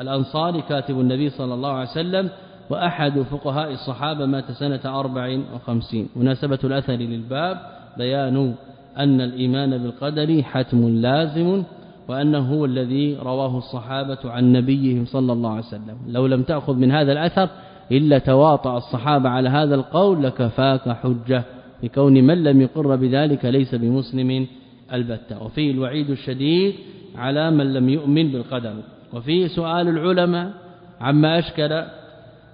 الأنصاري كاتب النبي صلى الله عليه وسلم وأحد فقهاء الصحابة مات سنة 54 مناسبة الأثر للباب بيان أن الإيمان بالقدر حتم لازم وأنه هو الذي رواه الصحابة عن نبيهم صلى الله عليه وسلم. لو لم تأخذ من هذا الأثر إلا تواطأ الصحابة على هذا القول لكفاك حجة لكون من لم يقر بذلك ليس بمسلم البتة. وفيه الوعيد الشديد على من لم يؤمن بالقدر. وفيه سؤال العلماء عما أشكل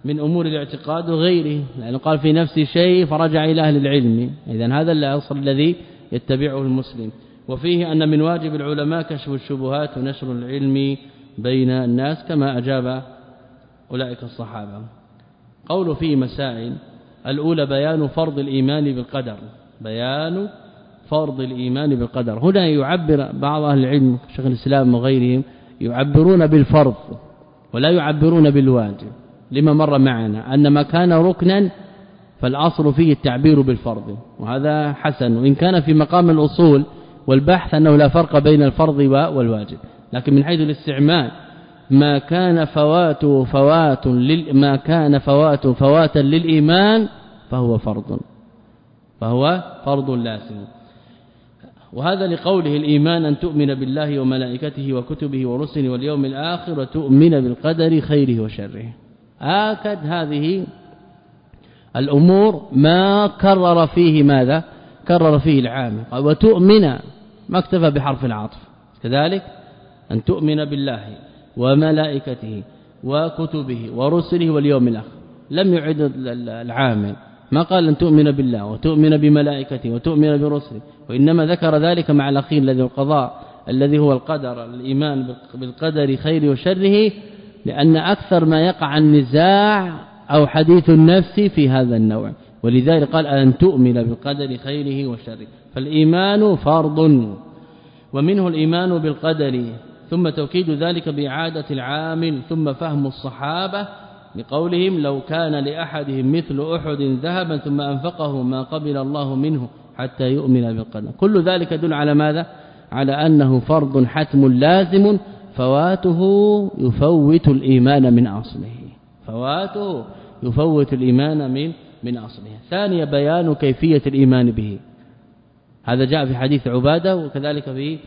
من أمور الاعتقاد وغيره لأنه قال في نفسه شيء فرجع إلى أهل العلم. إذا هذا الأصل الذي يتبعه المسلم. وفيه أن من واجب العلماء كشف الشبهات ونشر العلم بين الناس كما أجاب أولئك الصحابة. قول فيه مسائل الأولى بيان فرض الإيمان بالقدر بيان فرض الإيمان بالقدر. هنا يعبر بعض أهل العلم شيخ الإسلام وغيرهم يعبرون بالفرض ولا يعبرون بالواجب لما مر معنا أن ما كان ركنا فالأصل فيه التعبير بالفرض وهذا حسن. وإن كان في مقام الأصول والبحث أنه لا فرق بين الفرض والواجب لكن من حيث الاستعمال ما كان فوات فوات ما كان فوات فواتا للإيمان فهو فرض. فهو فرض لازم وهذا لقوله الإيمان أن تؤمن بالله وملائكته وكتبه ورسله واليوم الآخر وتؤمن بالقدر خيره وشره. آكد هذه الأمور ما كرر فيه ماذا؟ كرر فيه العام. وتؤمن ما اكتفى بحرف العطف. كذلك أن تؤمن بالله وملائكته وكتبه ورسله واليوم الآخر. لم يعد العامل ما قال أن تؤمن بالله وتؤمن بملائكته وتؤمن برسله. وإنما ذكر ذلك مع الأخير الذي القضاء الذي هو القدر الإيمان بالقدر خيره وشره لأن أكثر ما يقع النزاع أو حديث النفس في هذا النوع. ولذلك قال أن تؤمن بالقدر خيره وشره. فالإيمان فرض. ومنه الإيمان بالقدر ثم توكيد ذلك بإعادة العامل ثم فهم الصحابة لقولهم لو كان لأحدهم مثل أحد ذهبا ثم أنفقه ما قبل الله منه حتى يؤمن بالقدر. كل ذلك يدل على ماذا؟ على أنه فرض حتم لازم فواته يفوت الإيمان من أصله. فواته يفوت الإيمان من من أصله. ثانيا بيان كيفية الإيمان به. هذا جاء في حديث عبادة وكذلك في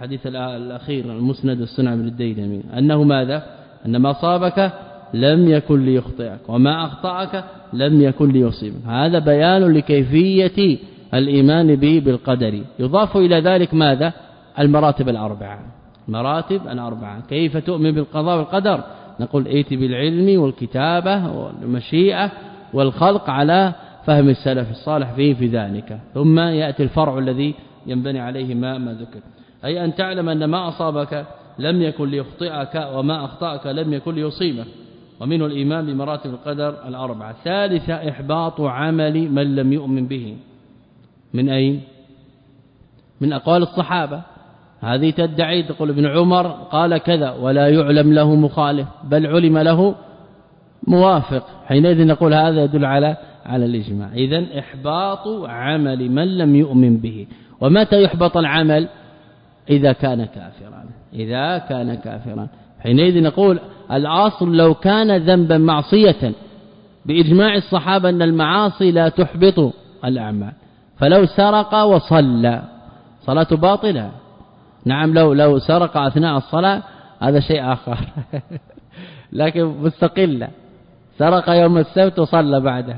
الحديث الأخير المسند السنع بن الديلمي أنه ماذا؟ أن ما صابك لم يكن ليخطئك وما أخطأك لم يكن ليصيبك. هذا بيان لكيفية الإيمان به بالقدر. يضاف إلى ذلك ماذا؟ المراتب الأربعة. مراتب الأربعة. كيف تؤمن بالقضاء والقدر؟ نقول ائت بالعلم والكتابة والمشيئة والخلق على فهم السلف الصالح فيه في ذلك. ثم يأتي الفرع الذي ينبني عليه ما ما ذكر. أي أن تعلم أن ما أصابك لم يكن ليخطئك وما أخطأك لم يكن ليصيبك. ومنه الإيمان بمراتب القدر الأربعة. ثالثة إحباط عمل من لم يؤمن به. من أين؟ من أقوال الصحابة. هذه تدعي تقول ابن عمر قال كذا ولا يعلم له مخالف بل علم له موافق. حينئذ نقول هذا يدل على على الإجماع. اذا إحباط عمل من لم يؤمن به. ومتى يحبط العمل؟ إذا كان كافرا. إذا كان كافرا. حينئذ نقول الاصل لو كان ذنبا معصية بإجماع الصحابة أن المعاصي لا تحبط الأعمال. فلو سرق وصلى صلاته باطلة. نعم لو لو سرق أثناء الصلاة هذا شيء آخر. لكن مستقله سرق يوم السبت وصلى بعده.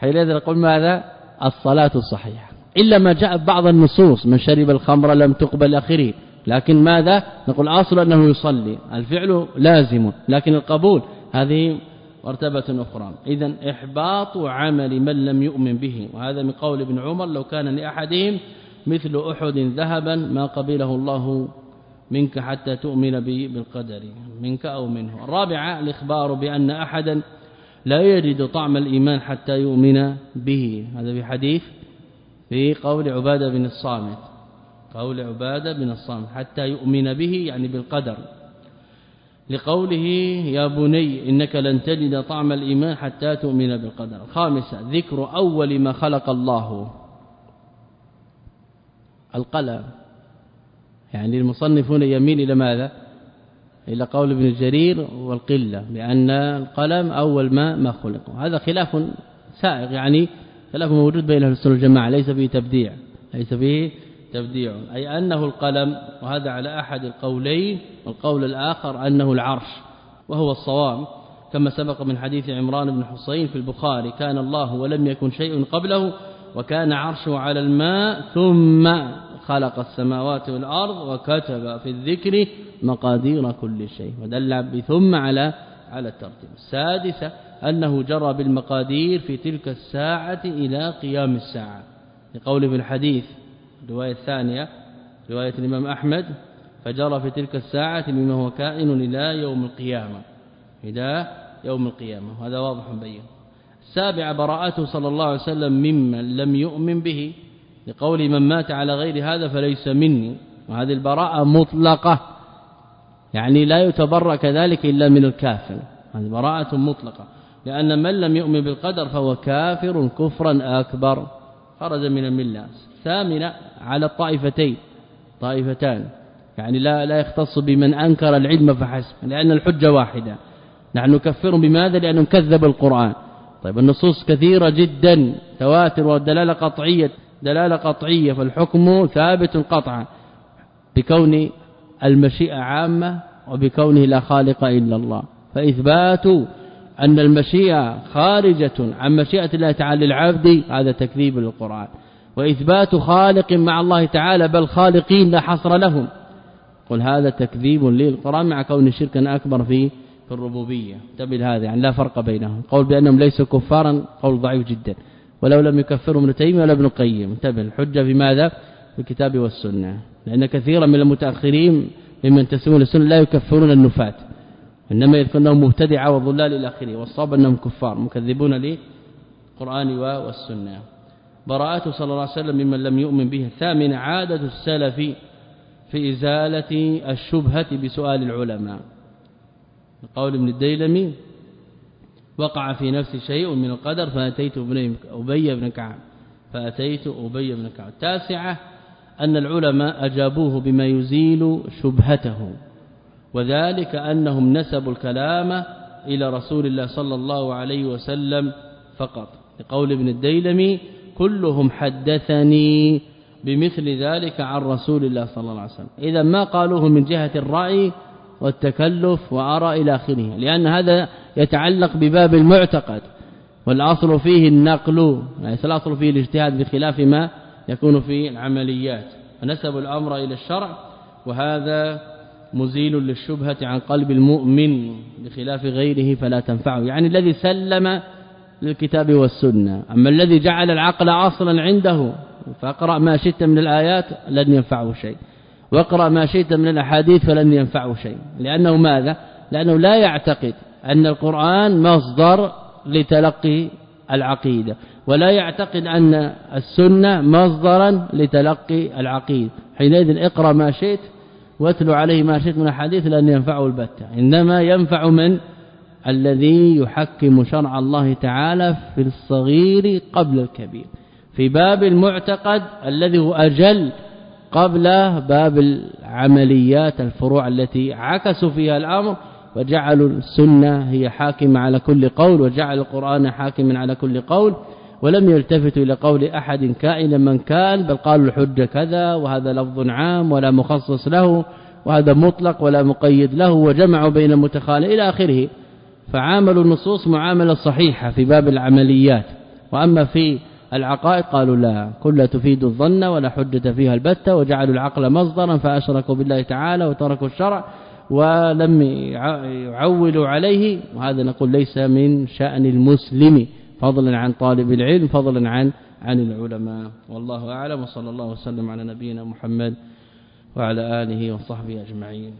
حينئذ نقول ماذا؟ الصلاة الصحيحه إلا ما جاء بعض النصوص. من شرب الخمر لم تقبل اخره لكن ماذا؟ نقول اصل أنه يصلي. الفعل لازم. لكن القبول هذه مرتبة أخرى. اذا إحباط عمل من لم يؤمن به. وهذا من قول ابن عمر لو كان لأحدهم مثل أحد ذهبا ما قبله الله منك حتى تؤمن بالقدر منك أو منه. الرابعة الإخبار بأن احدا لا يجد طعم الإيمان حتى يؤمن به. هذا في حديث في قول عبادة بن الصامت. قول عبادة بن الصامت حتى يؤمن به يعني بالقدر. لقوله يا بني إنك لن تجد طعم الإيمان حتى تؤمن بالقدر. خامسا ذكر أول ما خلق الله. القلم. يعني المصنفون يميل إلى ماذا؟ إلى قول ابن جرير والقلة لأن القلم أول ما ما خلق هذا خلاف سائغ يعني خلاف موجود بين أهل السنة والجماعة ليس فيه تبديع ليس فيه تبديع. أي أنه القلم وهذا على أحد القولين والقول الآخر أنه العرش وهو الصواب. كما سبق من حديث عمران بن حسين في البخاري كان الله ولم يكن شيء قبله وكان عرشه على الماء ثم خلق السماوات والأرض وكتب في الذكر مقادير كل شيء ودل بثم على على الترتيب. السادسة أنه جرى بالمقادير في تلك الساعة إلى قيام الساعة. لقول في الحديث الرواية الثانية رواية الإمام أحمد فجرى في تلك الساعة بما هو كائن إلى يوم القيامة. إلى يوم القيامة. وهذا واضح بين السابعة براءته صلى الله عليه وسلم ممن لم يؤمن به. لقول من مات على غير هذا فليس مني. وهذه البراءة مطلقة. يعني لا يتبرأ كذلك إلا من الكافر. هذه براءة مطلقة. لأن من لم يؤمن بالقدر فهو كافر كفرا أكبر. خرج من الملة. ثامنه على الطائفتين. طائفتان. يعني لا لا يختص بمن أنكر العلم فحسب. لأن الحجة واحدة. نحن نكفر بماذا؟ لأنه كذب القرآن. طيب النصوص كثيرة جدا. تواتر ودلالة قطعية. دلالة قطعية. فالحكم ثابت قطعا. بكون المشيئة عامة وبكونه لا خالق إلا الله. فإثبات أن المشيئة خارجة عن مشيئة الله تعالى للعبد هذا تكذيب للقرآن. وإثبات خالق مع الله تعالى بل خالقين لا حصر لهم. قل هذا تكذيب للقرآن مع كون شركا أكبر في في الربوبية. تبل هذا يعني لا فرق بينهم. قول بأنهم ليسوا كفارا قول ضعيف جدا. ولو لم يكفروا ابن تيمية ولا ابن القيم. انتبه الحجة في ماذا؟ في الكتاب والسنة. لأن كثيرا من المتأخرين ممن تسمون السنة لا يكفرون النفاة. إنما يذكرونهم مبتدعه وضلال إلى آخره والصواب أنهم كفار مكذبون للقرآن والسنة. براءته صلى الله عليه وسلم ممن لم يؤمن به الثامن عادة السلف في إزالة الشبهة بسؤال العلماء. قول ابن الديلمي وقع في نفسي شيء من القدر فأتيت أبي بن كعب. فأتيت أبي بن كعب. التاسعة أن العلماء أجابوه بما يزيل شبهته. وذلك أنهم نسبوا الكلام إلى رسول الله صلى الله عليه وسلم فقط. لقول ابن الديلمي كلهم حدثني بمثل ذلك عن رسول الله صلى الله عليه وسلم. إذا ما قالوه من جهة الرأي والتكلف وارى إلى آخره لأن هذا يتعلق بباب المعتقد والأصل فيه النقل ليس الأصل فيه الاجتهاد بخلاف ما يكون في العمليات. فنسب الأمر إلى الشرع وهذا مزيل للشبهة عن قلب المؤمن بخلاف غيره فلا تنفعه. يعني الذي سلم للكتاب والسنة. أما الذي جعل العقل أصلا عنده فاقرأ ما شئت من الآيات لن ينفعه شيء. واقرأ ما شئت من الأحاديث فلن ينفعه شيء. لأنه ماذا؟ لأنه لا يعتقد أن القرآن مصدر لتلقي العقيدة ولا يعتقد أن السنة مصدرا لتلقي العقيدة. حينئذ اقرأ ما شئت واتل عليه ما شئت من الحديث لن ينفعه البتة. إنما ينفع من الذي يحكم شرع الله تعالى في الصغير قبل الكبير. في باب المعتقد الذي هو أجل قبل باب العمليات الفروع التي عكسوا فيها الأمر وجعلوا السنة هي حاكمة على كل قول وجعل القرآن حاكما على كل قول. ولم يلتفتوا إلى قول أحد كائنا من كان بل قالوا الحجه كذا وهذا لفظ عام ولا مخصص له وهذا مطلق ولا مقيد له وجمعوا بين المتخالف إلى آخره. فعاملوا النصوص معاملة صحيحة في باب العمليات. وأما في العقائد قالوا لا كلها تفيد الظن ولا حجة فيها البتة وجعلوا العقل مصدرا فأشركوا بالله تعالى وتركوا الشرع ولم يعولوا عليه. وهذا نقول ليس من شأن المسلم. فضلا عن طالب العلم فضلا عن عن العلماء. والله أعلم وصلى الله وسلم على نبينا محمد وعلى آله وصحبه أجمعين.